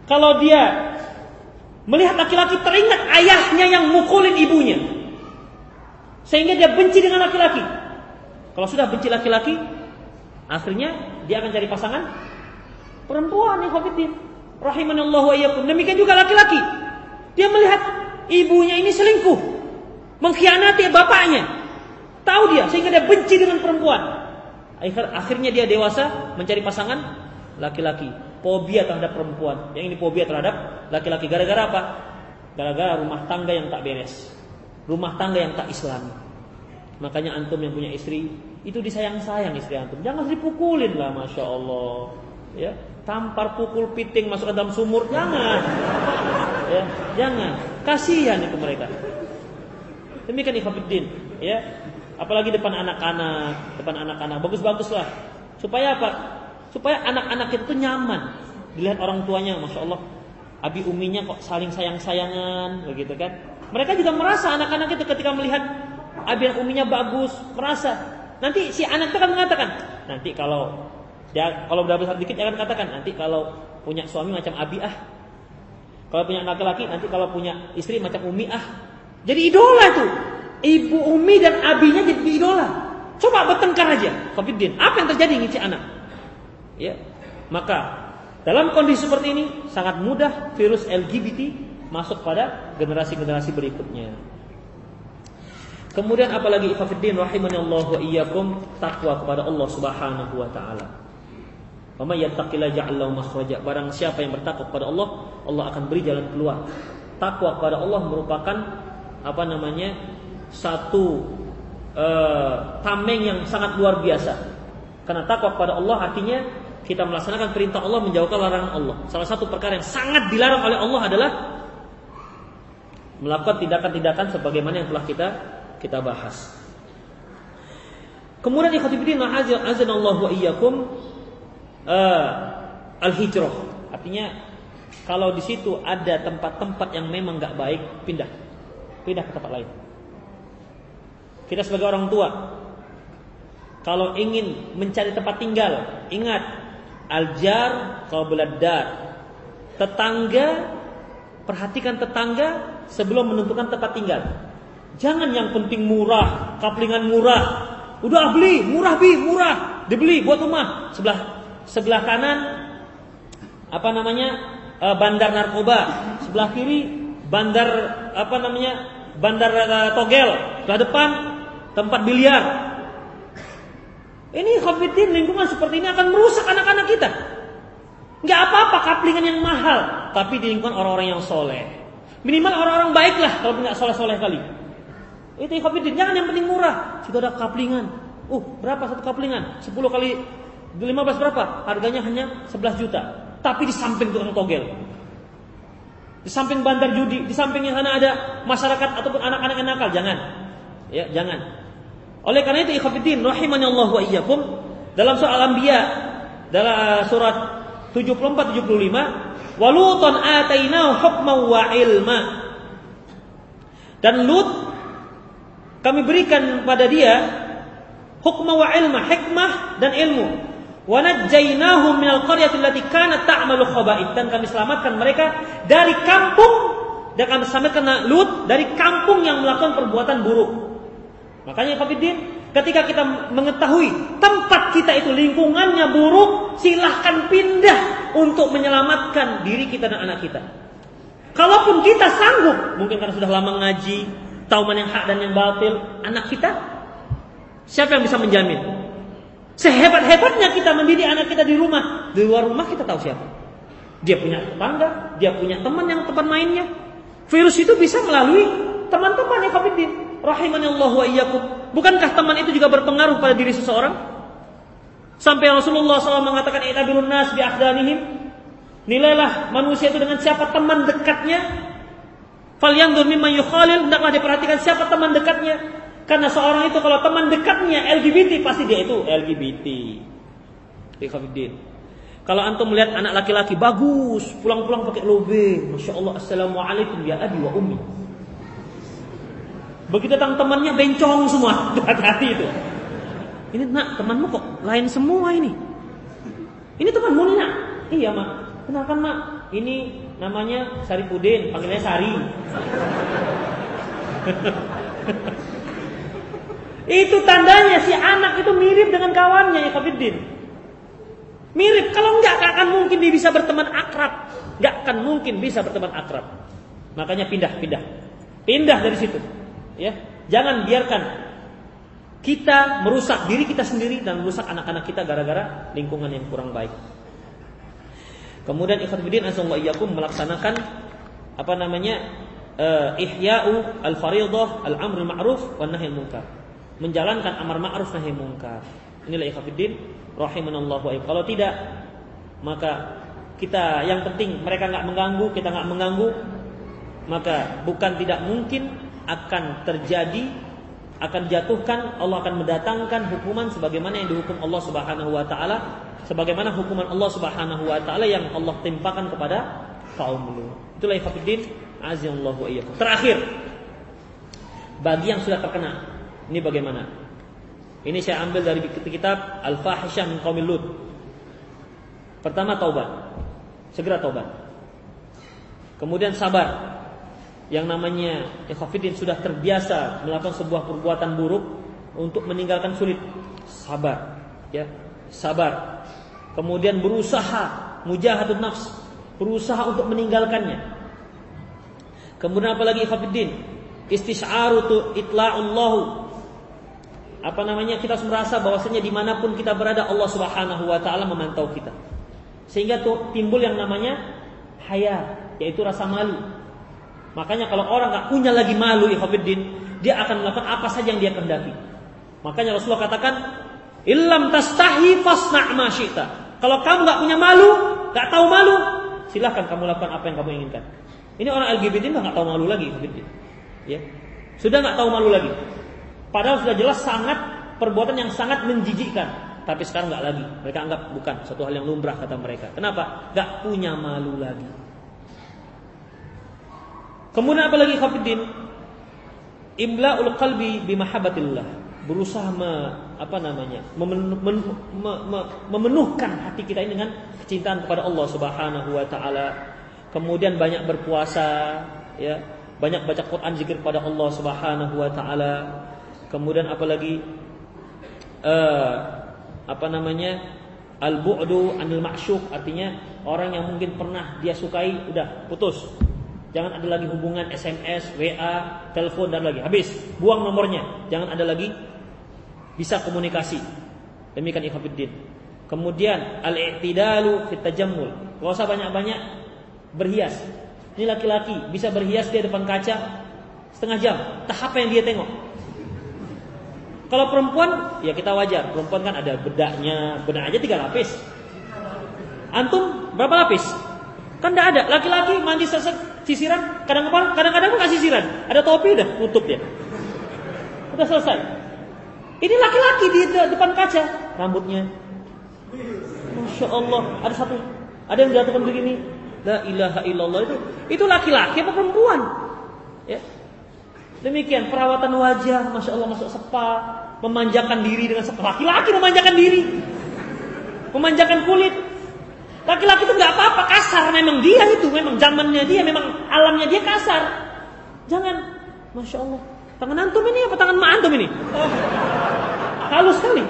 kalau dia melihat laki-laki teringat ayahnya yang mukulin ibunya. Sehingga dia benci dengan laki-laki. Kalau sudah benci laki-laki, akhirnya dia akan cari pasangan perempuan yang kompetitif. Rahimanallahu wa. Demikian juga laki-laki. Dia melihat ibunya ini selingkuh, mengkhianati bapaknya. Tahu dia sehingga dia benci dengan perempuan. Akhir, akhirnya dia dewasa mencari pasangan laki-laki. Fobia terhadap perempuan. Yang ini fobia terhadap laki-laki. Gara-gara apa? Gara-gara rumah tangga yang tak beres. Rumah tangga yang tak islami. Makanya antum yang punya istri itu disayang-sayang istri antum. Jangan dipukulin lah, masya Allah. Ya, tampar pukul piting masuk ke dalam sumur jangan. Ya, jangan. Kasihan itu mereka. Demikian ikhwatiddin, ya. Apalagi depan anak-anak, depan anak-anak bagus-baguslah. Supaya apa? Supaya anak-anak itu nyaman dilihat orang tuanya, masya Allah. Abi uminya kok saling sayang-sayangan, begitu kan? Mereka juga merasa anak-anak itu ketika melihat abi dan uminya bagus, merasa. Nanti si anak itu akan mengatakan, nanti kalau dia kalau udah besar dikit akan katakan, nanti kalau punya suami macam abi ah. Kalau punya laki-laki, nanti kalau punya istri macam umi ah. Jadi idola itu. Ibu umi dan abinya jadi idola. Coba bertengkar aja, Covidin. Apa yang terjadi ngisi anak? Ya, maka dalam kondisi seperti ini sangat mudah virus LGBT masuk pada generasi-generasi berikutnya. Kemudian apalagi ikhwatiddin Allah wa iyyakum takwa kepada Allah Subhanahu wa taala. Wa may yattaqillaha ja'al makhraja. Barang siapa yang bertakwa kepada Allah, Allah akan beri jalan keluar. Takwa kepada Allah merupakan apa namanya? satu uh, tameng yang sangat luar biasa. Karena takwa kepada Allah artinya kita melaksanakan perintah Allah menjauhkan larangan Allah. Salah satu perkara yang sangat dilarang oleh Allah adalah melakukan tindakan-tindakan sebagaimana yang telah kita kita bahas. Kemudian ikhwatifiddin azanallahu wa iyyakum uh, al-hijrah. Artinya kalau di situ ada tempat-tempat yang memang nggak baik, pindah. Pindah ke tempat lain. Kita sebagai orang tua kalau ingin mencari tempat tinggal, ingat aljar kau beladar. Tetangga perhatikan tetangga sebelum menentukan tempat tinggal. Jangan yang penting murah, kaplingan murah. Udah beli, murah bi, murah. Dibeli buat rumah. Sebelah sebelah kanan apa namanya? E, bandar narkoba. Sebelah kiri bandar apa namanya? Bandar uh, togel. Sebelah depan tempat biliar. Ini khofitin lingkungan seperti ini akan merusak anak-anak kita. Nggak apa-apa kaplingan yang mahal, tapi di lingkungan orang-orang yang soleh. Minimal orang-orang baik lah kalau nggak soleh-soleh kali. Itu ikhwatiddin, jangan yang penting murah. Sudah ada kaplingan. Uh, berapa satu kaplingan? 10 kali 15 berapa? Harganya hanya 11 juta. Tapi di samping tukang togel. Di samping bandar judi, di samping yang sana ada masyarakat ataupun anak-anak yang nakal, jangan. Ya, jangan. Oleh karena itu ikhwatiddin rahimani Allah wa iyyakum dalam soal Anbiya dalam surat 74 75 walutan atainahu hukman wa ilma dan Lut kami berikan pada dia hukma wa ilma, hikmah dan ilmu. Wa najjaynahum minal qaryati allati kanat ta'malu khaba'ith dan kami selamatkan mereka dari kampung dan kami selamatkan Lut dari kampung yang melakukan perbuatan buruk. Makanya Kafiddin, ketika kita mengetahui tempat kita itu lingkungannya buruk, silahkan pindah untuk menyelamatkan diri kita dan anak kita. Kalaupun kita sanggup, mungkin karena sudah lama ngaji, tahu mana yang hak dan yang batil anak kita? Siapa yang bisa menjamin? Sehebat-hebatnya kita mendidik anak kita di rumah, di luar rumah kita tahu siapa. Dia punya tetangga, dia punya teman yang tempat mainnya. Virus itu bisa melalui teman-teman yang kabidin. Rahimani Allah wa iyyakum. Bukankah teman itu juga berpengaruh pada diri seseorang? Sampai Rasulullah SAW mengatakan itabirun nas bi Nilailah manusia itu dengan siapa teman dekatnya Falyanzur mimman yukhalil, hendaklah diperhatikan siapa teman dekatnya. Karena seorang itu kalau teman dekatnya LGBT pasti dia itu LGBT. Ikhwatiddin. Kalau antum melihat anak laki-laki bagus, pulang-pulang pakai lobe, masya Allah, assalamualaikum ya abi wa ummi. Begitu datang temannya bencong semua, hati-hati itu. Ini nak temanmu kok lain semua ini. Ini temanmu nih nak. Iya mak. Kenapa mak? Ini namanya Saripudin, panggilnya Sari. itu tandanya si anak itu mirip dengan kawannya ya Kafiddin. Mirip, kalau enggak akan mungkin dia bisa berteman akrab. Gak akan mungkin bisa berteman akrab. Makanya pindah, pindah. Pindah dari situ. Ya, jangan biarkan kita merusak diri kita sendiri dan merusak anak-anak kita gara-gara lingkungan yang kurang baik. Kemudian ikhwatiddin wa iyyakum melaksanakan apa namanya? Uh, ihya'u al-fariidhah al-amr ma'ruf wan nahi munkar. Menjalankan amar ma'ruf nahi munkar. Inilah ikhwatiddin rahimanallahu wa Kalau tidak maka kita yang penting mereka nggak mengganggu, kita nggak mengganggu, maka bukan tidak mungkin akan terjadi akan jatuhkan Allah akan mendatangkan hukuman sebagaimana yang dihukum Allah Subhanahu wa taala sebagaimana hukuman Allah Subhanahu wa taala yang Allah timpakan kepada kaum Lut. Itulah ikhwatiddin azallahu iyyakum. Terakhir bagi yang sudah terkena ini bagaimana? Ini saya ambil dari kitab Al-Fahisyah min Qaumil Lut. Pertama taubat. Segera taubat. Kemudian sabar yang namanya ikhafidin sudah terbiasa melakukan sebuah perbuatan buruk untuk meninggalkan sulit. Sabar ya. Sabar. Kemudian berusaha mujahadun nafs. Berusaha untuk meninggalkannya. Kemudian apalagi ikhafidin istisya'aru tu itla'ullahu. Apa namanya? Kita harus merasa bahwasanya di mana pun kita berada Allah Subhanahu Wa Taala memantau kita. Sehingga tuh timbul yang namanya haya yaitu rasa malu Makanya kalau orang nggak punya lagi malu ikhwatiddin, dia akan melakukan apa saja yang dia kehendaki. Makanya Rasulullah katakan, "Illam tastahi fasna' ma syi'ta." Kalau kamu nggak punya malu, nggak tahu malu, silahkan kamu lakukan apa yang kamu inginkan. Ini orang LGBT nggak tahu malu lagi, ikhwatiddin. Ya. Sudah nggak tahu malu lagi. Padahal sudah jelas sangat perbuatan yang sangat menjijikkan. Tapi sekarang nggak lagi. Mereka anggap bukan satu hal yang lumrah kata mereka. Kenapa? Gak punya malu lagi. Kemudian apa lagi khafidin? Imla'ul qalbi bimahabbatillah. Berusaha me, apa namanya? Memen, men, me, me, memenuhkan hati kita ini dengan kecintaan kepada Allah Subhanahu wa taala. Kemudian banyak berpuasa, ya. Banyak baca Quran zikir kepada Allah Subhanahu wa taala. Kemudian apalagi uh, apa namanya? Al-bu'du anil ma'syuq artinya orang yang mungkin pernah dia sukai udah putus Jangan ada lagi hubungan SMS, WA, telepon dan lagi. Habis, buang nomornya. Jangan ada lagi bisa komunikasi. Demikian ikhwatiddin. Kemudian al-i'tidalu fit tajammul. Enggak usah banyak-banyak berhias. Ini laki-laki bisa berhias di depan kaca setengah jam. Tahap yang dia tengok. Kalau perempuan, ya kita wajar. Perempuan kan ada bedaknya, bedak aja tiga lapis. Antum berapa lapis? Kan tidak ada. Laki-laki mandi seset sisiran kadang-kadang kadang-kadang nggak sisiran ada topi udah tutup ya udah selesai. Ini laki-laki di depan kaca rambutnya. Masya Allah ada satu ada yang jatuhkan begini. La ilaha illallah itu itu laki-laki apa perempuan? Ya. Demikian perawatan wajah masya Allah masuk spa memanjakan diri dengan spa laki-laki memanjakan diri. Memanjakan kulit Laki-laki itu nggak apa-apa kasar memang dia itu memang zamannya dia memang alamnya dia kasar. Jangan, masya Allah. Tangan antum ini apa tangan mak antum ini? Halus sekali.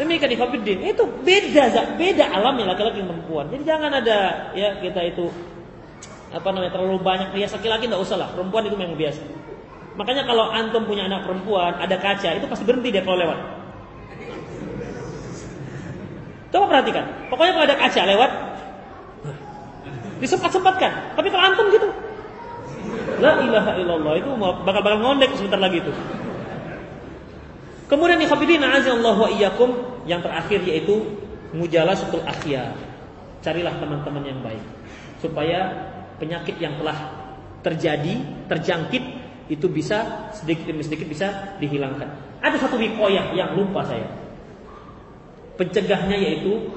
Demikian ikhwatiddin. Itu beda beda alamnya laki-laki dan perempuan. Jadi jangan ada ya kita itu apa namanya terlalu banyak rias laki-laki nggak usah lah. Perempuan itu memang biasa. Makanya kalau antum punya anak perempuan ada kaca itu pasti berhenti dia kalau lewat. Coba perhatikan. Pokoknya kalau ada kaca lewat, disempat-sempatkan. Tapi kalau antum gitu, La ilaha illallah itu bakal-bakal ngondek sebentar lagi itu. Kemudian ikhwatiddin Allah wa iyyakum yang terakhir yaitu mujalasatul akhyar. Carilah teman-teman yang baik supaya penyakit yang telah terjadi, terjangkit itu bisa sedikit demi sedikit bisa dihilangkan. Ada satu wikoyah yang lupa saya. Pencegahnya yaitu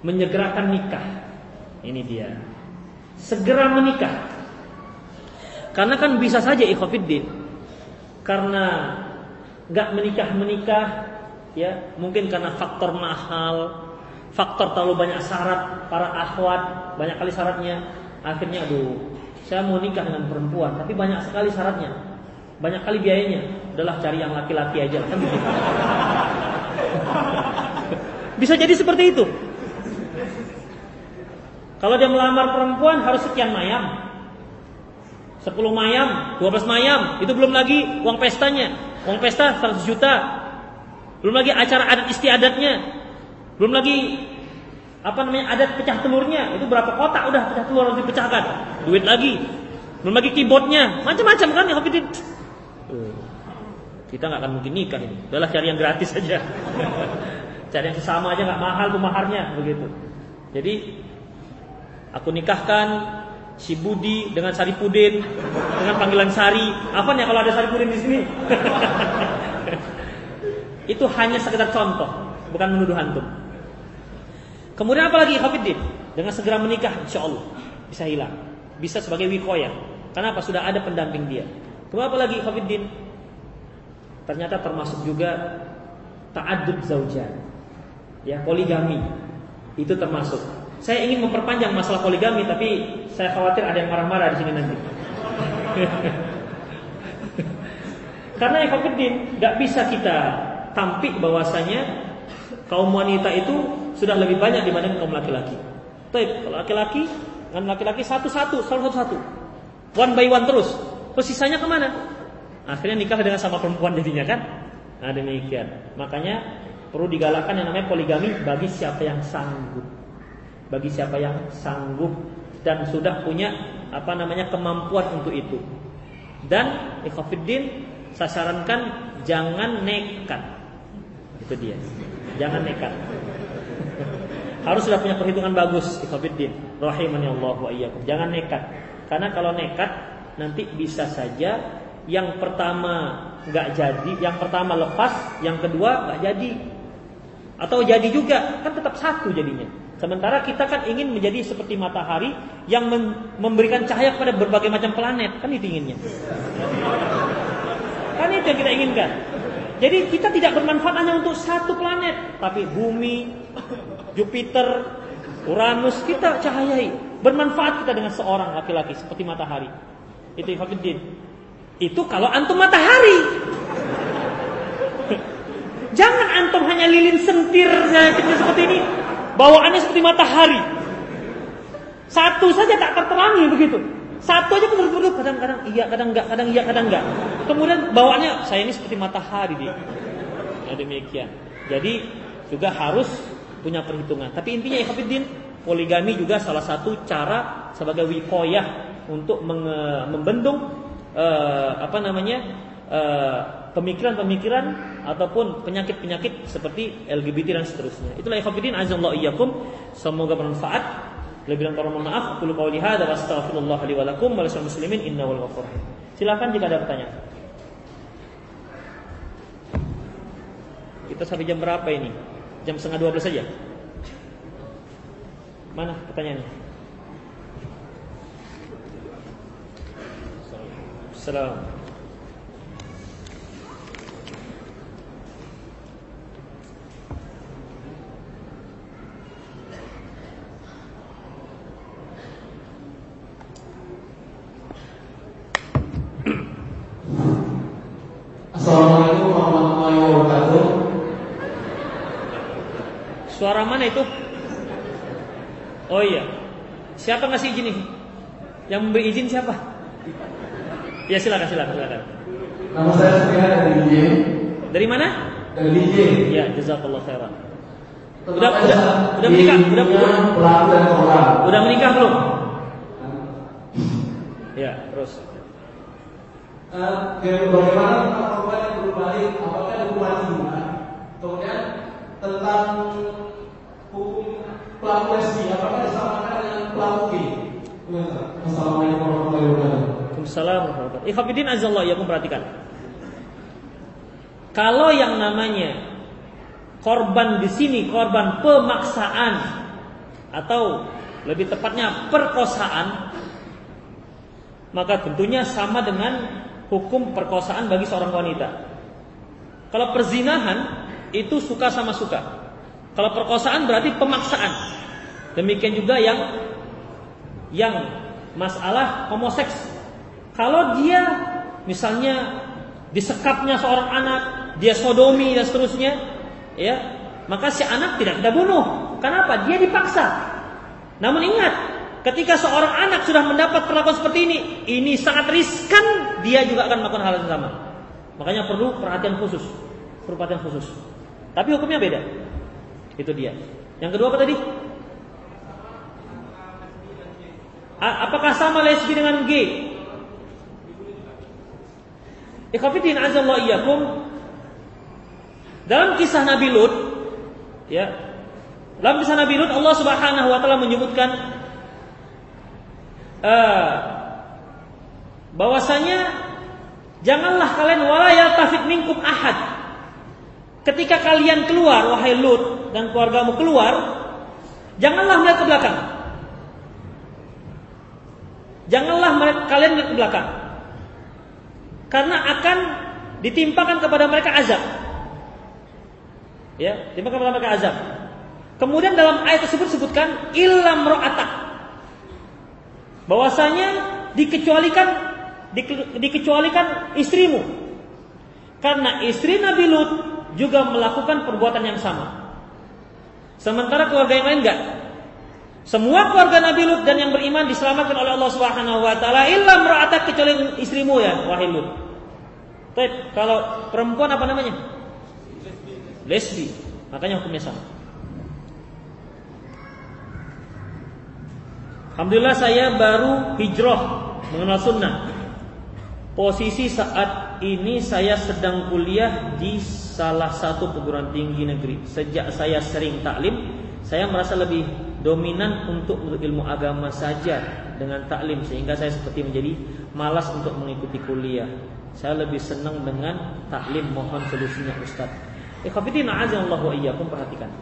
menyegerakan nikah. Ini dia. Segera menikah. Karena kan bisa saja ikhwafiddin. Karena nggak menikah menikah, ya mungkin karena faktor mahal, faktor terlalu banyak syarat para akhwat, banyak kali syaratnya. Akhirnya, aduh, saya mau nikah dengan perempuan, tapi banyak sekali syaratnya, banyak kali biayanya. Udahlah cari yang laki-laki aja, kan Bisa jadi seperti itu. Kalau dia melamar perempuan harus sekian mayam. 10 mayam, 12 mayam, itu belum lagi uang pestanya. Uang pesta 100 juta. Belum lagi acara adat istiadatnya. Belum lagi apa namanya adat pecah telurnya. Itu berapa kotak udah pecah telur harus dipecahkan. Duit lagi. Belum lagi keyboardnya, macam-macam kan ya Hafidin. Kita nggak akan mungkin nikah ini. Udahlah cari yang gratis saja. cari yang sesama aja nggak mahal tuh maharnya begitu. Jadi aku nikahkan si Budi dengan Sari Pudin dengan panggilan Sari. Apa nih kalau ada Sari Pudin di sini? Itu hanya sekedar contoh, bukan menuduh antum. Kemudian apa lagi Hafiddin? Dengan segera menikah insya Allah bisa hilang. Bisa sebagai wikoya. Kenapa? Sudah ada pendamping dia. Kemudian apa lagi Hafiddin? Ternyata termasuk juga ta'adud zaujah. Ya, poligami. Itu termasuk. Saya ingin memperpanjang masalah poligami tapi saya khawatir ada yang marah-marah di sini nanti. Karena Ikhwanuddin nggak bisa kita tampik bahwasanya kaum wanita itu sudah lebih banyak dibanding kaum laki-laki. Tapi kalau laki-laki dengan laki-laki satu-satu, satu-satu. One by one terus. Terus sisanya ke mana? Akhirnya nikah dengan sama perempuan jadinya kan? Nah demikian. Makanya perlu digalakkan yang namanya poligami bagi siapa yang sanggup. Bagi siapa yang sanggup dan sudah punya apa namanya kemampuan untuk itu. Dan ikhafidin saya sarankan jangan nekat. Itu dia. Jangan nekat. Harus sudah punya perhitungan bagus ikhafidin. Rahimani Allah wa iyyakum. Jangan nekat. Karena kalau nekat nanti bisa saja yang pertama nggak jadi, yang pertama lepas, yang kedua nggak jadi. Atau jadi juga, kan tetap satu jadinya. Sementara kita kan ingin menjadi seperti matahari yang memberikan cahaya kepada berbagai macam planet, kan itu inginnya. Kan itu yang kita inginkan. Jadi kita tidak bermanfaat hanya untuk satu planet, tapi bumi, Jupiter, Uranus kita cahayai. Bermanfaat kita dengan seorang laki-laki seperti matahari. Itu Ifakuddin. Itu kalau antum matahari. Jangan antum hanya lilin sentirnya seperti ini. Bawaannya seperti matahari. Satu saja tak terterangi begitu. Satu aja benar-benar kadang-kadang iya, kadang enggak, kadang iya, kadang enggak. Kemudian bawaannya saya ini seperti matahari dia. Ya demikian. Jadi juga harus punya perhitungan. Tapi intinya ikhwatiddin, poligami juga salah satu cara sebagai wikoyah untuk membendung uh, apa namanya uh, pemikiran-pemikiran ataupun penyakit-penyakit seperti LGBT dan seterusnya. Itulah ikhwatiddin azallahu iyyakum. Semoga bermanfaat. Lebih dan kurang maaf. Qul qouli hadza wa astaghfirullah li wa lakum wa lisal muslimin innahu rahim. Silakan jika ada pertanyaan. Kita sampai jam berapa ini? Jam setengah dua belas saja. Mana pertanyaannya? Assalamualaikum. Assalamualaikum warahmatullahi wabarakatuh. Suara mana itu? Oh iya. Siapa ngasih izin ini? Yang memberi izin siapa? Ya silakan silakan silakan. Nama saya Setia dari DJ. Dari mana? Dari DJ. Ya, jazakallah khairan. Udah udah udah menikah, udah korban. udah menikah belum? Ya, terus. Eh, bagaimana korban yang berbalik? Apakah hukuman iman? Kemudian tentang hukum pelaku lesbi, apakah disamakan dengan pelaku gay? Assalamualaikum warahmatullahi wabarakatuh. Waalaikumsalam warahmatullahi Ikhafidin azallah ya perhatikan. Kalau yang namanya korban di sini korban pemaksaan atau lebih tepatnya perkosaan, maka tentunya sama dengan hukum perkosaan bagi seorang wanita. Kalau perzinahan itu suka sama suka. Kalau perkosaan berarti pemaksaan. Demikian juga yang yang masalah homoseks. Kalau dia misalnya disekapnya seorang anak, dia sodomi dan seterusnya, ya, maka si anak tidak kita bunuh. Kenapa? Dia dipaksa. Namun ingat, ketika seorang anak sudah mendapat perlakuan seperti ini, ini sangat riskan, dia juga akan melakukan hal yang sama. Makanya perlu perhatian khusus, perlu perhatian khusus. Tapi hukumnya beda. Itu dia. Yang kedua apa tadi? Apakah sama lesbi dengan gay? Ikhafidin azallahu iyyakum. Dalam kisah Nabi Lut ya dalam kisah Nabi Lut Allah Subhanahu wa taala menyebutkan uh, bahwasanya janganlah kalian wala yaltafit minkum ahad. Ketika kalian keluar wahai Lut dan keluargamu keluar janganlah melihat ke belakang. Janganlah kalian melihat ke belakang karena akan ditimpakan kepada mereka azab. Ya, ditimpakan kepada mereka azab. Kemudian dalam ayat tersebut sebutkan ilam ro'atak. Bahwasanya dikecualikan dikecualikan istrimu. Karena istri Nabi Lut juga melakukan perbuatan yang sama. Sementara keluarga yang lain enggak. Semua keluarga Nabi Lut dan yang beriman diselamatkan oleh Allah Subhanahu wa taala illa kecuali istrimu ya wahai Lut. Baik, kalau perempuan apa namanya? Lesbi. Makanya hukumnya sama. Alhamdulillah saya baru hijrah mengenal sunnah. Posisi saat ini saya sedang kuliah di salah satu perguruan tinggi negeri. Sejak saya sering taklim, saya merasa lebih dominan untuk ilmu agama saja dengan taklim sehingga saya seperti menjadi malas untuk mengikuti kuliah. Saya lebih senang dengan taklim mohon solusinya Ustaz. Ikhwatiddin azallahu iyyakum perhatikan.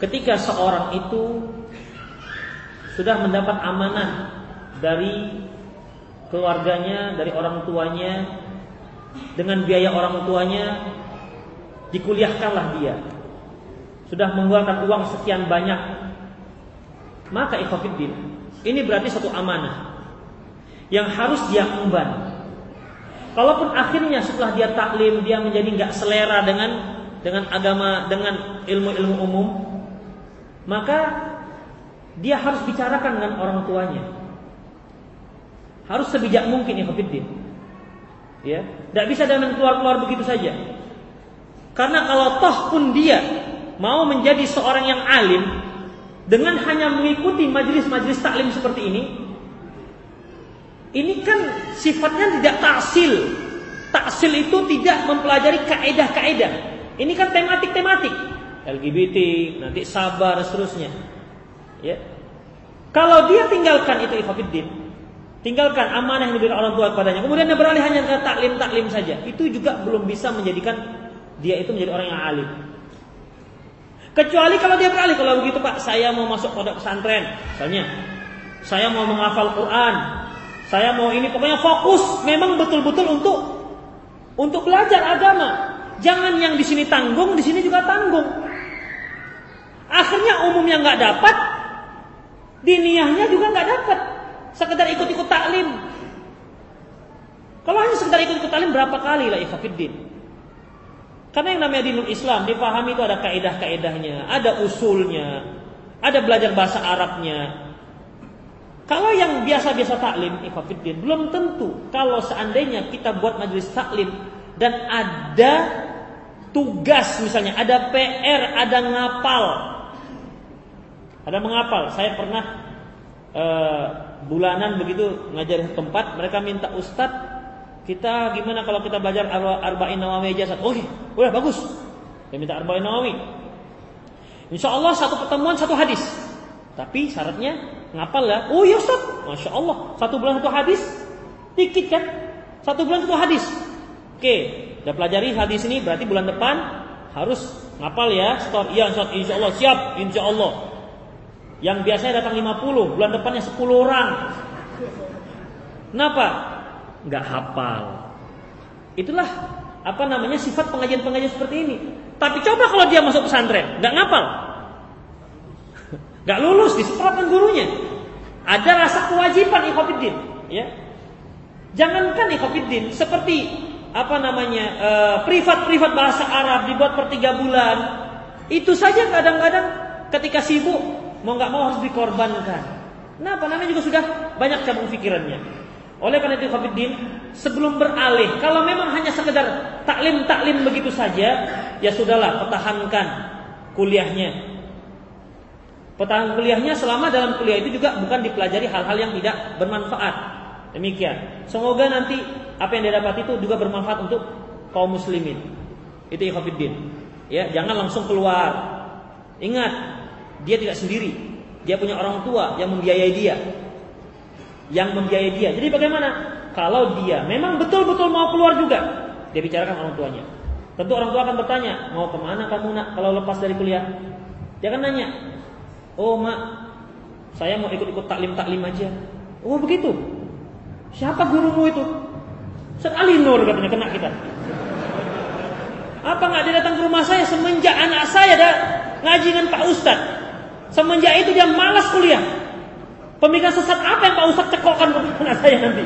Ketika seorang itu sudah mendapat amanah dari keluarganya, dari orang tuanya dengan biaya orang tuanya dikuliahkanlah dia sudah mengeluarkan uang sekian banyak, maka ikhwatiddin, ini berarti satu amanah yang harus dia emban. Kalaupun akhirnya setelah dia taklim dia menjadi nggak selera dengan dengan agama dengan ilmu-ilmu umum, maka dia harus bicarakan dengan orang tuanya. Harus sebijak mungkin ikhwatiddin. Ya, tidak bisa dengan keluar-keluar begitu saja. Karena kalau toh pun dia mau menjadi seorang yang alim dengan hanya mengikuti majelis-majelis taklim seperti ini, ini kan sifatnya tidak taksil. Taksil itu tidak mempelajari kaedah-kaedah. Ini kan tematik-tematik. LGBT, nanti sabar, seterusnya. Ya. Kalau dia tinggalkan itu ifafiddin, tinggalkan amanah yang diberikan orang tua kepadanya, kemudian dia beralih hanya ke taklim-taklim saja, itu juga belum bisa menjadikan dia itu menjadi orang yang alim. Kecuali kalau dia beralih kalau begitu Pak, saya mau masuk pondok pesantren, misalnya. Saya mau menghafal Quran. Saya mau ini pokoknya fokus memang betul-betul untuk untuk belajar agama. Jangan yang di sini tanggung, di sini juga tanggung. Akhirnya umumnya nggak dapat, diniyahnya juga nggak dapat. Sekedar ikut-ikut taklim. Kalau hanya sekedar ikut-ikut taklim berapa kali lah ikhafidin? Karena yang namanya dinul Islam dipahami itu ada kaidah-kaidahnya, ada usulnya, ada belajar bahasa Arabnya. Kalau yang biasa-biasa taklim, ikhwatiddin, belum tentu kalau seandainya kita buat majelis taklim dan ada tugas misalnya, ada PR, ada ngapal. Ada mengapal. Saya pernah uh, bulanan begitu ngajar tempat, mereka minta ustadz kita gimana kalau kita belajar arba'in nawawi aja? Oke, okay, udah bagus. Saya minta arba'in nawawi. Insya Allah satu pertemuan satu hadis. Tapi syaratnya ngapal ya. Oh ya Ustaz, Masya Allah. Satu bulan satu hadis. Dikit kan? Satu bulan satu hadis. Oke, udah pelajari hadis ini berarti bulan depan harus ngapal ya. Store. Iya Ustaz, insya Allah. Siap, insya Allah. Yang biasanya datang 50, bulan depannya 10 orang. Kenapa? nggak hafal. Itulah apa namanya sifat pengajian-pengajian seperti ini. Tapi coba kalau dia masuk pesantren, nggak ngapal, nggak lulus disetrapkan gurunya. Ada rasa kewajiban ikhwatiddin, ya. Jangankan ikhwatiddin, seperti apa namanya eh, privat-privat bahasa Arab dibuat per tiga bulan. Itu saja kadang-kadang ketika sibuk mau nggak mau harus dikorbankan. Kenapa? Namanya juga sudah banyak cabang pikirannya. Oleh karena itu Khafiddin, sebelum beralih, kalau memang hanya sekedar taklim-taklim begitu saja, ya sudahlah, pertahankan kuliahnya. Pertahanan kuliahnya selama dalam kuliah itu juga bukan dipelajari hal-hal yang tidak bermanfaat. Demikian. Semoga nanti apa yang dia dapat itu juga bermanfaat untuk kaum muslimin. Itu ikhwatiddin. Ya, jangan langsung keluar. Ingat, dia tidak sendiri. Dia punya orang tua yang membiayai dia. Yang membiayai dia. Jadi bagaimana? Kalau dia memang betul-betul mau keluar juga, dia bicarakan orang tuanya. Tentu orang tua akan bertanya, mau ke mana kamu nak kalau lepas dari kuliah? Dia akan nanya, Oh mak, saya mau ikut-ikut taklim-taklim aja. Oh begitu. Siapa gurumu itu? Sekali Nur katanya kena kita. Apa nggak dia datang ke rumah saya semenjak anak saya ada ngaji dengan Pak Ustad. Semenjak itu dia malas kuliah. Pemikiran sesat apa yang Pak Ustad cekokkan ke anak saya nanti?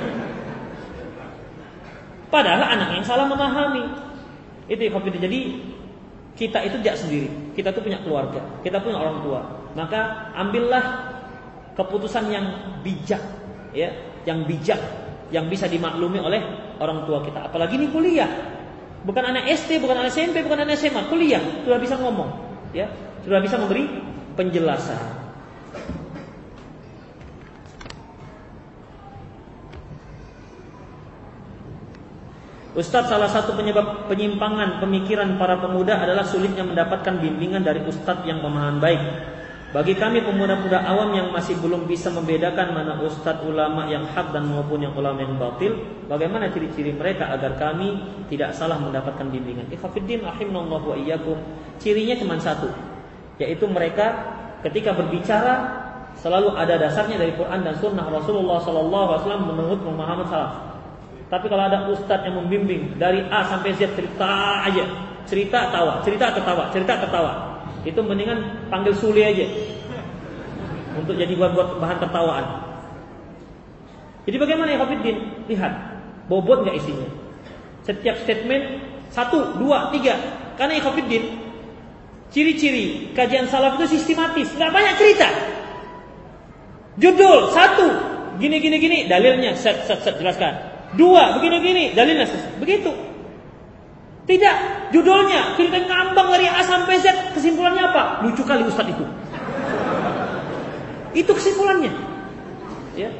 Padahal anak yang salah memahami. Itu ya Jadi kita itu tidak sendiri. Kita tuh punya keluarga. Kita punya orang tua maka ambillah keputusan yang bijak ya yang bijak yang bisa dimaklumi oleh orang tua kita. Apalagi ini kuliah. Bukan anak SD bukan anak SMP bukan anak SMA kuliah sudah bisa ngomong ya. Sudah bisa memberi penjelasan. Ustadz salah satu penyebab penyimpangan pemikiran para pemuda adalah sulitnya mendapatkan bimbingan dari ustadz yang pemahaman baik bagi kami pemuda-pemuda awam yang masih belum bisa membedakan mana ustadz ulama yang hak dan maupun yang ulama yang batil, bagaimana ciri-ciri mereka agar kami tidak salah mendapatkan bimbingan? Ikhafidin rahimahullah wa iyyakum. Cirinya cuma satu, yaitu mereka ketika berbicara selalu ada dasarnya dari Quran dan Sunnah Rasulullah Sallallahu Alaihi Wasallam menurut pemahaman salaf. Tapi kalau ada ustadz yang membimbing dari A sampai Z cerita aja, cerita tawa, cerita ketawa, cerita ketawa, itu mendingan panggil Suli aja untuk jadi buat, buat bahan tertawaan. Jadi bagaimana ya Hafiddin? Lihat, bobot nggak isinya? Setiap statement satu, dua, tiga. Karena ya Hafiddin, ciri-ciri kajian salaf itu sistematis, nggak banyak cerita. Judul satu, gini gini gini, dalilnya set set set jelaskan. Dua, begini gini, dalilnya set, begitu. Tidak, judulnya cerita ngambang dari A sampai Z. Kesimpulannya apa? Lucu kali Ustaz itu. Itu kesimpulannya. Ya.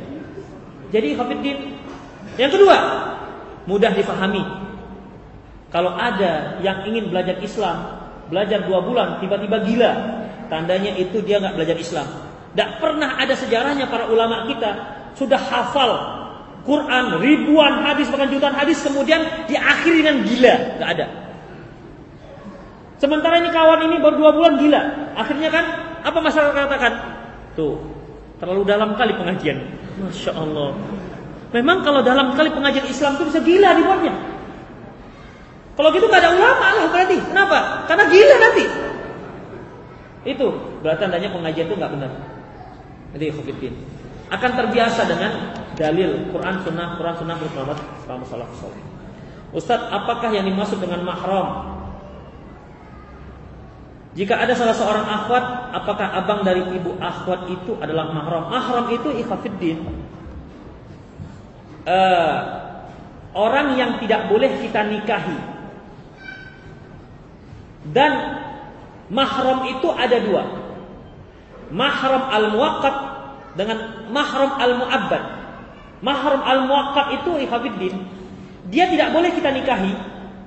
Jadi Hafiddin yang kedua, mudah difahami. Kalau ada yang ingin belajar Islam, belajar dua bulan, tiba-tiba gila, tandanya itu dia nggak belajar Islam. Tidak pernah ada sejarahnya para ulama kita sudah hafal Quran, ribuan hadis, bahkan jutaan hadis, kemudian diakhiri dengan gila. Gak ada. Sementara ini kawan ini baru dua bulan gila. Akhirnya kan, apa masalah katakan? Tuh, terlalu dalam kali pengajian. Masya Allah. Memang kalau dalam kali pengajian Islam itu bisa gila dibuatnya. Kalau gitu gak ada ulama lah berarti. Kenapa? Karena gila nanti. Itu berarti tandanya pengajian itu nggak benar. Jadi akan terbiasa dengan dalil Quran Sunnah Quran Sunnah berpendapat selama salah soleh. Ustadz, apakah yang dimaksud dengan mahram? Jika ada salah seorang akhwat, apakah abang dari ibu akhwat itu adalah mahram? Mahram itu ikhafiddin. Uh, orang yang tidak boleh kita nikahi. Dan mahram itu ada dua. Mahram al-muwaqqat dengan mahram al-mu'abbad. Mahram al-muakkad itu ikhwafiddin, dia tidak boleh kita nikahi,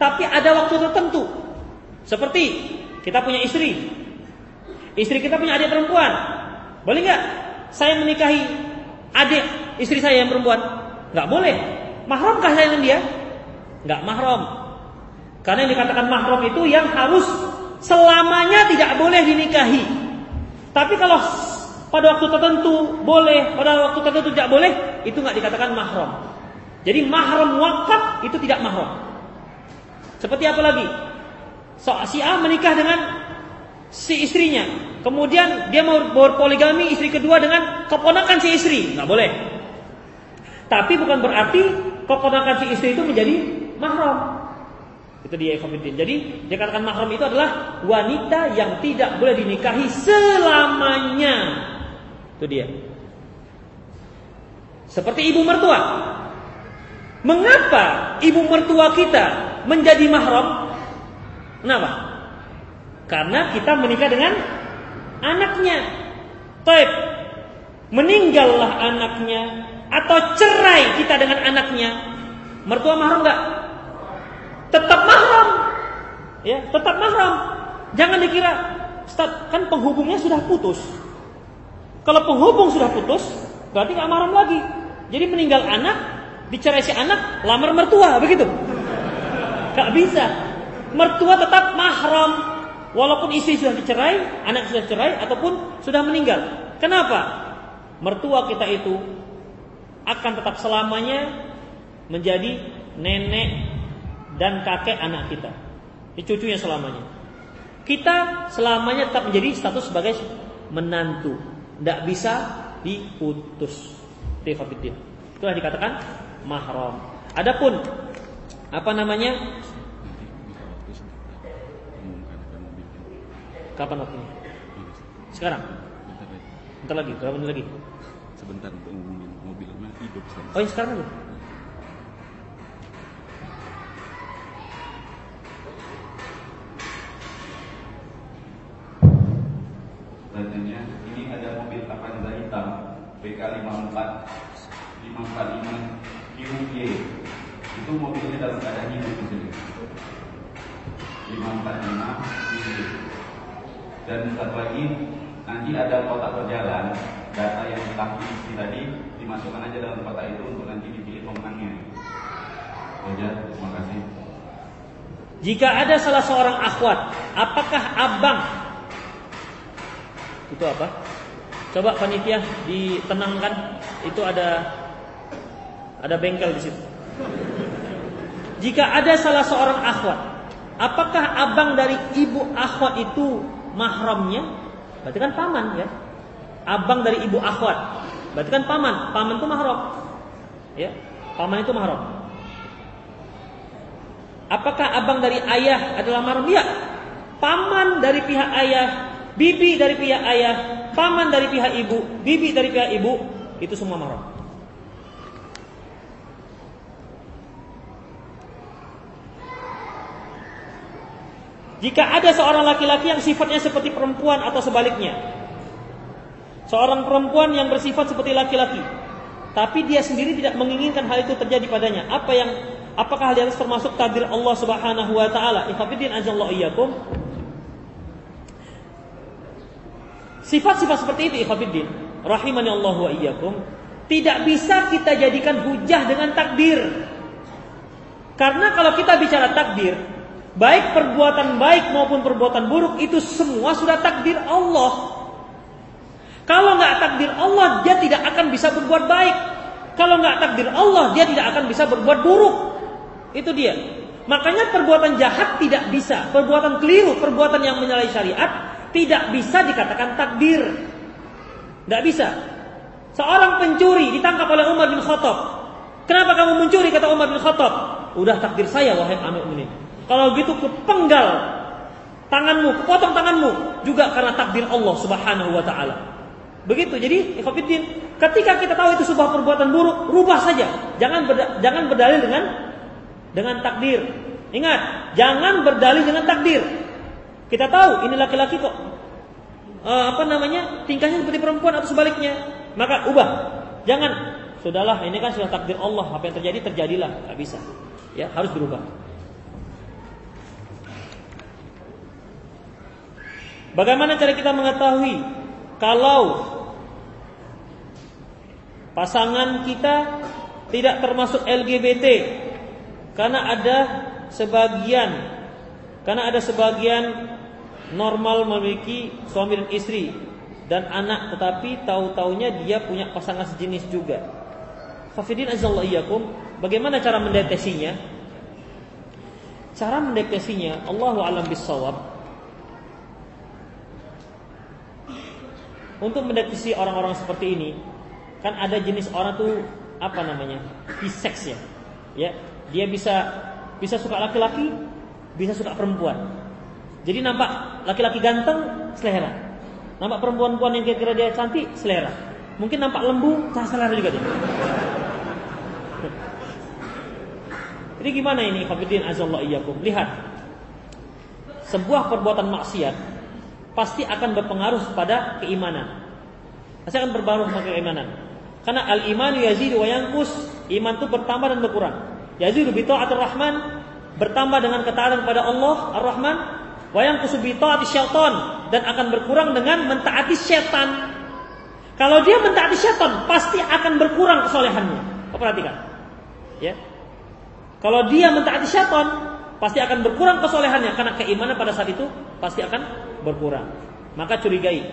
tapi ada waktu tertentu. Seperti kita punya istri. Istri kita punya adik perempuan. Boleh nggak saya menikahi adik istri saya yang perempuan? Nggak boleh. Mahramkah saya dengan dia? Nggak mahram. Karena yang dikatakan mahram itu yang harus selamanya tidak boleh dinikahi. Tapi kalau pada waktu tertentu boleh, pada waktu tertentu tidak boleh, itu nggak dikatakan mahram. Jadi mahram wakaf itu tidak mahram. Seperti apa lagi? So, si A menikah dengan si istrinya, kemudian dia mau berpoligami istri kedua dengan keponakan si istri, nggak boleh. Tapi bukan berarti keponakan si istri itu menjadi mahram. Itu dia Ikhwanuddin. Jadi dia katakan mahram itu adalah wanita yang tidak boleh dinikahi selamanya Itu dia. Seperti ibu mertua. Mengapa ibu mertua kita menjadi mahram? Kenapa? Karena kita menikah dengan anaknya. Taib. Meninggallah anaknya atau cerai kita dengan anaknya. Mertua mahram enggak? Tetap mahram. Ya, tetap mahram. Jangan dikira kan penghubungnya sudah putus. Kalau penghubung sudah putus, berarti nggak mahram lagi. Jadi meninggal anak, dicerai si anak, lamar mertua, begitu. Gak bisa. Mertua tetap mahram, walaupun istri sudah dicerai, anak sudah cerai, ataupun sudah meninggal. Kenapa? Mertua kita itu akan tetap selamanya menjadi nenek dan kakek anak kita. Ini cucunya selamanya. Kita selamanya tetap menjadi status sebagai menantu. Tidak bisa diputus. Itulah dikatakan mahram. Adapun apa namanya? Kapan waktunya? Sekarang? Bentar lagi, berapa menit lagi? Sebentar untuk ngomongin mobilnya hidup. Oh, ya sekarang lagi. Tanya ini ada mobil Avanza hitam PK54 545 QY itu mobilnya dalam keadaan hidup di sini 545 QY dan satu lagi nanti ada kotak berjalan data yang ditangki isi tadi dimasukkan aja dalam kotak itu untuk nanti dipilih pemenangnya. Aja terima kasih. Jika ada salah seorang akhwat, apakah abang itu apa? Coba panitia ditenangkan. Itu ada ada bengkel di situ. Jika ada salah seorang akhwat, apakah abang dari ibu akhwat itu mahramnya? Berarti kan paman ya. Abang dari ibu akhwat. Berarti kan paman. Paman itu mahram. Ya. Paman itu mahram. Apakah abang dari ayah adalah mahram? Ya. Paman dari pihak ayah bibi dari pihak ayah, paman dari pihak ibu, bibi dari pihak ibu, itu semua mahram. Jika ada seorang laki-laki yang sifatnya seperti perempuan atau sebaliknya, seorang perempuan yang bersifat seperti laki-laki, tapi dia sendiri tidak menginginkan hal itu terjadi padanya, apa yang apakah hal itu termasuk takdir Allah Subhanahu wa taala? Ikhwatiddin ajallahu iyyakum. Sifat-sifat seperti itu ikhwatiddin, rahimani Allah wa iyyakum, tidak bisa kita jadikan hujah dengan takdir. Karena kalau kita bicara takdir, baik perbuatan baik maupun perbuatan buruk itu semua sudah takdir Allah. Kalau nggak takdir Allah, dia tidak akan bisa berbuat baik. Kalau nggak takdir Allah, dia tidak akan bisa berbuat buruk. Itu dia. Makanya perbuatan jahat tidak bisa, perbuatan keliru, perbuatan yang menyalahi syariat tidak bisa dikatakan takdir. Tidak bisa. Seorang pencuri ditangkap oleh Umar bin Khattab. Kenapa kamu mencuri kata Umar bin Khattab? Udah takdir saya wahai Amir ini. Kalau gitu kepenggal tanganmu, kepotong tanganmu juga karena takdir Allah Subhanahu wa taala. Begitu. Jadi, ikhwatiddin, ketika kita tahu itu sebuah perbuatan buruk, rubah saja. Jangan berda jangan berdalil dengan dengan takdir. Ingat, jangan berdalil dengan takdir. Kita tahu ini laki-laki kok uh, apa namanya? tingkahnya seperti perempuan atau sebaliknya. Maka ubah. Jangan sudahlah ini kan sudah takdir Allah, apa yang terjadi terjadilah, nggak bisa. Ya, harus berubah. Bagaimana cara kita mengetahui kalau pasangan kita tidak termasuk LGBT karena ada sebagian karena ada sebagian normal memiliki suami dan istri dan anak tetapi tahu-taunya dia punya pasangan sejenis juga. Khafidin azallahu iyyakum, bagaimana cara mendeteksinya? Cara mendeteksinya Allahu alam bisawab. Untuk mendeteksi orang-orang seperti ini, kan ada jenis orang tuh apa namanya? Bisex ya. Ya, dia bisa bisa suka laki-laki, bisa suka perempuan. Jadi nampak laki-laki ganteng selera. Nampak perempuan-perempuan yang kira-kira dia cantik selera. Mungkin nampak lembu, tak salah juga dia. Jadi gimana ini Hafidin azallahu iyyakum? Lihat. Sebuah perbuatan maksiat pasti akan berpengaruh pada keimanan. Pasti akan berpengaruh pada keimanan. Karena al-iman yazidu wa yanqus, iman itu bertambah dan berkurang. Yazidu bi ta'atir rahman, bertambah dengan ketaatan kepada Allah Ar-Rahman, wa yanqusu bi ta'ati syaitan dan akan berkurang dengan mentaati setan. Kalau dia mentaati setan, pasti akan berkurang kesolehannya. Perhatikan. Ya. Kalau dia mentaati syaitan, pasti akan berkurang kesolehannya karena keimanan pada saat itu pasti akan berkurang. Maka curigai.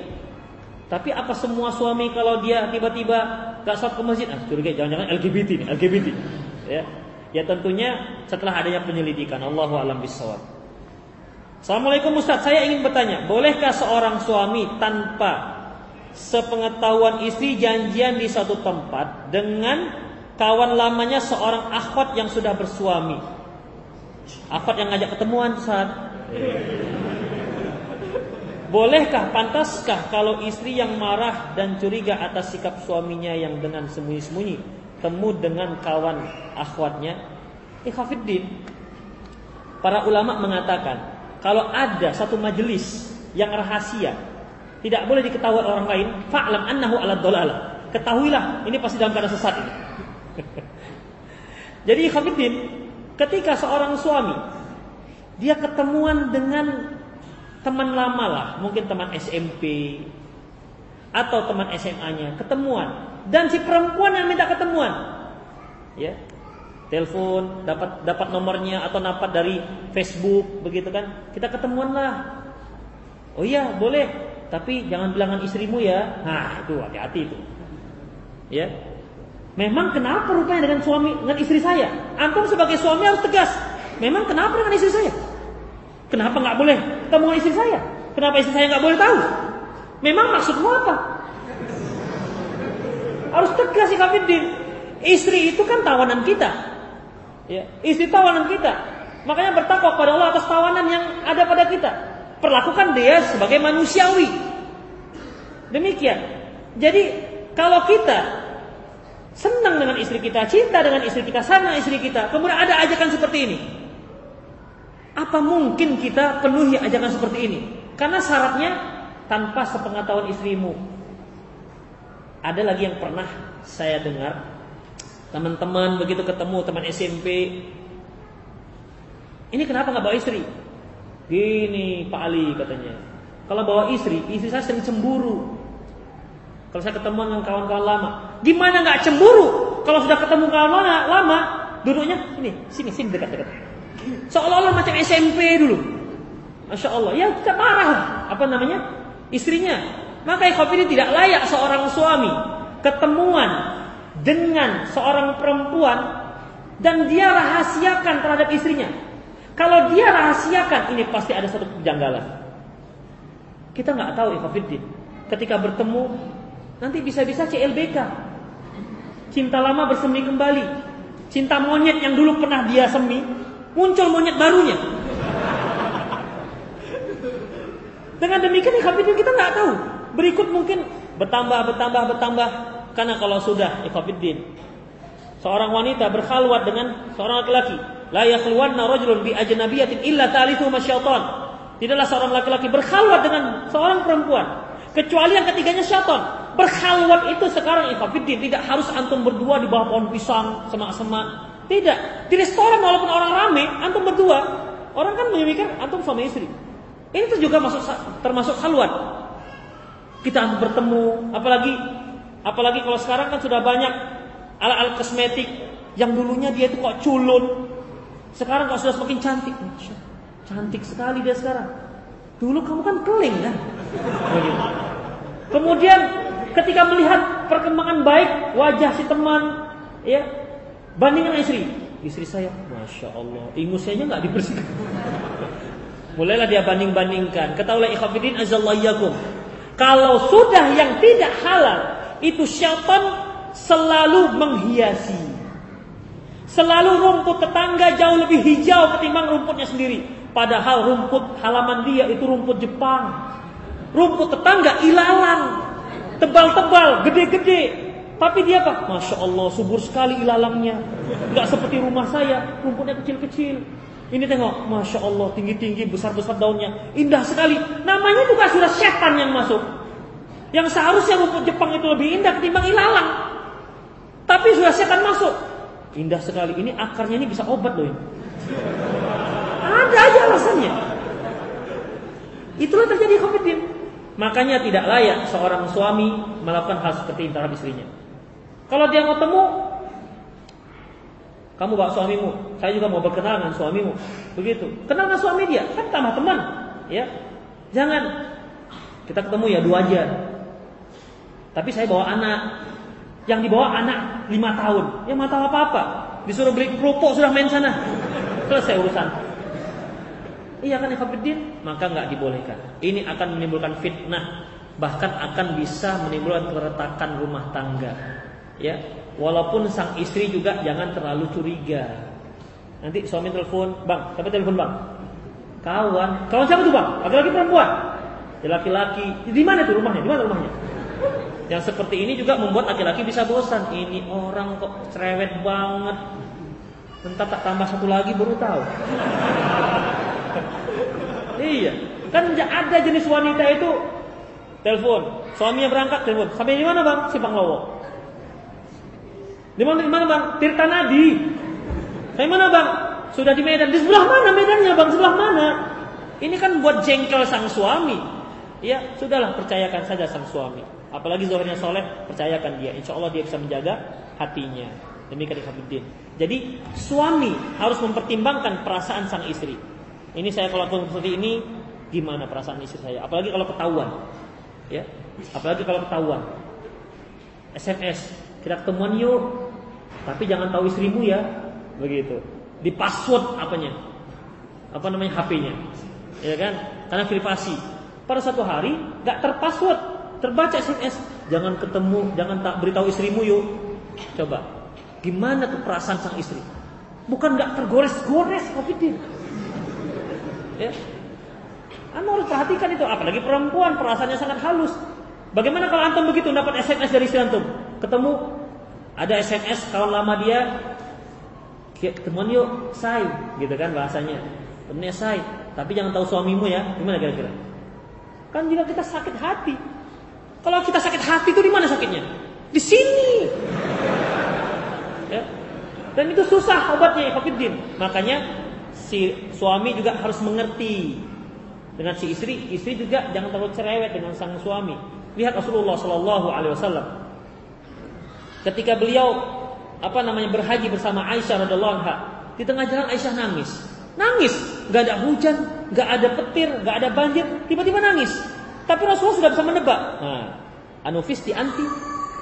Tapi apa semua suami kalau dia tiba-tiba gak sholat ke masjid, ah, curigai jangan-jangan LGBT nih, LGBT. Ya. Ya tentunya setelah adanya penyelidikan. Allahu alam bisawab. Assalamualaikum Ustaz, saya ingin bertanya, bolehkah seorang suami tanpa sepengetahuan istri janjian di satu tempat dengan kawan lamanya seorang akhwat yang sudah bersuami. Akhwat yang ngajak ketemuan saat Bolehkah, pantaskah kalau istri yang marah dan curiga atas sikap suaminya yang dengan sembunyi-sembunyi temu dengan kawan akhwatnya? Ikhafiddin. Para ulama mengatakan, kalau ada satu majelis yang rahasia tidak boleh diketahui orang lain, fa'lam annahu ala dolala. Ketahuilah, ini pasti dalam keadaan sesat ini. Jadi Khafidin, ketika seorang suami dia ketemuan dengan teman lama lah, mungkin teman SMP atau teman SMA-nya, ketemuan dan si perempuan yang minta ketemuan, ya, telepon, dapat dapat nomornya atau dapat dari Facebook begitu kan, kita ketemuan lah. Oh iya boleh, tapi jangan bilangan istrimu ya. Nah itu hati-hati itu, ya Memang kenapa rupanya dengan suami dengan istri saya? Antum sebagai suami harus tegas. Memang kenapa dengan istri saya? Kenapa nggak boleh ketemu istri saya? Kenapa istri saya nggak boleh tahu? Memang maksudmu apa? Harus tegas si Kafiddin. Istri itu kan tawanan kita. Ya, istri tawanan kita. Makanya bertakwa kepada Allah atas tawanan yang ada pada kita. Perlakukan dia sebagai manusiawi. Demikian. Jadi kalau kita senang dengan istri kita, cinta dengan istri kita, sayang istri kita, kemudian ada ajakan seperti ini. Apa mungkin kita penuhi ajakan seperti ini? Karena syaratnya tanpa sepengetahuan istrimu. Ada lagi yang pernah saya dengar teman-teman begitu ketemu teman SMP. Ini kenapa nggak bawa istri? Gini Pak Ali katanya. Kalau bawa istri, istri saya sering cemburu. Kalau saya ketemu dengan kawan-kawan lama, gimana nggak cemburu? Kalau sudah ketemu kawan lama, lama duduknya ini, sini, sini dekat-dekat. Seolah-olah macam SMP dulu. Masya Allah, ya kita marah. Apa namanya? Istrinya. Maka ini tidak layak seorang suami ketemuan dengan seorang perempuan dan dia rahasiakan terhadap istrinya. Kalau dia rahasiakan, ini pasti ada satu kejanggalan. Kita nggak tahu Ikhwafiddin. Ketika bertemu Nanti bisa-bisa CLBK. Cinta lama bersemi kembali. Cinta monyet yang dulu pernah dia semi, muncul monyet barunya. Dengan demikian ikhafidin kita nggak tahu. Berikut mungkin bertambah, bertambah, bertambah. Karena kalau sudah ikhafidin, seorang wanita berkhalwat dengan seorang laki-laki, la yakhluwanna rajulun bi ajnabiyatin illa talithu masyaitan. Tidaklah seorang laki-laki berkhalwat dengan seorang perempuan kecuali yang ketiganya syaitan. Berkhalwat itu sekarang ikhafidin tidak harus antum berdua di bawah pohon pisang semak-semak. Tidak. Di restoran walaupun orang rame, antum berdua. Orang kan memikir antum suami istri. Ini juga masuk termasuk khalwat. Kita bertemu, apalagi apalagi kalau sekarang kan sudah banyak alat-alat kosmetik yang dulunya dia itu kok culun. Sekarang kok sudah semakin cantik. Cantik sekali dia sekarang. Dulu kamu kan keling kan? Kemudian ketika melihat perkembangan baik wajah si teman, ya bandingkan istri, istri saya, masya Allah, ingusnya nggak dibersihkan. Mulailah dia banding-bandingkan. Ketahuilah ikhafidin azallahiyakum. Kalau sudah yang tidak halal, itu syaitan selalu menghiasi. Selalu rumput tetangga jauh lebih hijau ketimbang rumputnya sendiri. Padahal rumput halaman dia itu rumput Jepang. Rumput tetangga ilalang. tebal-tebal, gede-gede. Tapi dia apa? Masya Allah, subur sekali ilalangnya. Nggak seperti rumah saya, rumputnya kecil-kecil. Ini tengok, Masya Allah, tinggi-tinggi, besar-besar daunnya. Indah sekali. Namanya juga sudah setan yang masuk. Yang seharusnya rumput Jepang itu lebih indah ketimbang ilalang. Tapi sudah setan masuk. Indah sekali. Ini akarnya ini bisa obat loh ini. Ada aja alasannya. Itulah terjadi -19. Makanya tidak layak seorang suami melakukan hal seperti ini terhadap istrinya. Kalau dia mau temu, kamu bawa suamimu, saya juga mau berkenalan dengan suamimu. Begitu. Kenal dengan suami dia, kan tambah teman, ya. Jangan kita ketemu ya dua aja. Tapi saya bawa anak. Yang dibawa anak lima tahun. Ya mau tahu apa-apa. Disuruh beli kerupuk sudah main sana. Selesai urusan. Iya kan Ikhwanuddin? Maka nggak dibolehkan. Ini akan menimbulkan fitnah, bahkan akan bisa menimbulkan keretakan rumah tangga. Ya, walaupun sang istri juga jangan terlalu curiga. Nanti suami telepon, bang, siapa telepon bang? Kawan, kawan siapa tuh bang? Laki-laki perempuan? Laki-laki. Di mana tuh rumahnya? Di mana rumahnya? Yang seperti ini juga membuat laki-laki bisa bosan. Ini orang kok cerewet banget. Entah tak tambah satu lagi baru tahu. iya, kan ada jenis wanita itu telepon, suaminya berangkat telepon. Sampai di mana bang? Simpang Lowo. Di mana di mana bang? Tirta Nadi. Sampai mana bang? Sudah di Medan. Di sebelah mana Medannya bang? Sebelah mana? Ini kan buat jengkel sang suami. Ya sudahlah percayakan saja sang suami. Apalagi zohirnya soleh, percayakan dia. Insya Allah dia bisa menjaga hatinya. Demikian Ikhwanuddin. Jadi suami harus mempertimbangkan perasaan sang istri. Ini saya kalau lakukan seperti ini gimana perasaan istri saya? Apalagi kalau ketahuan. Ya. Apalagi kalau ketahuan. SMS, kita ketemuan yuk. Tapi jangan tahu istrimu ya. Begitu. Di password apanya? Apa namanya HP-nya? Ya kan? Karena privasi. Pada satu hari gak terpassword, terbaca SMS, jangan ketemu, jangan tak beritahu istrimu yuk. Coba. Gimana tuh perasaan sang istri? Bukan gak tergores-gores Covid Ya. Anda harus perhatikan itu, apalagi perempuan perasaannya sangat halus. Bagaimana kalau antum begitu dapat SMS dari istri antum? Ketemu ada SMS kawan lama dia ketemuan yuk, say, gitu kan bahasanya. Temennya say, tapi jangan tahu suamimu ya. Gimana kira-kira? Kan juga kita sakit hati. Kalau kita sakit hati itu di mana sakitnya? Di sini. Ya. Dan itu susah obatnya, Ikhwanuddin. Makanya si suami juga harus mengerti dengan si istri, istri juga jangan terlalu cerewet dengan sang suami. Lihat Rasulullah Shallallahu Alaihi Wasallam ketika beliau apa namanya berhaji bersama Aisyah radhiallahu anha di tengah jalan Aisyah nangis, nangis, nggak ada hujan, nggak ada petir, nggak ada banjir, tiba-tiba nangis. Tapi Rasulullah sudah bisa menebak. Nah, anufis di anti,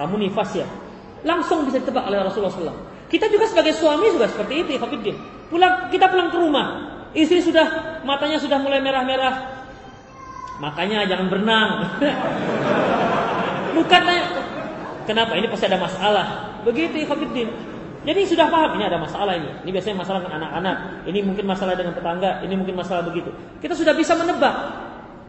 kamu nifas ya. Langsung bisa ditebak oleh Rasulullah SAW. Kita juga sebagai suami juga seperti itu, ya Pulang kita pulang ke rumah, istri sudah matanya sudah mulai merah-merah. Makanya jangan berenang. Bukan kenapa ini pasti ada masalah. Begitu Ikhwanuddin. Jadi sudah paham ini ada masalah ini. Ini biasanya masalah dengan anak-anak. Ini mungkin masalah dengan tetangga. Ini mungkin masalah begitu. Kita sudah bisa menebak.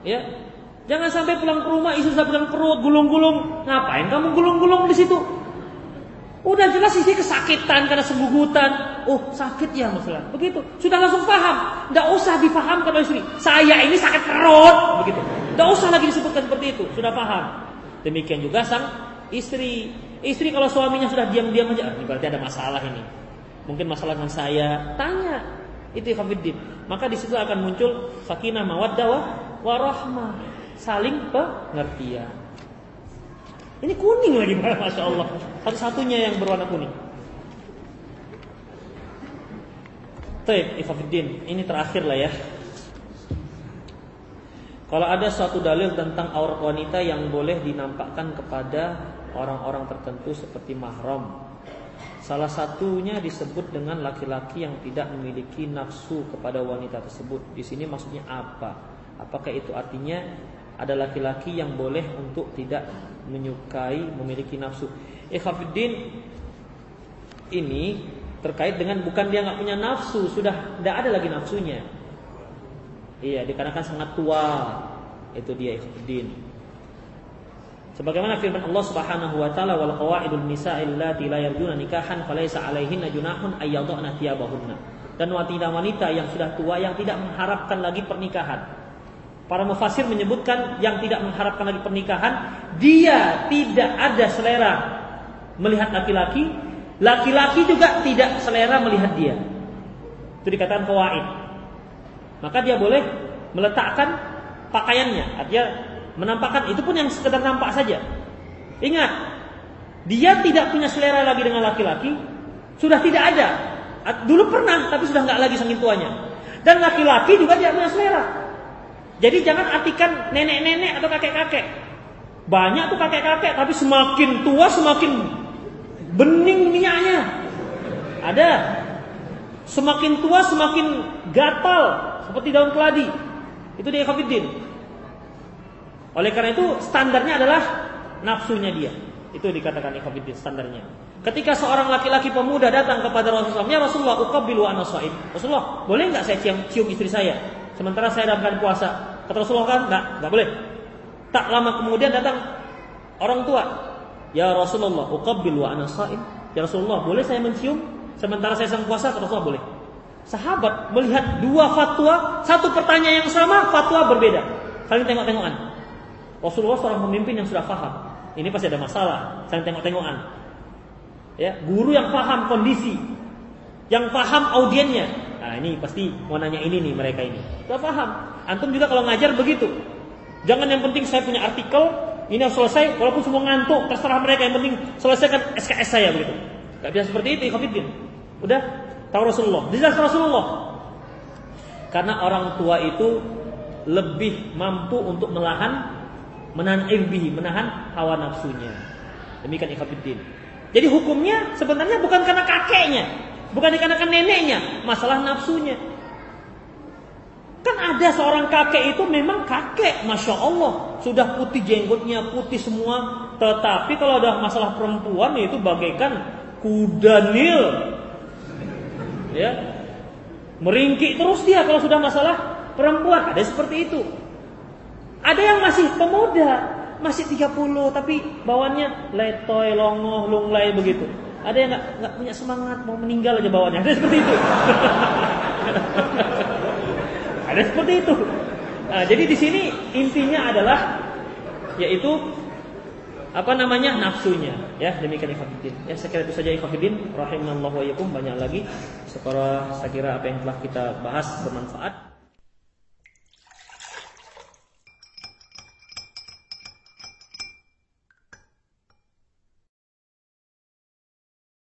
Ya. Jangan sampai pulang ke rumah istri sudah pulang perut gulung-gulung. Ngapain kamu gulung-gulung di situ? Udah jelas istri kesakitan karena segugutan. Oh sakit ya masalah. Begitu. Sudah langsung paham. Tidak usah difahamkan oleh istri. Saya ini sakit perut. Begitu. Tidak usah lagi disebutkan seperti itu. Sudah paham. Demikian juga sang istri. Istri kalau suaminya sudah diam-diam aja. Ini berarti ada masalah ini. Mungkin masalah dengan saya. Tanya. Itu Khafiddin. Maka di situ akan muncul sakinah mawaddah warahmah. Saling pengertian. Ini kuning lagi, masya Allah. Satu-satunya yang berwarna kuning. Taib, Ifafiddin, ini terakhir lah ya. Kalau ada suatu dalil tentang aurat wanita yang boleh dinampakkan kepada orang-orang tertentu seperti mahram. Salah satunya disebut dengan laki-laki yang tidak memiliki nafsu kepada wanita tersebut. Di sini maksudnya apa? Apakah itu artinya ada laki-laki yang boleh untuk tidak menyukai memiliki nafsu. Ikhafidin ini terkait dengan bukan dia nggak punya nafsu, sudah tidak ada lagi nafsunya. Iya, dikarenakan sangat tua. Itu dia Ikhafidin. Sebagaimana firman Allah Subhanahu wa taala wal qawaidun nisa'il lati la yarjuna nikahan falaysa 'alaihinna junahun ayyadhna thiyabahunna. Dan wanita-wanita yang sudah tua yang tidak mengharapkan lagi pernikahan. Para mufasir menyebutkan yang tidak mengharapkan lagi pernikahan, dia tidak ada selera melihat laki-laki, laki-laki juga tidak selera melihat dia. Itu dikatakan kawaid. Maka dia boleh meletakkan pakaiannya, artinya menampakkan itu pun yang sekedar nampak saja. Ingat, dia tidak punya selera lagi dengan laki-laki, sudah tidak ada. Dulu pernah, tapi sudah nggak lagi saking tuanya. Dan laki-laki juga tidak punya selera. Jadi jangan artikan nenek-nenek atau kakek-kakek. Banyak tuh kakek-kakek, tapi semakin tua semakin bening minyaknya. Ada. Semakin tua semakin gatal seperti daun keladi. Itu dia Khafiddin. Oleh karena itu standarnya adalah nafsunya dia. Itu dikatakan ikhwatiddin standarnya. Ketika seorang laki-laki pemuda datang kepada Rasulullah, "Ya Rasulullah, uqabbilu ana shaim." Rasulullah, boleh enggak saya cium, cium istri saya sementara saya dalam puasa? Kata Rasulullah kan, "Enggak, enggak boleh." Tak lama kemudian datang orang tua, "Ya Rasulullah, uqabbilu ana shaim." Ya Rasulullah, boleh saya mencium sementara saya sedang puasa? Kata Rasulullah, boleh. Sahabat melihat dua fatwa, satu pertanyaan yang sama, fatwa berbeda. Saling tengok-tengokan. Rasulullah seorang pemimpin yang sudah paham. Ini pasti ada masalah. Saya tengok-tengokan. Ya, guru yang paham kondisi, yang paham audiennya. Nah, ini pasti mau nanya ini nih mereka ini. Sudah paham. Antum juga kalau ngajar begitu. Jangan yang penting saya punya artikel, ini harus selesai walaupun semua ngantuk, terserah mereka yang penting selesaikan SKS saya begitu. Gak bisa seperti itu, Ikhwanuddin. Udah tahu Rasulullah, dijelaskan Rasulullah. Karena orang tua itu lebih mampu untuk melahan menahan irbihi, menahan hawa nafsunya. Demikian ikhwatiddin. Jadi hukumnya sebenarnya bukan karena kakeknya, bukan dikarenakan neneknya, masalah nafsunya. Kan ada seorang kakek itu memang kakek, masya Allah, sudah putih jenggotnya, putih semua. Tetapi kalau ada masalah perempuan itu bagaikan kuda nil, ya, meringkik terus dia kalau sudah masalah perempuan. Ada seperti itu. Ada yang masih pemuda, masih 30 tapi bawaannya letoy, longoh, lunglai begitu. Ada yang nggak punya semangat mau meninggal aja bawaannya. Ada seperti itu. Ada seperti itu. Nah, jadi di sini intinya adalah yaitu apa namanya nafsunya. Ya demikian ikhwatiddin ya sekira itu saja ikhwatiddin rahimallahu wa yakum banyak lagi. Sekarang saya kira apa yang telah kita bahas bermanfaat